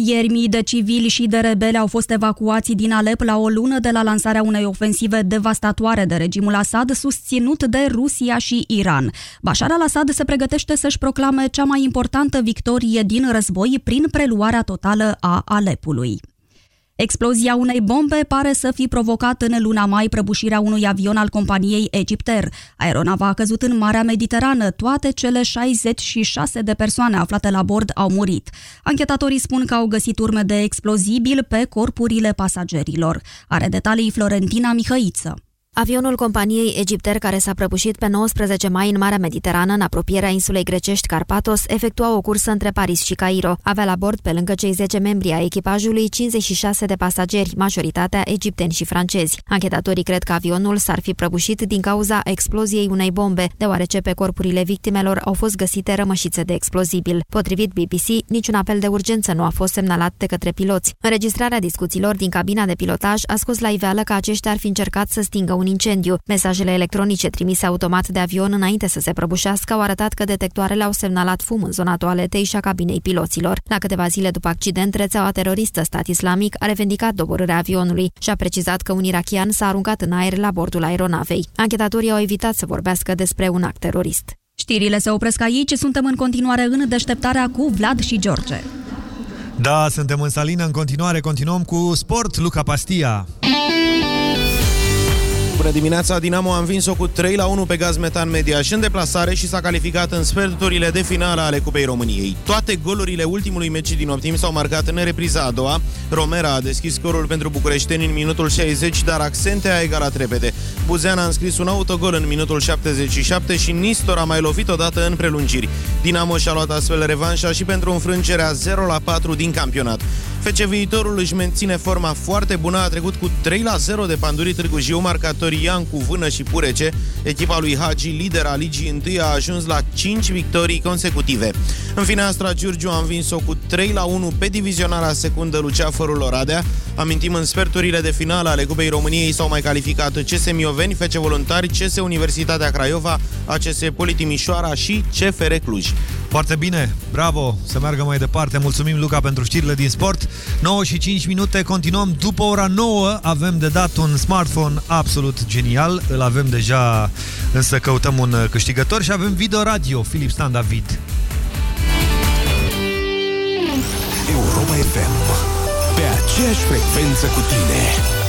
Speaker 38: Ieri mii de civili și de rebeli au fost evacuați din Alep la o lună de la lansarea unei ofensive devastatoare de regimul Assad, susținut de Rusia și Iran. Bashar al-Assad se pregătește să-și proclame cea mai importantă victorie din război prin preluarea totală a Alepului. Explozia unei bombe pare să fi provocat în luna mai prăbușirea unui avion al companiei Egypter. Aeronava a căzut în Marea Mediterană. Toate cele 66 de persoane aflate la bord au murit. Anchetatorii spun că au găsit urme de explozibil pe corpurile pasagerilor. Are detalii Florentina Mihăiță.
Speaker 62: Avionul companiei Egipter, care s-a prăbușit pe 19 mai în Marea Mediterană, în apropierea insulei grecești Carpatos, efectua o cursă între Paris și Cairo. Avea la bord, pe lângă cei 10 membri ai echipajului, 56 de pasageri, majoritatea egipteni și francezi. Anchetatorii cred că avionul s-ar fi prăbușit din cauza exploziei unei bombe, deoarece pe corpurile victimelor au fost găsite rămășițe de explozibil. Potrivit BBC, niciun apel de urgență nu a fost semnalat de către piloți. Înregistrarea discuțiilor din cabina de pilotaj a scos la iveală că aceștia ar fi încercat să stingă un incendiu. Mesajele electronice trimise automat de avion înainte să se prăbușească au arătat că detectoarele au semnalat fum în zona toaletei și a cabinei piloților. La câteva zile după accident, rețeaua teroristă stat islamic a revendicat doborârea avionului și a precizat că un irachian s-a aruncat în aer la bordul aeronavei. Anchetatorii au evitat să vorbească despre un act terorist.
Speaker 38: Știrile se opresc aici, suntem în continuare în deșteptarea cu Vlad și George.
Speaker 1: Da, suntem în salină în continuare, continuăm cu sport, Luca Pastia. Bună dimineața! Dinamo a învins-o cu 3 la 1 pe gaz metan media și în deplasare și s-a calificat în sferturile de finală ale Cupei României. Toate golurile ultimului meci din Optim s-au marcat în repriza a doua. Romera a deschis scorul pentru bucureșteni în minutul 60, dar Accente a egalat repede. Buzean a înscris un autogol în minutul 77 și Nistor a mai lovit odată în prelungiri. Dinamo și-a luat astfel revanșa și pentru înfrângerea 0 la 4 din campionat. FC Viitorul își menține forma foarte bună, a trecut cu 3 la 0 de Pandurii Târgu Jiu, marcatorii Iancu, Vână și Purece. Echipa lui Hagi, lider a ligii 1, a ajuns la 5 victorii consecutive. În fine, Astra Giurgiu a învins-o cu 3 la 1 pe divizionarea secundă Luceafărul Oradea. Amintim, în sferturile de finală ale Cupei României s-au mai calificat CS Mioveni, FC Voluntari, CS Universitatea Craiova, ACS Politimișoara și CFR Cluj.
Speaker 2: Foarte bine, bravo, să meargă mai departe. Mulțumim, Luca, pentru știrile din sport. 9 și 5 minute, continuăm. După ora 9 avem de dat un smartphone absolut genial. Îl avem deja, însă căutăm un câștigător și avem video radio, Filip Stan David.
Speaker 18: Europa FM. Pe aceeași frecvență cu tine.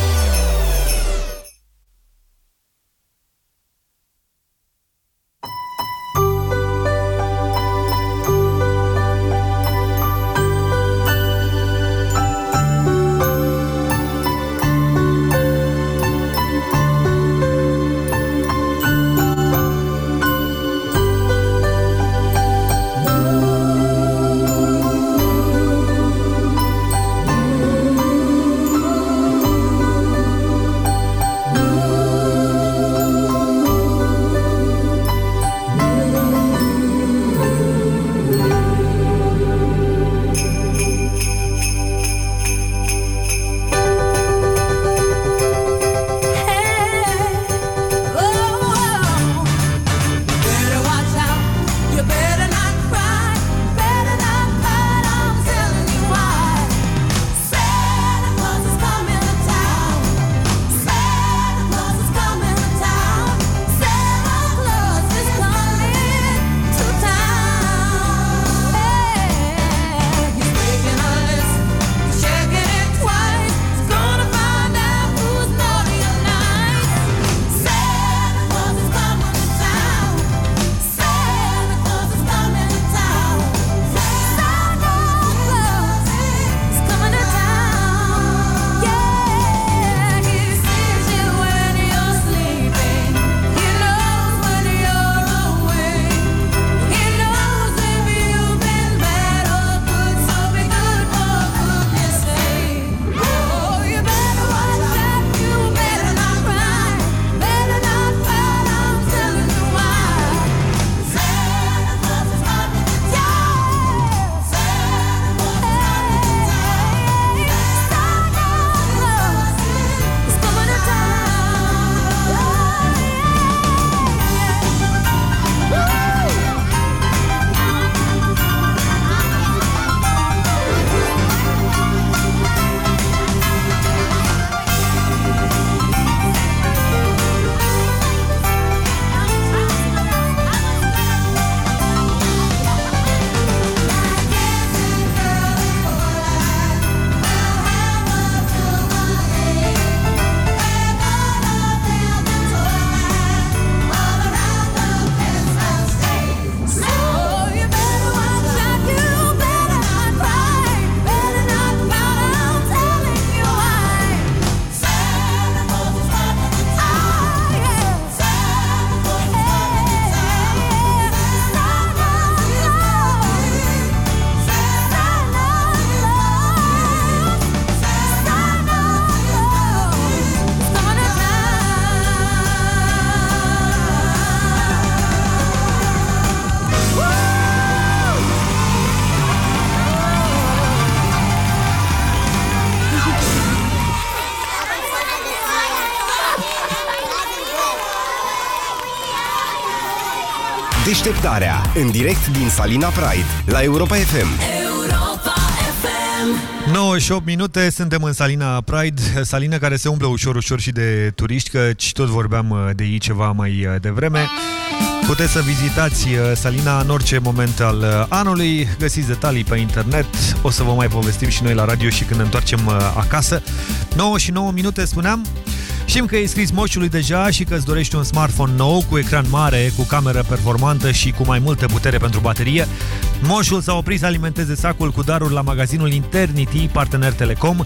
Speaker 13: Deșteptarea, în direct din Salina Pride, la Europa FM.
Speaker 2: 9 și 8 minute, suntem în Salina Pride, Salina care se umblă ușor, ușor și de turiști, căci tot vorbeam uh, de ei ceva mai uh, devreme. Puteți să vizitați uh, Salina în orice moment al anului, găsiți detalii pe internet, o să vă mai povestim și noi la radio și când ne întoarcem acasă. 9 și 9 minute, spuneam, Știm că e scris moșului deja și că îți dorești un smartphone nou cu ecran mare, cu cameră performantă și cu mai multă putere pentru baterie. Moșul s-a oprit să alimenteze sacul cu daruri la magazinul Internity, partener Telecom,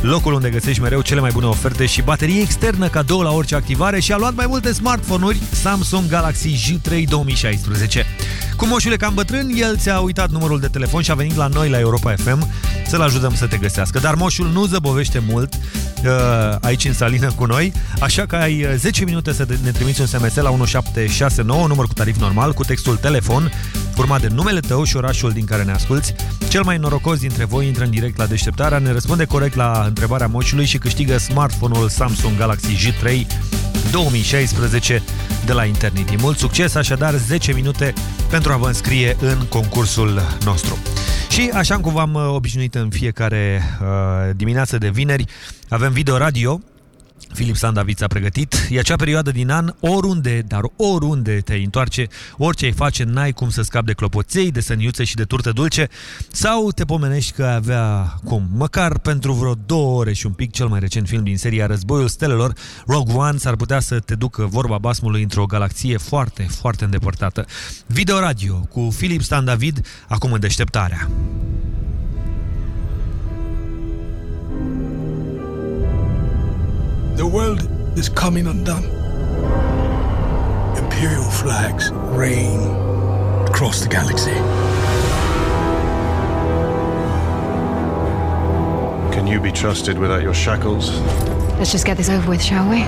Speaker 2: locul unde găsești mereu cele mai bune oferte și baterie externă cadou la orice activare și a luat mai multe smartphone-uri Samsung Galaxy J3 2016. Cu moșul e cam bătrân, el ți-a uitat numărul de telefon și a venit la noi la Europa FM să-l ajutăm să te găsească. Dar moșul nu zăbovește mult uh, aici în salină cu noi, așa că ai 10 minute să ne trimiți un SMS la 1769, număr cu tarif normal, cu textul telefon, urmat de numele tău și orașul din care ne asculti. Cel mai norocos dintre voi intră în direct la deșteptarea, ne răspunde corect la întrebarea moșului și câștigă smartphone-ul Samsung Galaxy J3 2016 de la Internity. Mult succes, așadar 10 minute pentru a vă înscrie în concursul nostru. Și așa cum v-am uh, obișnuit în fiecare uh, dimineață de vineri, avem video radio Filip Sandaviț a pregătit. E acea perioadă din an, oriunde, dar oriunde te întoarce, orice ai face, n-ai cum să scapi de clopoței, de săniuțe și de turtă dulce, sau te pomenești că avea cum, măcar pentru vreo două ore și un pic, cel mai recent film din seria Războiul Stelelor, Rogue One s-ar putea să te ducă vorba basmului într-o galaxie foarte, foarte îndepărtată. Video radio cu Filip Stan David, acum în deșteptarea.
Speaker 63: The world is coming undone. Imperial flags reign across the galaxy.
Speaker 64: Can you be trusted without your shackles?
Speaker 17: Let's just get this over with, shall we?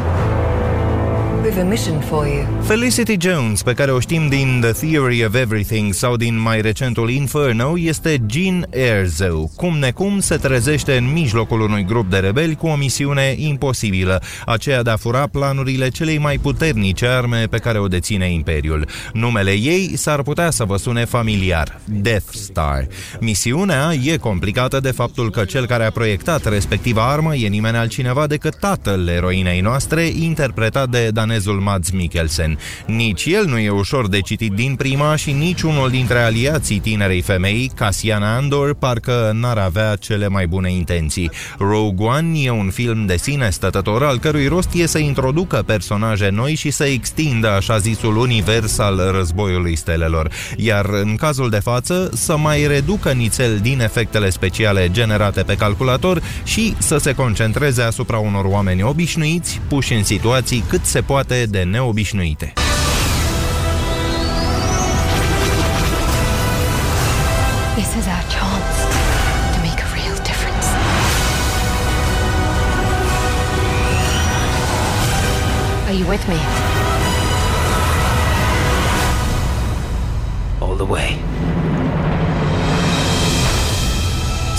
Speaker 65: We've a mission for you.
Speaker 66: Felicity Jones, pe care o știm din The Theory of Everything sau din mai recentul Inferno, este Jean Erzo. Cum necum se trezește în mijlocul unui grup de rebeli cu o misiune imposibilă, aceea de a fura planurile celei mai puternice arme pe care o deține Imperiul. Numele ei s-ar putea să vă sune familiar, Death Star. Misiunea e complicată de faptul că cel care a proiectat respectiva armă e nimeni altcineva decât tatăl eroinei noastre, interpretat de danezul Mads Mikkelsen. Nici el nu e ușor de citit din prima și nici unul dintre aliații tinerei femei, Cassiana Andor, parcă n-ar avea cele mai bune intenții. Rogue One e un film de sine stătător al cărui rost e să introducă personaje noi și să extindă așa zisul univers al războiului stelelor. Iar în cazul de față, să mai reducă nițel din efectele speciale generate pe calculator și să se concentreze asupra unor oameni obișnuiți, puși în situații cât se poate de neobișnuite.
Speaker 17: This is our chance to make a real difference. Are you with me?
Speaker 63: All the way.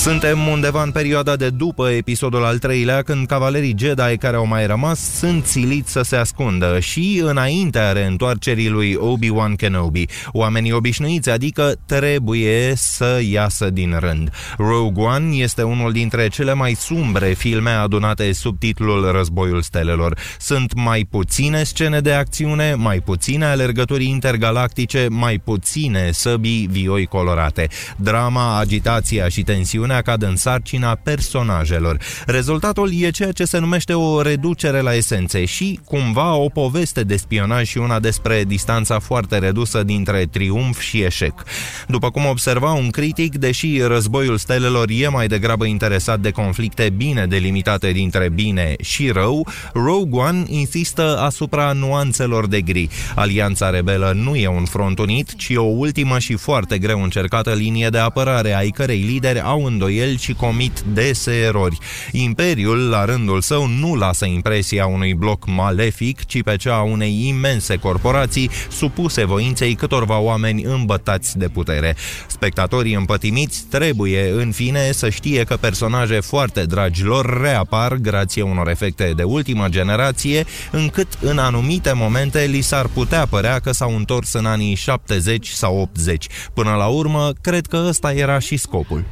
Speaker 66: Suntem undeva în perioada de după episodul al treilea, când cavalerii Jedi care au mai rămas sunt siliți să se ascundă și înaintea reîntoarcerii lui Obi-Wan Kenobi. Oamenii obișnuiți, adică trebuie să iasă din rând. Rogue One este unul dintre cele mai sumbre filme adunate sub titlul Războiul Stelelor. Sunt mai puține scene de acțiune, mai puține alergături intergalactice, mai puține săbii vioi colorate. Drama, agitația și tensiunea cad în sarcina personajelor. Rezultatul e ceea ce se numește o reducere la esențe și, cumva, o poveste de spionaj și una despre distanța foarte redusă dintre triumf și eșec. După cum observa un critic, deși războiul stelelor e mai degrabă interesat de conflicte bine delimitate dintre bine și rău, Rogue One insistă asupra nuanțelor de gri. Alianța rebelă nu e un front unit, ci o ultimă și foarte greu încercată linie de apărare, ai cărei lideri au îndoieli îndoieli și comit dese erori. Imperiul, la rândul său, nu lasă impresia unui bloc malefic, ci pe cea a unei imense corporații supuse voinței câtorva oameni îmbătați de putere. Spectatorii împătimiți trebuie, în fine, să știe că personaje foarte dragi lor reapar grație unor efecte de ultimă generație, încât în anumite momente li s-ar putea părea că s-au întors în anii 70 sau 80. Până la urmă, cred că ăsta era și scopul.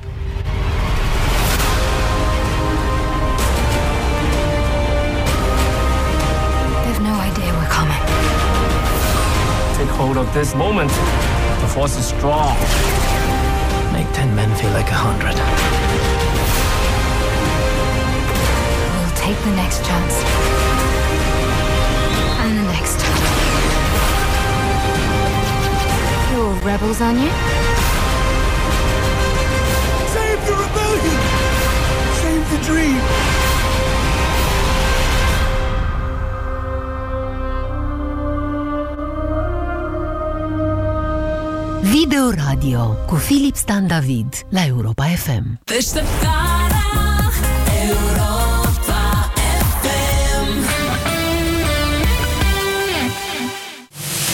Speaker 49: this moment, the force is strong.
Speaker 67: Make ten men feel like a hundred.
Speaker 17: We'll take the next chance. And the next.
Speaker 68: You're all rebels, aren't you?
Speaker 69: Save the rebellion! Save the dream!
Speaker 70: Video Radio cu Filip Stan David la Europa FM.
Speaker 18: Deșteptarea Europa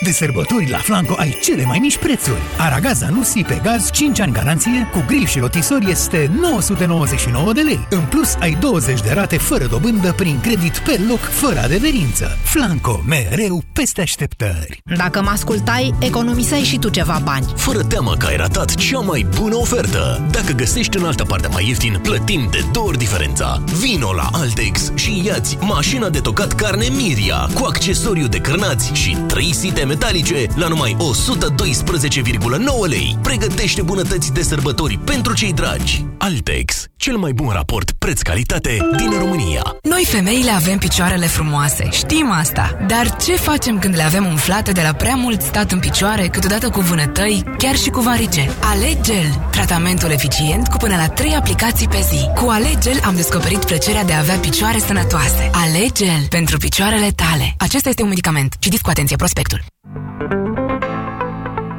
Speaker 30: De sărbători la Flanco ai cele mai mici prețuri. Aragaz Anusi pe gaz 5 ani garanție cu grill și rotisori este 999 de lei. În plus ai 20 de rate fără dobândă prin credit pe loc fără adeverință. Flanco, mereu peste așteptări.
Speaker 59: Dacă mă ascultai, economiseai și tu ceva bani.
Speaker 7: Fără teamă că ai ratat cea mai bună ofertă. Dacă găsești în altă parte mai ieftin, plătim de două ori diferența. Vino la Altex și iați mașina de tocat carne Miria cu accesoriu de cârnați și 3 site metalice la numai 112,9 lei. Pregătește bunătăți de sărbători pentru cei dragi. Altex, cel mai bun raport preț-calitate din România.
Speaker 71: Noi femeile avem picioarele frumoase, știm asta. Dar ce facem când le avem umflate de la prea mult stat în picioare, câteodată cu vânătăi, chiar și cu varice? Alegel, tratamentul eficient cu până la 3 aplicații pe zi. Cu Alegel am descoperit plăcerea de a avea picioare sănătoase. Alegel pentru picioarele tale. Acesta este un medicament. Citiți cu atenție prospectul.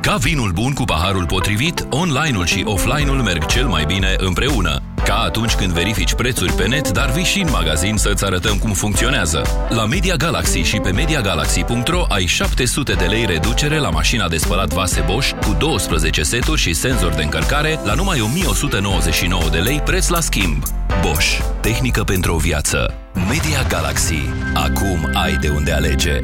Speaker 12: Ca vinul bun cu paharul potrivit, online-ul și offline-ul merg cel mai bine împreună. Ca atunci când verifici prețuri pe net, dar vii și în magazin să-ți arătăm cum funcționează. La Media Galaxy și pe MediaGalaxy.ro ai 700 de lei reducere la mașina de spălat vase Bosch cu 12 seturi și senzor de încărcare la numai 1199 de lei preț la schimb. Bosch. Tehnică pentru o viață. Media Galaxy. Acum ai de unde alege.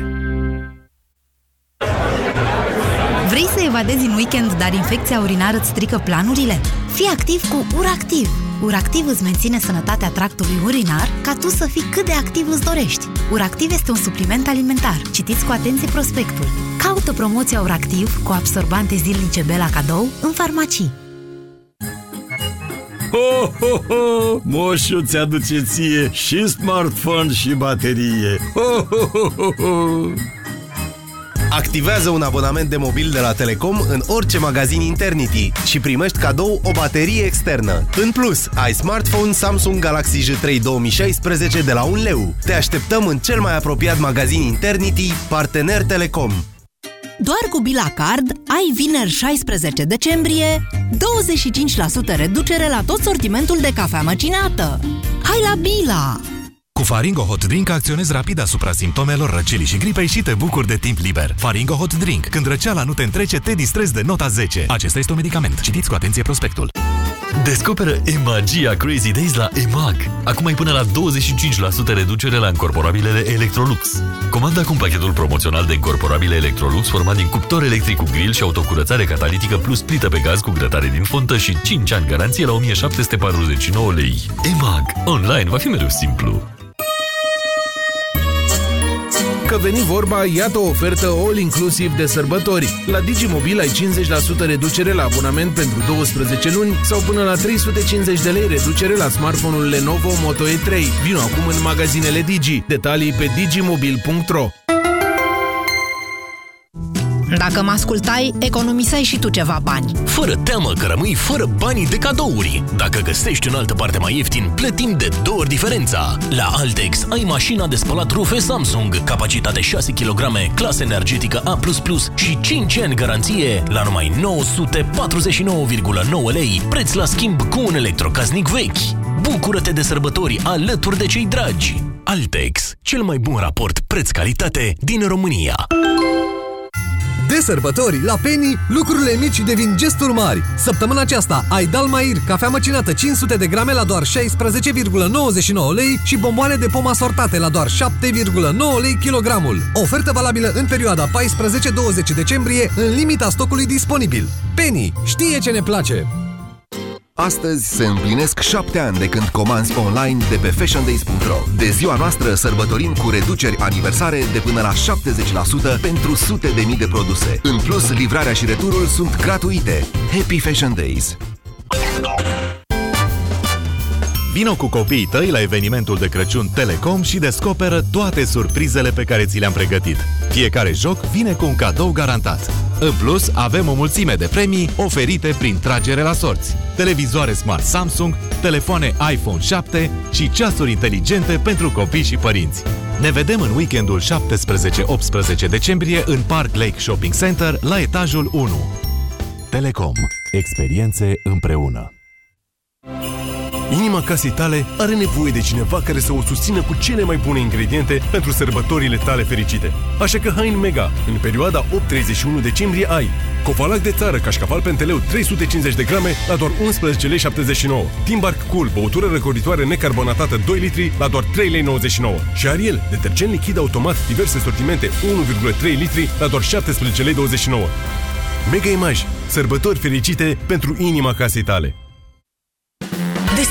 Speaker 17: Vrei să evadezi în weekend, dar infecția urinară îți strică planurile? Fii activ cu URACTIV! URACTIV îți menține sănătatea tractului urinar ca tu să fii cât de activ îți dorești. URACTIV este un supliment alimentar. Citiți cu atenție prospectul. Caută promoția URACTIV cu absorbante zilnice Bela cadou în farmacii.
Speaker 13: Ho, ho, ho! Moșu ți-aduce ție și smartphone și baterie. Ho, ho, ho, ho, ho!
Speaker 61: Activează un abonament de mobil de la Telecom în orice magazin Internity și primești cadou o baterie externă. În plus, ai smartphone Samsung Galaxy J3 2016 de la 1 leu. Te așteptăm în cel mai apropiat magazin Internity, partener Telecom.
Speaker 17: Doar cu Bila Card ai vineri 16 decembrie 25% reducere la tot sortimentul de cafea măcinată. Hai la Bila!
Speaker 16: Cu Faringo Hot Drink acționezi rapid asupra simptomelor răcelii și gripei și te bucuri de timp liber. Faringo Hot Drink. Când răceala nu te întrece, te distrezi de nota 10. Acesta este un medicament. Citiți cu atenție prospectul.
Speaker 12: Descoperă e-magia Crazy Days la EMAG. Acum ai până la 25% reducere la încorporabilele Electrolux. Comanda acum pachetul promoțional de încorporabile Electrolux format din cuptor electric cu grill și autocurățare catalitică plus plită pe gaz cu grătare din fontă și 5 ani garanție la 1749 lei. EMAG. Online va fi mereu simplu.
Speaker 72: Că veni vorba, iată o ofertă all-inclusiv de sărbători. La Digimobil ai 50% reducere la abonament pentru 12 luni sau până la 350 de lei reducere la smartphone-ul Lenovo Moto E3. Vino acum în magazinele Digi. Detalii pe digimobil.ro
Speaker 59: Dacă mă ascultai, economiseai și tu ceva bani.
Speaker 7: Fără teamă că rămâi fără banii de cadouri. Dacă găsești în altă parte mai ieftin, plătim de două ori diferența. La Altex ai mașina de spălat rufe Samsung, capacitate 6 kg, clasă energetică A++ și 5 ani garanție la numai 949,9 lei, preț la schimb cu un electrocasnic vechi. Bucură-te de sărbători alături de cei dragi. Altex, cel mai bun raport preț-calitate din România.
Speaker 8: De sărbători, la Penny, lucrurile mici devin gesturi mari. Săptămâna aceasta ai Dalmair, cafea măcinată 500 de grame la doar 16,99 lei și bomboane de pom asortate la doar 7,9 lei kilogramul. Ofertă valabilă în perioada 14-20 decembrie, în limita stocului disponibil. Penny știe ce ne place!
Speaker 13: Astăzi se împlinesc șapte ani de când comanzi online de pe fashiondays.ro. De ziua noastră sărbătorim cu reduceri aniversare de până la 70% pentru sute de mii de produse. În plus, livrarea și returul sunt gratuite. Happy Fashion Days!
Speaker 16: Vino cu copiii tăi la evenimentul de Crăciun Telecom și descoperă toate surprizele pe care ți le-am pregătit. Fiecare joc vine cu un cadou garantat. În plus, avem o mulțime de premii oferite prin tragere la sorți. Televizoare smart Samsung, telefoane iPhone 7 și ceasuri inteligente pentru copii și părinți. Ne vedem în weekendul 17-18 decembrie în Park Lake Shopping Center la etajul 1. Telecom. Experiențe împreună.
Speaker 15: Inima casei tale are nevoie de cineva care să o susțină cu cele mai bune ingrediente pentru sărbătorile tale fericite. Așa că hai în Mega! În perioada 8-31 decembrie ai Covalac de țară, cașcaval penteleu 350 de grame la doar 11 lei 79. Timbark Cool, băutură răcoritoare necarbonatată 2 litri la doar 3 lei 99. Și Șariel, detergent lichid automat diverse sortimente 1,3 litri la doar 17 lei 29. Mega Image. Sărbători fericite pentru inima casei tale.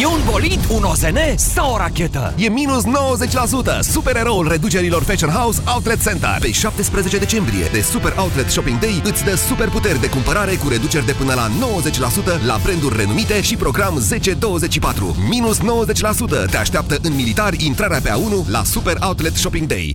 Speaker 73: E un bolid, un OZN sau o rachetă?
Speaker 13: E minus 90% Supereroul reducerilor Fashion House Outlet Center Pe 17 decembrie de Super Outlet Shopping Day îți dă super puteri de cumpărare cu reduceri de până la 90% la branduri renumite și program 1024. Minus 90% te așteaptă în militar intrarea pe A1 la Super Outlet Shopping Day.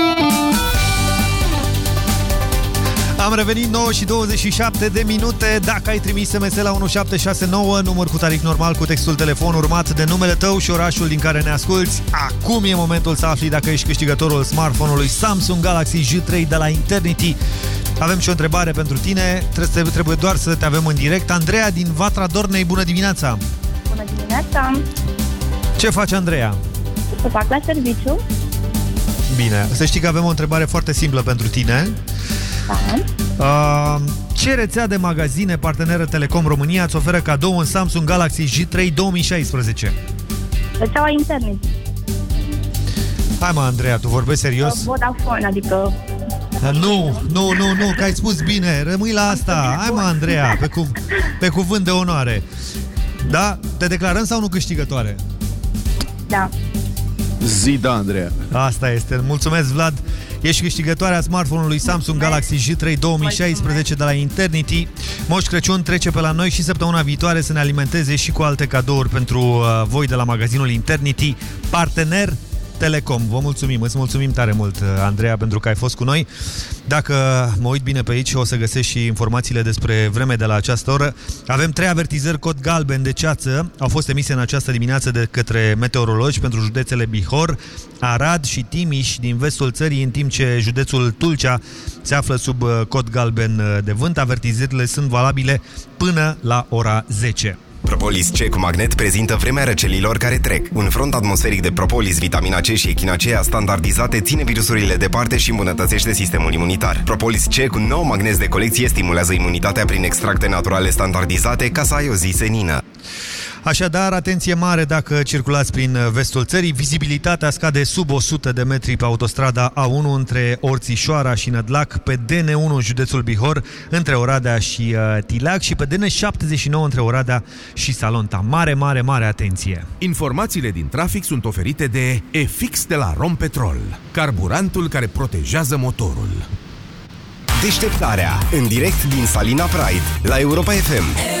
Speaker 2: Am revenit 9 și 27 de minute. Dacă ai trimis SMS la 1769, număr cu tarif normal cu textul telefon urmat de numele tău și orașul din care ne asculti, acum e momentul să afli dacă ești câștigătorul smartphone-ului Samsung Galaxy J3 de la Eternity. Avem și o întrebare pentru tine. Trebuie, trebuie doar să te avem în direct. Andreea din Vatra Dornei, bună dimineața!
Speaker 74: Bună dimineața!
Speaker 2: Ce faci, Andreea?
Speaker 74: Să fac la serviciu.
Speaker 2: Bine, să știi că avem o întrebare foarte simplă pentru tine. Uh, ce rețea de magazine parteneră Telecom România îți oferă cadou un Samsung Galaxy J3 2016?
Speaker 74: Rețeaua internet.
Speaker 2: Hai mă, Andreea, tu vorbești serios?
Speaker 74: Vodafone, adică...
Speaker 2: Nu, nu, nu, nu, că ai spus bine, rămâi la asta. Hai mă, Andreea, pe, cu, pe cuvânt de onoare. Da? Te declarăm sau nu câștigătoare?
Speaker 74: Da.
Speaker 2: Zi da, Andreea. Asta este. Mulțumesc, Vlad. Ești câștigătoarea smartphone-ului Samsung Galaxy J3 2016 de la Eternity. Moș Crăciun trece pe la noi și săptămâna viitoare să ne alimenteze și cu alte cadouri pentru uh, voi de la magazinul Eternity, partener Telecom. Vă mulțumim, îți mulțumim tare mult, uh, Andreea, pentru că ai fost cu noi. Dacă mă uit bine pe aici, o să găsesc și informațiile despre vreme de la această oră. Avem trei avertizări cod galben de ceață. Au fost emise în această dimineață de către meteorologi pentru județele Bihor, Arad și Timiș din vestul țării, în timp ce județul Tulcea se află sub uh, cod galben uh, de vânt. Avertizările sunt valabile până la ora 10.
Speaker 75: Propolis C cu magnet prezintă vremea răcelilor care trec. Un front atmosferic de propolis, vitamina C și echinacea standardizate ține virusurile departe și îmbunătățește sistemul imunitar. Propolis C cu nou magnet de colecție stimulează imunitatea prin extracte naturale standardizate ca să ai o zi senină.
Speaker 2: Așadar, atenție mare dacă circulați prin vestul țării. Vizibilitatea scade sub 100 de metri pe autostrada A1 între Orțișoara și Nădlac, pe DN1 în județul Bihor, între Oradea și uh, Tilac și pe DN79 între Oradea și Salonta. Mare, mare, mare atenție!
Speaker 75: Informațiile din trafic sunt oferite de EFIX de la Rompetrol, carburantul care protejează motorul.
Speaker 18: Deșteptarea, în direct din Salina Pride, la Europa FM.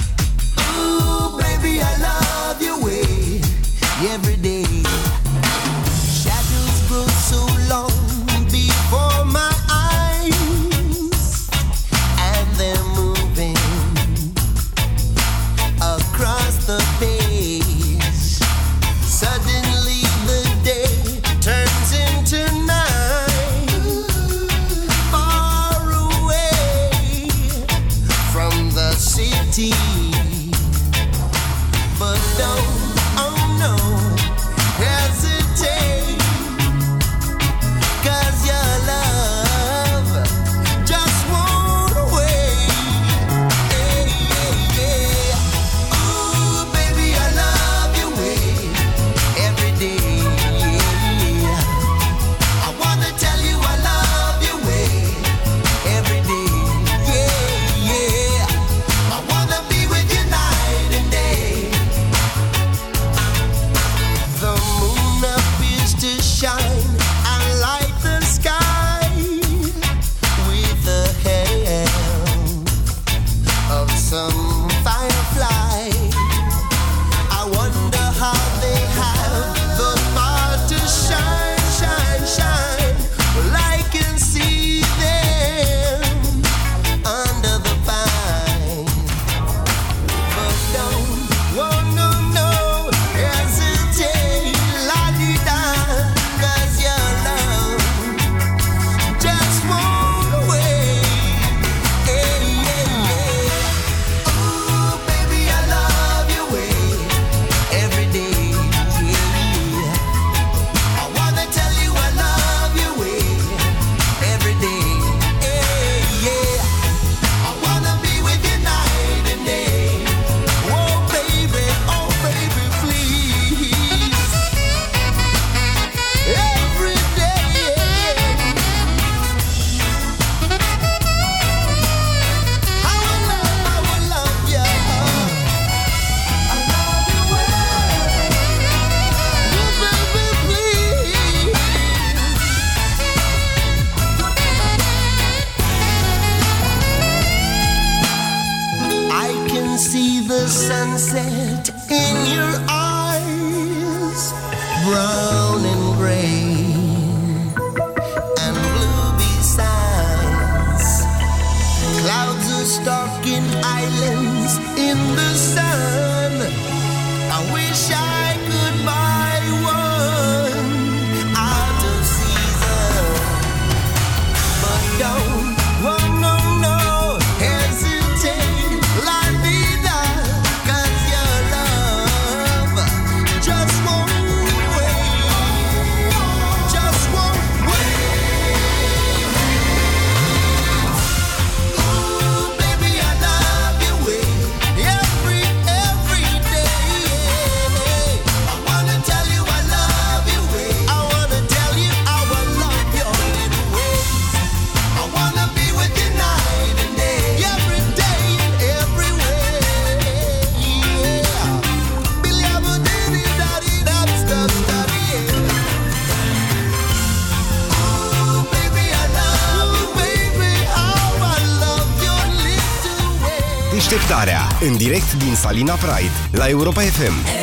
Speaker 18: Din Salina Pride, la Europa FM.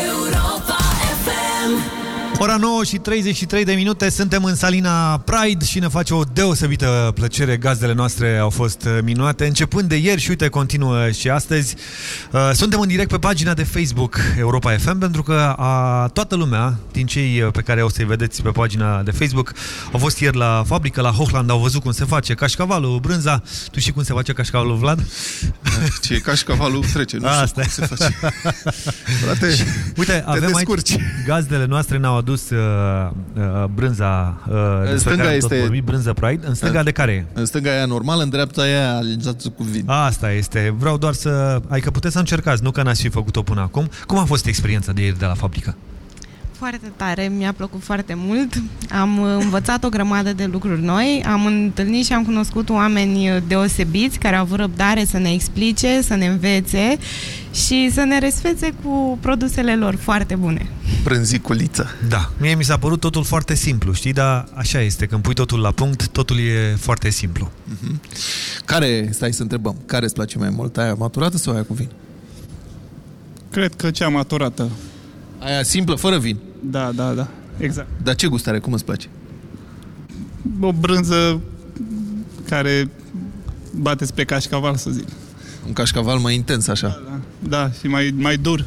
Speaker 76: Europa FM.
Speaker 2: Ora 9 și 33 de minute, suntem în Salina Pride și ne face o deosebită plăcere. Gazdele noastre au fost uh, minunate, începând de ieri și uite, continuă și astăzi. Uh, Suntem în direct pe pagina de Facebook Europa FM, pentru că a, toată lumea, din cei uh, pe care o să-i vedeți pe pagina de Facebook, au fost ieri la fabrică, la Hochland, au văzut cum se face cașcavalul, brânza. Tu știi cum se face cașcavalul, Vlad?
Speaker 4: Ce e cașcavalul trece, nu
Speaker 2: Asta
Speaker 4: știu cum se face. Frate,
Speaker 2: Uite, avem
Speaker 4: descurci.
Speaker 2: aici gazdele noastre ne-au adus produs uh, uh, brânza uh, despre
Speaker 4: stânga
Speaker 2: care am tot
Speaker 4: este-
Speaker 2: vorbit, brânza Pride. În stânga de care e?
Speaker 4: În stânga e aia normală, în dreapta e aia alinjată cu vin.
Speaker 2: Asta este. Vreau doar să... Adică puteți să încercați, nu că n-ați fi făcut-o până acum. Cum a fost experiența de ieri de la fabrică?
Speaker 77: Foarte tare, mi-a plăcut foarte mult. Am uh, învățat o grămadă de lucruri noi, am întâlnit și am cunoscut oameni uh, deosebiți care au avut răbdare să ne explice, să ne învețe și să ne resfețe cu produsele lor foarte bune.
Speaker 4: Prânziculiță.
Speaker 2: Da. Mie mi s-a părut totul foarte simplu, știi? Dar așa este, când pui totul la punct, totul e foarte simplu.
Speaker 4: Mhm. Care, stai să întrebăm, care îți place mai mult? Aia maturată sau aia cu vin?
Speaker 78: Cred că cea maturată.
Speaker 4: Aia simplă, fără vin?
Speaker 78: Da, da, da. Exact.
Speaker 4: Dar ce gust are? Cum îți place?
Speaker 78: O brânză care bate spre cașcaval, să zic.
Speaker 4: Un cașcaval mai intens, așa.
Speaker 78: Da, și mai, mai dur.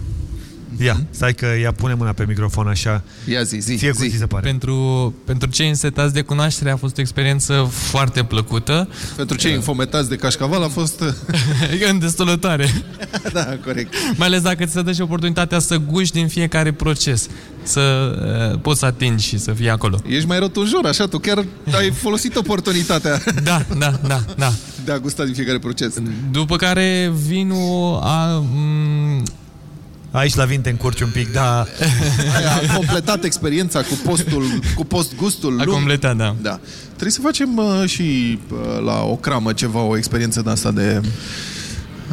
Speaker 2: Ia, stai că ea pune mâna pe microfon așa.
Speaker 4: Ia zi, zi,
Speaker 2: Ție cum ți se pare?
Speaker 79: Pentru, pentru cei însetați de cunoaștere a fost o experiență foarte plăcută.
Speaker 4: Pentru cei infometați de cașcaval a fost...
Speaker 79: Îndestulătoare.
Speaker 4: da, corect.
Speaker 79: Mai ales dacă ți se dă și oportunitatea să guști din fiecare proces. Să uh, poți să atingi și să fii acolo.
Speaker 4: Ești mai rotunjor, așa, tu chiar ai folosit oportunitatea
Speaker 79: Da, da, da, da.
Speaker 4: de a gusta din fiecare proces.
Speaker 79: După care vinul a... mm, m-
Speaker 2: Aici la vin te încurci un pic, da.
Speaker 4: Aia a completat experiența cu postul, cu post-gustul
Speaker 79: A
Speaker 4: lung.
Speaker 79: completat, da.
Speaker 4: da. Trebuie să facem uh, și uh, la o cramă ceva, o experiență de asta de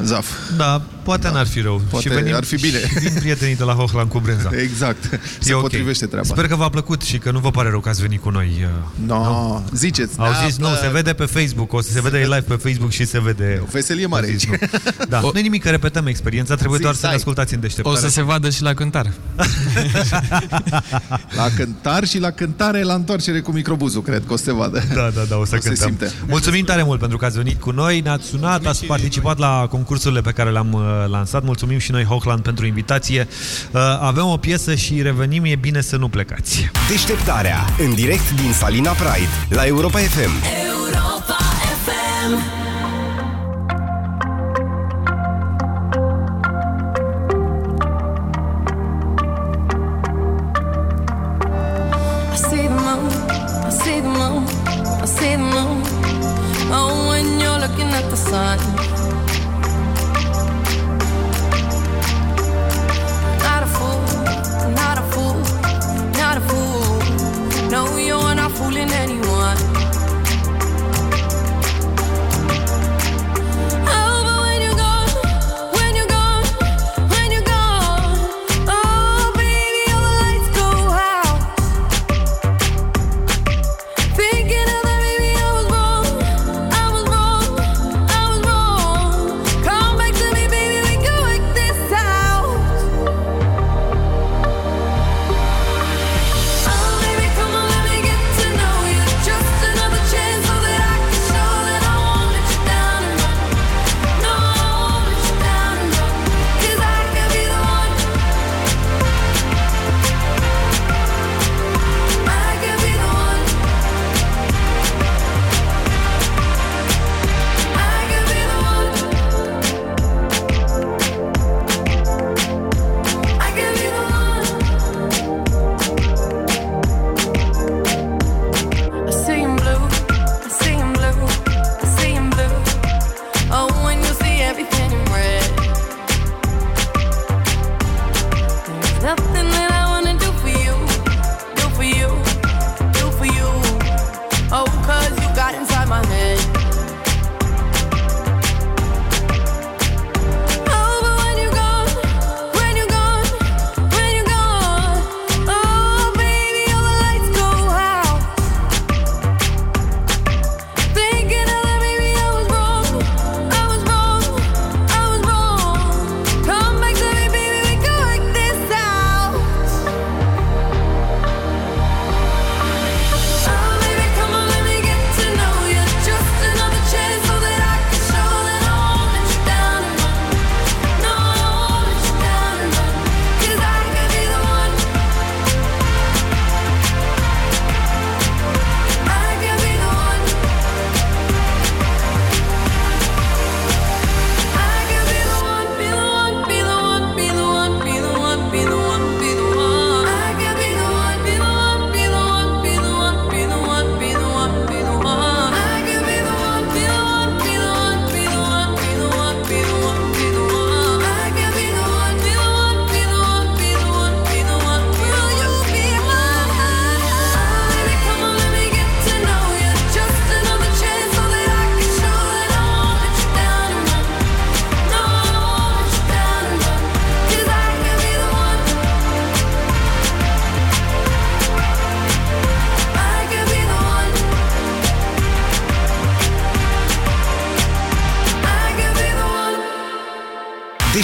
Speaker 4: zaf.
Speaker 2: Da, poate n-ar fi rău.
Speaker 4: Poate
Speaker 2: și venim,
Speaker 4: ar fi bine.
Speaker 2: și Din prietenii de la Hochland cu brânza.
Speaker 4: Exact. Se
Speaker 2: ok.
Speaker 4: potrivește treaba.
Speaker 2: Sper că v-a plăcut și că nu vă pare rău că ați venit cu noi. uh,
Speaker 4: No,
Speaker 2: nu?
Speaker 4: ziceți.
Speaker 2: Au
Speaker 4: da,
Speaker 2: zis, nu,
Speaker 4: bă,
Speaker 2: se vede pe Facebook, o să se vede live pe Facebook și se vede...
Speaker 4: Veselie mare
Speaker 2: Au zis,
Speaker 4: aici.
Speaker 2: nu. Da, nu e nimic că repetăm experiența, trebuie
Speaker 4: Zi,
Speaker 2: doar să ne
Speaker 4: stai.
Speaker 2: ascultați în deșteptare.
Speaker 79: O să se vadă și la cântar.
Speaker 4: La cântar și la cântare la întoarcere cu microbuzul, cred că o să se vadă.
Speaker 2: Da, da, da, o să
Speaker 4: O se
Speaker 2: cântăm.
Speaker 4: simte.
Speaker 2: Mulțumim tare mult pentru că ați venit cu noi, ne-ați sunat, ați participat la concursurile pe care le-am uh, lansat. Mulțumim și noi, Hochland, pentru invitație. Uh, Avem o piesă și revenim, e bine să nu plecați.
Speaker 75: Deșteptarea, în direct din Salina Pride, la Europa FM.
Speaker 80: Europa FM.
Speaker 18: I feeling anyway.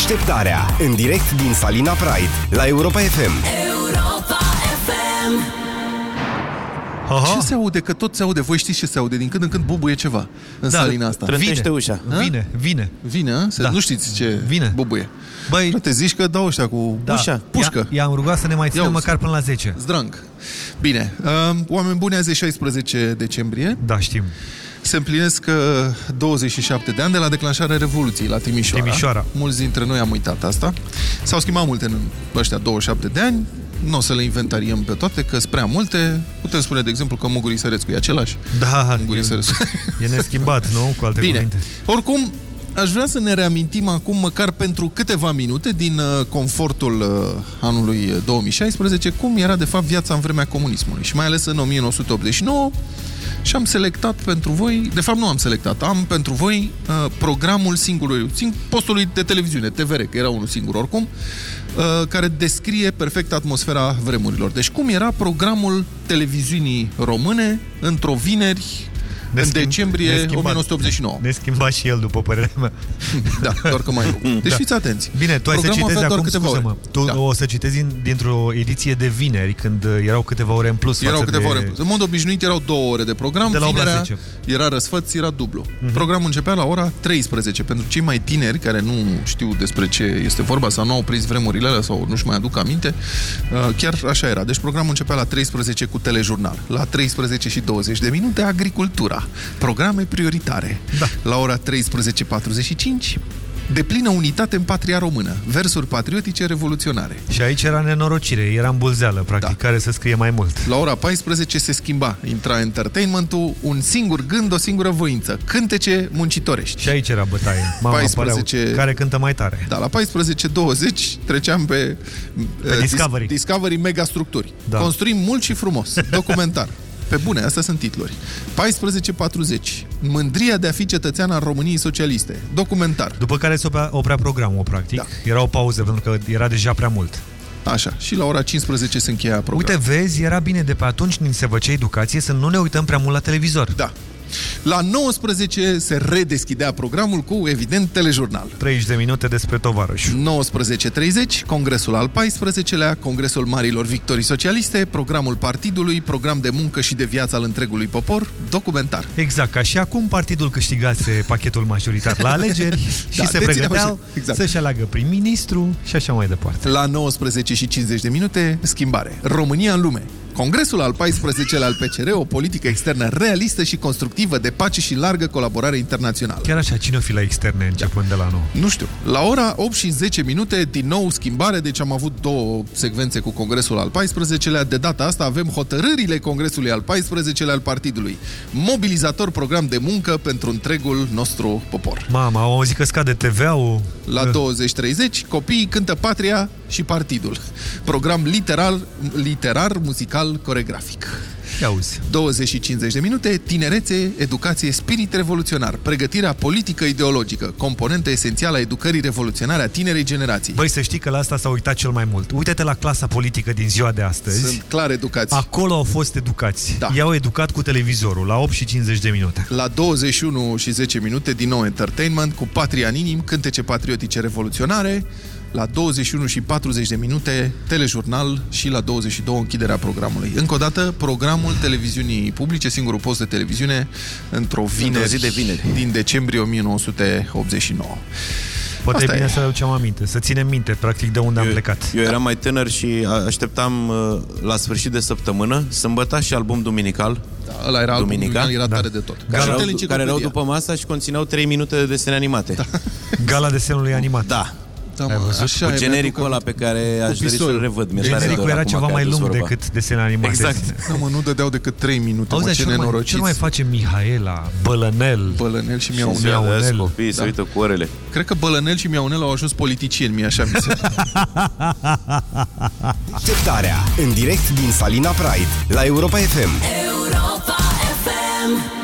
Speaker 75: Deșteptarea, în direct din Salina Pride, la Europa FM.
Speaker 18: Europa FM.
Speaker 4: Ce se aude? Că tot se aude. Voi știți ce se aude? Din când în când bubuie ceva în
Speaker 2: Da,
Speaker 4: salina asta.
Speaker 2: trântește
Speaker 4: Vine.
Speaker 2: ușa.
Speaker 4: Ha?
Speaker 2: Vine, vine.
Speaker 4: Vine, a? Se,
Speaker 2: Da.
Speaker 4: Nu știți ce
Speaker 2: Vine.
Speaker 4: bubuie.
Speaker 2: Băi,
Speaker 4: te zici că dau ăștia cu
Speaker 2: Da.
Speaker 4: ușa, pușcă.
Speaker 2: I- I-am rugat să ne mai țină
Speaker 4: Ia
Speaker 2: măcar până la 10.
Speaker 4: Zdrang. Bine, uh, oameni buni, azi e 16 decembrie.
Speaker 2: Da, știm.
Speaker 4: Se împlinesc uh, 27 de ani de la declanșarea Revoluției la Timișoara.
Speaker 2: Timișoara.
Speaker 4: Mulți dintre noi am uitat asta. S-au schimbat multe în ăștia 27 de ani. Nu o să le inventariem pe toate, că sunt prea multe. Putem spune, de exemplu, că Mugurii Sărescu e același.
Speaker 2: Da,
Speaker 4: Mugurii
Speaker 2: e,
Speaker 4: Sărescu.
Speaker 2: e neschimbat, nu? Cu alte
Speaker 4: Bine.
Speaker 2: cuvinte.
Speaker 4: Oricum, aș vrea să ne reamintim acum, măcar pentru câteva minute, din uh, confortul uh, anului 2016, cum era de fapt viața în vremea comunismului și mai ales în 1989 și am selectat pentru voi, de fapt nu am selectat, am pentru voi uh, programul singurului, sing, postului de televiziune, TVR, că era unul singur oricum, uh, care descrie perfect atmosfera vremurilor. Deci cum era programul televiziunii române într-o vineri în decembrie
Speaker 2: neschimbat.
Speaker 4: 1989.
Speaker 2: Ne schimba și el, după părerea mea.
Speaker 4: Da, doar că mai nou. Deci
Speaker 2: Da.
Speaker 4: fiți atenți.
Speaker 2: Bine, tu ai să
Speaker 4: Programul
Speaker 2: citezi
Speaker 4: avea doar
Speaker 2: acum,
Speaker 4: câteva
Speaker 2: scuză-mă,
Speaker 4: ore.
Speaker 2: tu
Speaker 4: Da.
Speaker 2: o să citezi din- dintr-o ediție de vineri, când uh, erau câteva ore în plus
Speaker 4: Erau
Speaker 2: față
Speaker 4: câteva
Speaker 2: de...
Speaker 4: ore. în plus. În mod obișnuit erau două ore de program.
Speaker 2: De la opt la
Speaker 4: Vinerea
Speaker 2: 10.
Speaker 4: Era răsfăț, era dublu.
Speaker 2: Mhm.
Speaker 4: Programul începea la ora 13. Pentru cei mai tineri care nu știu despre ce este vorba sau nu au prins vremurile alea sau nu-și mai aduc aminte, uh, chiar așa era. Deci programul începea la 13 cu telejurnal. La 13 și 20 de minute agricultura. Programe prioritare. Da. La ora 13.45 de plină unitate în patria română. Versuri patriotice revoluționare.
Speaker 2: Și aici era nenorocire, era în bulzeală, practic, da. care să scrie mai mult.
Speaker 4: La ora 14 se schimba. Intra entertainmentul, un singur gând, o singură voință. Cântece muncitorești.
Speaker 2: Și aici era bătaie. Mama
Speaker 4: 14
Speaker 2: apăreau, care cântă mai tare.
Speaker 4: Da, la 14.20 treceam pe,
Speaker 2: Pe
Speaker 4: uh,
Speaker 2: Discovery.
Speaker 4: Dis- Discovery Megastructuri.
Speaker 2: Da.
Speaker 4: Construim mult și frumos. Documentar. Pe bune, astea sunt titluri. 14.40. Mândria de a fi cetățean al României Socialiste. Documentar.
Speaker 2: După care se oprea, oprea programul, practic. Da. Era o pauză, pentru că era deja prea mult.
Speaker 4: Așa. Și la ora 15 se încheia programul.
Speaker 2: Uite, vezi, era bine de pe atunci, ni se făcea educație, să nu ne uităm prea mult la televizor.
Speaker 4: Da. La 19 se redeschidea programul cu, evident, telejurnal.
Speaker 2: 30 de minute despre tovarăș.
Speaker 4: 19.30, Congresul al 14-lea, Congresul Marilor Victorii Socialiste, programul partidului, program de muncă și de viață al întregului popor, documentar.
Speaker 2: Exact, ca și acum partidul câștigase pachetul majoritar la alegeri și
Speaker 4: Da,
Speaker 2: se
Speaker 4: dețineau
Speaker 2: pregăteau
Speaker 4: și- exact.
Speaker 2: să-și aleagă prim-ministru și așa mai departe.
Speaker 4: La 19 și 50 de minute, schimbare. România în lume. Congresul al 14-lea al PCR, o politică externă realistă și constructivă de pace și largă colaborare internațională.
Speaker 2: Chiar așa, cine o fi la externe începând de la nou?
Speaker 4: Nu știu. La ora 8 și 10 minute, din nou schimbare, deci am avut două secvențe cu Congresul al 14-lea. De data asta avem hotărârile Congresului al 14-lea al partidului. Mobilizator program de muncă pentru întregul nostru popor.
Speaker 2: Mama, au auzit că scade TVA-ul.
Speaker 4: La 20-30, copiii cântă patria și partidul. Program literal, literar, muzical, coregrafic.
Speaker 2: Ia auzi.
Speaker 4: 20 și 50 de minute, tinerețe, educație, spirit revoluționar, pregătirea politică ideologică, componentă esențială a educării revoluționare a tinerei generații.
Speaker 2: Băi, să știi că la asta s-a uitat cel mai mult. Uite-te la clasa politică din ziua de astăzi.
Speaker 4: Sunt clar educați.
Speaker 2: Acolo au fost educați. Da. I-au educat cu televizorul la 8 și 50 de minute.
Speaker 4: La 21 și 10 minute, din nou entertainment, cu patria în inim, cântece patriotice revoluționare, la 21 și 40 de minute, telejurnal și la 22 închiderea programului. Încă o dată, programul televiziunii publice, singurul post de televiziune, într-o vineri,
Speaker 1: zi de vineri.
Speaker 4: din decembrie 1989.
Speaker 2: Poate
Speaker 4: Asta
Speaker 2: e bine
Speaker 4: e.
Speaker 2: să aducem aminte, să ținem minte, practic, de unde am plecat.
Speaker 1: Eu eram mai tânăr și a- așteptam uh, la sfârșit de săptămână sâmbătă și album duminical.
Speaker 4: Da, ăla era albumul Duminical, era tare de tot. Ca
Speaker 1: Care
Speaker 4: și
Speaker 1: erau,
Speaker 4: teleenciclopedia.
Speaker 1: care erau după masa și conțineau 3 minute de desene animate. Da.
Speaker 2: Gala desenului animat.
Speaker 1: Da.
Speaker 4: Da,
Speaker 2: Ai văzut?
Speaker 4: așa
Speaker 1: Cu
Speaker 4: e,
Speaker 1: genericul
Speaker 4: mi-aduc
Speaker 1: ăla pe care aș dori
Speaker 4: pisoiul.
Speaker 1: să-l revăd. Mi-e tare
Speaker 2: Genericul
Speaker 1: dor
Speaker 2: era
Speaker 1: acum
Speaker 2: ceva
Speaker 1: că
Speaker 2: mai
Speaker 1: ai adus
Speaker 2: lung
Speaker 1: vorba.
Speaker 2: decât desene animate.
Speaker 1: Exact.
Speaker 4: Da, mă, nu dădeau decât 3 minute,
Speaker 2: Auzi,
Speaker 4: mă,
Speaker 2: dar
Speaker 4: ce
Speaker 2: ce, mai,
Speaker 4: nenorociți.
Speaker 2: ce mai face Mihaela, Bălănel?
Speaker 4: Bălănel și
Speaker 1: Și
Speaker 4: Miaunel.
Speaker 1: ziua de azi
Speaker 2: Miaunel.
Speaker 1: copiii se
Speaker 4: Da.
Speaker 1: uită cu orele.
Speaker 4: Cred că Bălănel și Miaunel au ajuns politicieni, mie așa mi se
Speaker 75: Deșteptarea, în direct din Salina Pride, la Europa FM.
Speaker 18: Europa FM.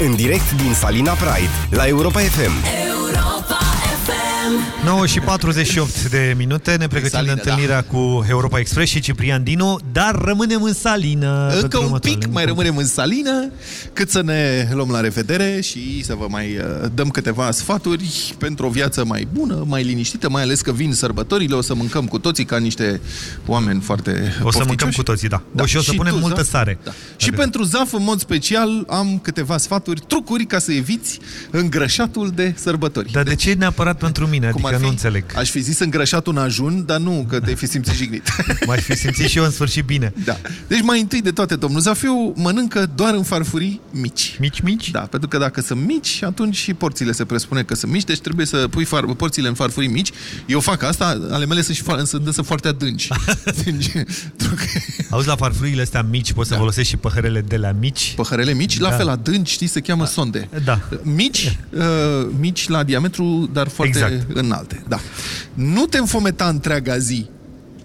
Speaker 75: în direct din Salina Pride, la Europa FM.
Speaker 2: 9 și 48 de minute, ne pregătim
Speaker 4: Salină,
Speaker 2: de întâlnirea cu Europa Express și Ciprian Dinu, dar rămânem în salină.
Speaker 4: Încă
Speaker 2: pentru
Speaker 4: un
Speaker 2: următoarele
Speaker 4: pic, mai
Speaker 2: minute.
Speaker 4: rămânem în salină, cât să ne luăm la revedere și să vă mai uh, dăm câteva sfaturi pentru o viață mai bună, mai liniștită, mai ales că vin sărbătorile, o să mâncăm cu toții ca niște oameni foarte
Speaker 2: O să
Speaker 4: pofticioși.
Speaker 2: mâncăm cu toții, da. O, și o să punem
Speaker 4: tu,
Speaker 2: multă
Speaker 4: Zaf?
Speaker 2: sare.
Speaker 4: Da. Și pentru Zaf, în mod special, am câteva sfaturi, trucuri ca să eviți îngrășatul de sărbători.
Speaker 2: Dar de ce neapărat pentru mine?
Speaker 4: Cum
Speaker 2: Adică
Speaker 4: ar fi?
Speaker 2: nu înțeleg.
Speaker 4: Aș fi zis îngrășatul în ajun, dar nu că te-ai fi simțit jignit.
Speaker 2: M-aș fi simțit și eu în sfârșit bine.
Speaker 4: Da. Deci mai întâi de toate, domnul Zafiu mănâncă doar în farfurii mici.
Speaker 2: Mici, mici?
Speaker 4: Da, pentru că dacă sunt mici, atunci și porțiile se presupune că sunt mici, deci trebuie să pui far, porțiile în farfurii mici. Eu fac asta, ale mele sunt, și fo- sunt, sunt foarte adânci. Deci,
Speaker 2: Auzi, la farfurile astea mici poți să folosești și păhărele de la mici?
Speaker 4: Păhărele mici, la
Speaker 2: Da.
Speaker 4: fel adânci, știi, se cheamă sonde.
Speaker 2: Da.
Speaker 4: Mici, uh, mici la diametru, dar foarte
Speaker 2: Exact.
Speaker 4: înalte. Da. Nu te înfometa întreaga zi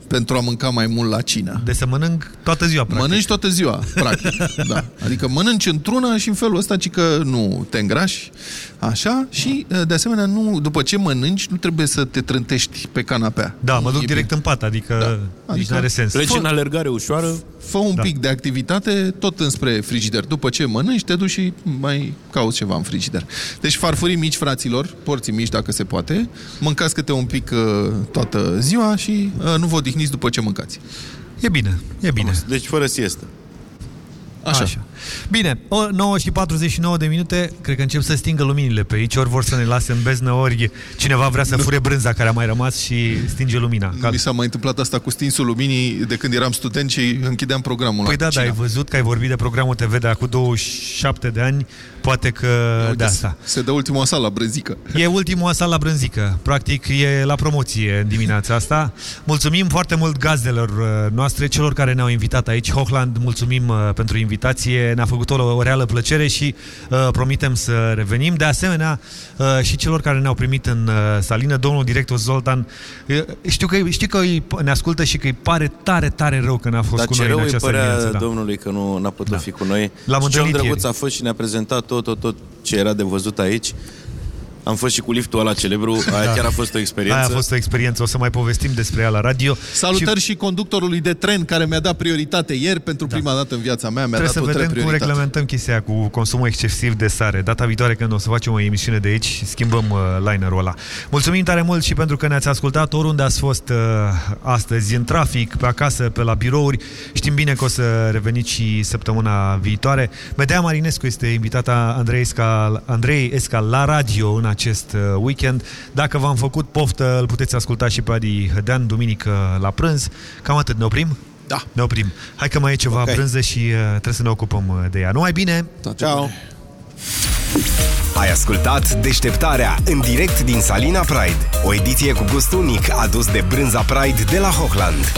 Speaker 4: pentru a mânca mai mult la cină.
Speaker 2: De să mănânc toată ziua, practic.
Speaker 4: Mănânci toată ziua, practic. da. Adică mănânci într-una și în felul ăsta, ci că nu te îngrași, așa, și de asemenea, nu, după ce mănânci, nu trebuie să te trântești pe canapea.
Speaker 2: Da, mă duc
Speaker 4: E
Speaker 2: direct
Speaker 4: bine.
Speaker 2: în pat, adică, da. nici
Speaker 4: Adică
Speaker 2: nu are sens.
Speaker 1: Pleci în alergare ușoară.
Speaker 4: Fă un
Speaker 2: Da.
Speaker 4: pic de activitate, tot înspre frigider. După ce mănânci, te duci și mai cauți ceva în frigider. Deci farfurii mici, fraților, porții mici dacă se poate, mâncați câte un pic uh, toată ziua și uh, nu vă odihniți după ce mâncați.
Speaker 2: E bine, e bine.
Speaker 1: Deci fără siestă.
Speaker 4: Așa.
Speaker 2: Așa. Bine, o 9 și 49 de minute, cred că încep să stingă luminile pe aici, ori vor să ne lase în beznă, ori cineva vrea să fure brânza care a mai rămas și stinge lumina.
Speaker 4: Mi s-a mai întâmplat asta cu stinsul luminii de când eram student și închideam programul
Speaker 2: Păi
Speaker 4: la
Speaker 2: da, da, ai
Speaker 4: cina.
Speaker 2: văzut că ai vorbit de programul TV de acum 27 de ani, poate că
Speaker 4: Uite,
Speaker 2: de asta.
Speaker 4: Se dă ultimul asal la brânzică.
Speaker 2: E ultimul asal la brânzică. Practic e la promoție în dimineața asta. Mulțumim foarte mult gazdelor uh, noastre, celor care ne-au invitat aici. Hochland, mulțumim uh, pentru invitație. Ne-a făcut o, o reală plăcere și uh, promitem să revenim. De asemenea, uh, și celor care ne-au primit în uh, salină, domnul director Zoltan, uh, știu că, știu că îi, ne ascultă și că îi pare tare, tare rău că n-a fost
Speaker 1: Dar
Speaker 2: cu
Speaker 1: ce
Speaker 2: noi
Speaker 1: rău
Speaker 2: în
Speaker 1: îi
Speaker 2: această
Speaker 1: părea
Speaker 2: dimineață. Da.
Speaker 1: domnului că nu n-a putut
Speaker 2: Da.
Speaker 1: fi cu noi.
Speaker 2: L-am
Speaker 1: și cel
Speaker 2: întâlnit
Speaker 1: drăguț
Speaker 2: ieri.
Speaker 1: a fost și ne-a prezentat tot, tot, tot ce era de văzut aici. Am fost și cu liftul ăla celebru, aia
Speaker 2: Da.
Speaker 1: chiar a fost o experiență.
Speaker 2: Aia a fost o experiență, o să mai povestim despre ea la radio.
Speaker 4: Salutări și... și conductorului de tren care mi-a dat prioritate ieri pentru prima dată în viața mea. Mi-a
Speaker 2: Da. Trebuie
Speaker 4: dat
Speaker 2: să
Speaker 4: o
Speaker 2: vedem cum
Speaker 4: prioritate.
Speaker 2: reglementăm chestia cu consumul excesiv de sare. Data viitoare când o să facem o emisiune de aici, schimbăm uh, linerul ăla. Mulțumim tare mult și pentru că ne-ați ascultat oriunde ați fost uh, astăzi, în trafic, pe acasă, pe la birouri. Știm bine că o să reveniți și săptămâna viitoare. Medea Marinescu este invitata Andrei Esca, Andrei Esca la radio în acest uh, weekend. Dacă v-am făcut poftă, îl puteți asculta și pe Adi Hădean, duminică la prânz. Cam atât, ne oprim?
Speaker 4: Da.
Speaker 2: Ne oprim. Hai că mai e ceva okay. brânză și uh, trebuie să ne ocupăm uh, de ea. Numai bine!
Speaker 1: Ciao!
Speaker 75: Ai ascultat Deșteptarea în direct din Salina Pride, o ediție cu gust unic adus de brânza Pride de la Hochland.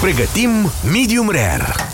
Speaker 16: Pregătim medium rare.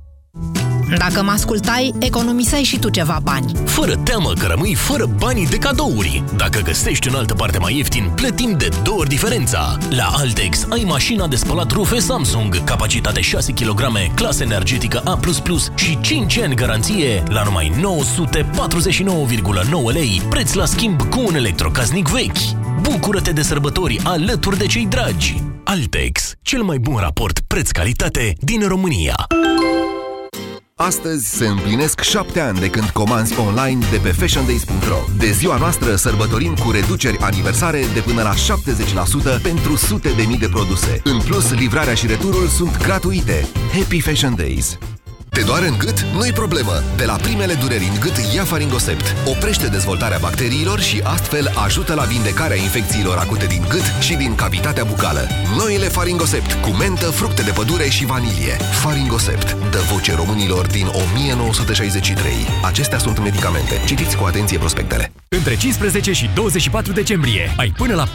Speaker 17: Dacă mă ascultai, economiseai și tu ceva bani.
Speaker 7: Fără teamă că rămâi fără banii de cadouri. Dacă găsești în altă parte mai ieftin, plătim de două ori diferența. La Altex ai mașina de spălat rufe Samsung, capacitate 6 kg, clasă energetică A++ și 5 ani garanție la numai 949,9 lei, preț la schimb cu un electrocasnic vechi. Bucură-te de sărbători alături de cei dragi. Altex, cel mai bun raport preț-calitate din România.
Speaker 13: Astăzi se împlinesc șapte ani de când comanzi online de pe fashiondays.ro. De ziua noastră sărbătorim cu reduceri aniversare de până la 70% pentru sute de mii de produse. În plus, livrarea și returul sunt gratuite. Happy Fashion Days! Te doare în gât? Nu-i problemă! De la primele dureri în gât, ia Faringosept. Oprește dezvoltarea bacteriilor și astfel ajută la vindecarea infecțiilor acute din gât și din cavitatea bucală. Noile Faringosept, cu mentă, fructe de pădure și vanilie. Faringosept, dă voce românilor din 1963. Acestea sunt medicamente. Citiți cu atenție prospectele.
Speaker 81: Între 15 și 24 decembrie ai până la 40%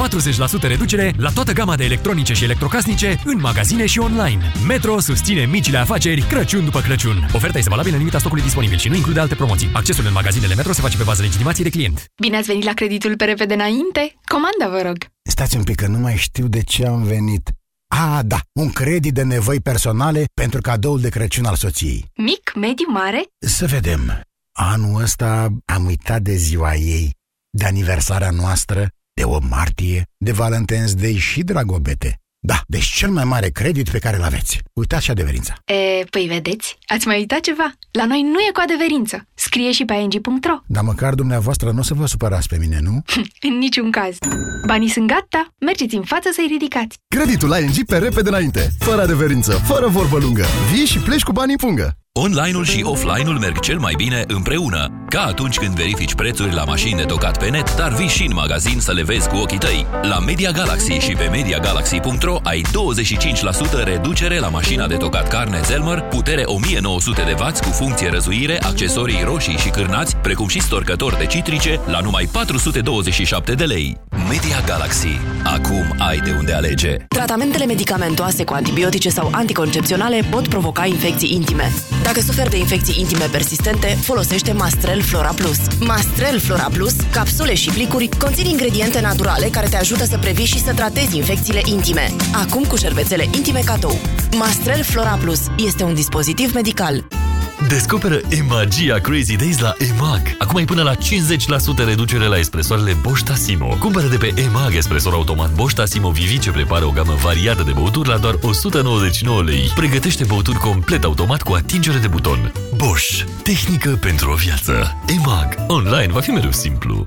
Speaker 81: reducere la toată gama de electronice și electrocasnice în magazine și online. Metro susține micile afaceri Crăciun după Crăciun. Oferta este valabilă în limita stocului disponibil și nu include alte promoții. Accesul în magazinele Metro se face pe bază legitimației de client.
Speaker 19: Bine ați venit la creditul pe repede înainte? Comanda, vă rog.
Speaker 82: Stați un pic că nu mai știu de ce am venit. A, da, un credit de nevoi personale pentru cadoul de Crăciun al soției.
Speaker 19: Mic, mediu, mare?
Speaker 82: Să vedem. Anul ăsta am uitat de ziua ei, de aniversarea noastră, de 8 martie, de Valentine's Day și Dragobete. Da, deci cel mai mare credit pe care îl aveți. Uitați și adeverința.
Speaker 19: E, păi vedeți, ați mai uitat ceva? La noi nu e cu adeverință. Scrie și pe ing.ro.
Speaker 82: Dar măcar dumneavoastră nu o să vă supărați pe mine, nu?
Speaker 19: În niciun caz. Banii sunt gata, mergeți în față să-i ridicați.
Speaker 83: Creditul ING pe repede înainte, fără adeverință, fără vorbă lungă. Vii și pleci cu banii în pungă.
Speaker 12: Online-ul și offline-ul merg cel mai bine împreună, ca atunci când verifici prețuri la mașini de tocat pe net, dar vii și în magazin să le vezi cu ochii tăi. La Media Galaxy și pe MediaGalaxy.ro ai 25% reducere la mașina de tocat carne Zelmer, putere 1900 de W cu funcție răzuire, accesorii roșii și cârnați, precum și storcători de citrice, la numai 427 de lei. Media Galaxy. Acum ai de unde alege.
Speaker 84: Tratamentele medicamentoase cu antibiotice sau anticoncepționale pot provoca infecții intime. Dacă suferi de infecții intime persistente, folosește Mastrel Flora Plus. Mastrel Flora Plus, capsule și plicuri, conțin ingrediente naturale care te ajută să previi și să tratezi infecțiile intime. Acum cu șervețele intime cadou. Mastrel Flora Plus este un dispozitiv medical.
Speaker 10: Descoperă e-magia Crazy Days la EMAG. Acum ai până la 50% reducere la espresoarele Bosch Tassimo. Cumpără de pe EMAG espresor automat Bosch Tassimo Vivi ce prepară o gamă variată de băuturi la doar 199 lei. Pregătește băuturi complet automat cu atingere de buton. Bosch. Tehnică pentru o viață. EMAG. Online va fi mereu simplu.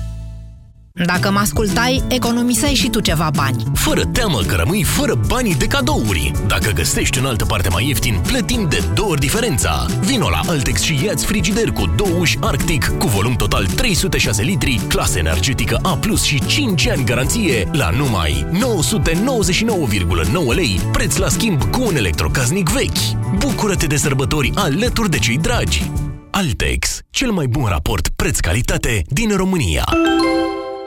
Speaker 17: Dacă mă ascultai, economiseai și tu ceva bani.
Speaker 7: Fără teamă că rămâi fără banii de cadouri. Dacă găsești în altă parte mai ieftin, plătim de două ori diferența. Vino la Altex și ia liniști cu două uși Arctic cu volum total 306 litri, clasă energetică A+, și 5 ani garanție la numai 999,9 lei, preț la schimb cu un electrocaznic vechi. Bucură-te de sărbători alături de cei dragi. Altex, cel mai bun raport preț-calitate din România.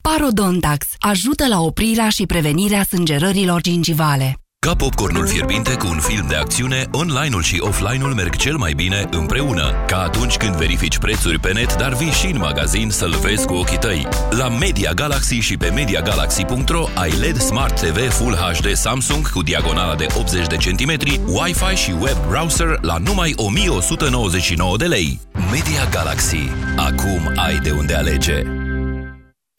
Speaker 17: Parodontax ajută la oprirea și prevenirea sângerărilor gingivale.
Speaker 12: Ca popcornul fierbinte cu un film de acțiune, online-ul și offline-ul merg cel mai bine împreună. Ca atunci când verifici prețuri pe net, dar vii și în magazin să-l vezi cu ochii tăi. La Media Galaxy și pe MediaGalaxy.ro ai LED Smart TV Full HD Samsung cu diagonala de 80 de centimetri, Wi-Fi și web browser la numai 1199 de lei. Media Galaxy. Acum ai de unde alege.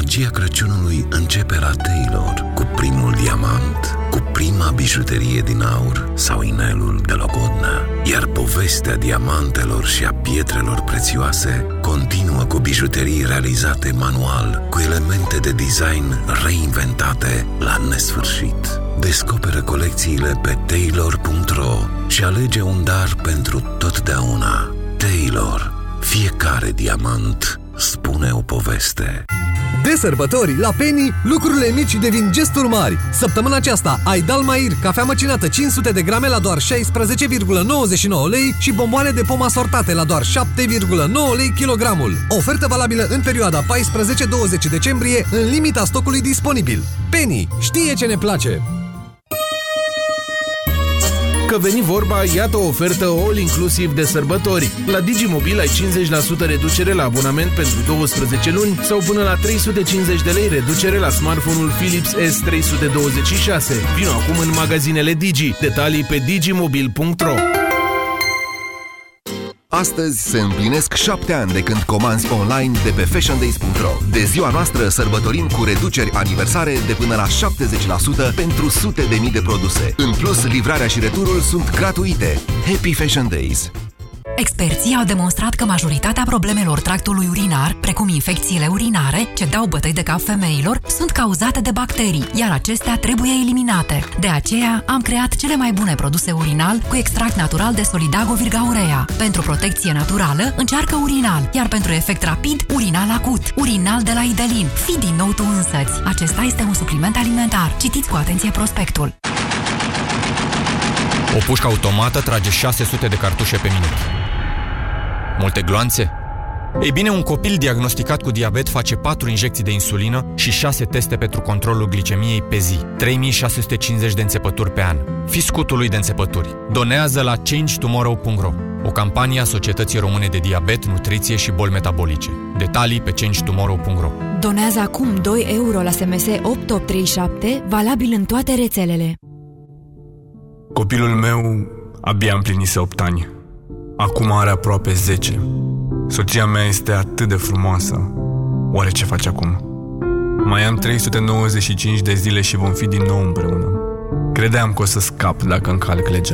Speaker 34: Magia Crăciunului începe la Taylor cu primul diamant, cu prima bijuterie din aur sau inelul de logodnă. Iar povestea diamantelor și a pietrelor prețioase continuă cu bijuterii realizate manual, cu elemente de design reinventate la nesfârșit. Descoperă colecțiile pe taylor.ro și alege un dar pentru totdeauna. Taylor. Fiecare diamant spune o poveste.
Speaker 8: De sărbători, la Penny, lucrurile mici devin gesturi mari. Săptămâna aceasta ai Dalmair, cafea măcinată 500 de grame la doar 16,99 lei și bomboane de pom asortate la doar 7,9 lei kilogramul. Ofertă valabilă în perioada 14-20 decembrie, în limita stocului disponibil. Penny știe ce ne place!
Speaker 85: Că veni vorba, iată o ofertă all-inclusiv de sărbători. La Digimobil ai 50% reducere la abonament pentru 12 luni sau până la 350 de lei reducere la smartphone-ul Philips S326. Vino acum în magazinele Digi. Detalii pe digimobil.ro
Speaker 13: Astăzi se împlinesc șapte ani de când comanzi online de pe fashiondays.ro. De ziua noastră sărbătorim cu reduceri aniversare de până la 70% pentru sute de mii de produse. În plus, livrarea și returul sunt gratuite. Happy Fashion Days!
Speaker 17: Experții au demonstrat că majoritatea problemelor tractului urinar, precum infecțiile urinare, ce dau bătăi de cap femeilor, sunt cauzate de bacterii, iar acestea trebuie eliminate. De aceea, am creat cele mai bune produse urinal cu extract natural de Solidago Virgaurea. Pentru protecție naturală, încearcă urinal, iar pentru efect rapid, urinal acut. Urinal de la Idelin. Fii din nou tu însăți. Acesta este un supliment alimentar. Citiți cu atenție prospectul.
Speaker 81: O pușcă automată trage 600 de cartușe pe minut. Multe gloanțe? Ei bine, un copil diagnosticat cu diabet face 4 injecții de insulină și 6 teste pentru controlul glicemiei pe zi. 3650 de înțepături pe an. Fii scutul lui de înțepături. Donează la changetomorrow.ro O campanie a Societății Române de Diabet, Nutriție și Boli Metabolice. Detalii pe changetomorrow.ro
Speaker 17: Donează acum 2 euro la SMS 8837, valabil în toate rețelele.
Speaker 37: Copilul meu abia împlinise 8 ani. Acum are aproape 10. Soția mea este atât de frumoasă. Oare ce face acum? Mai am 395 de zile și vom fi din nou împreună. Credeam că o să scap dacă încalc legea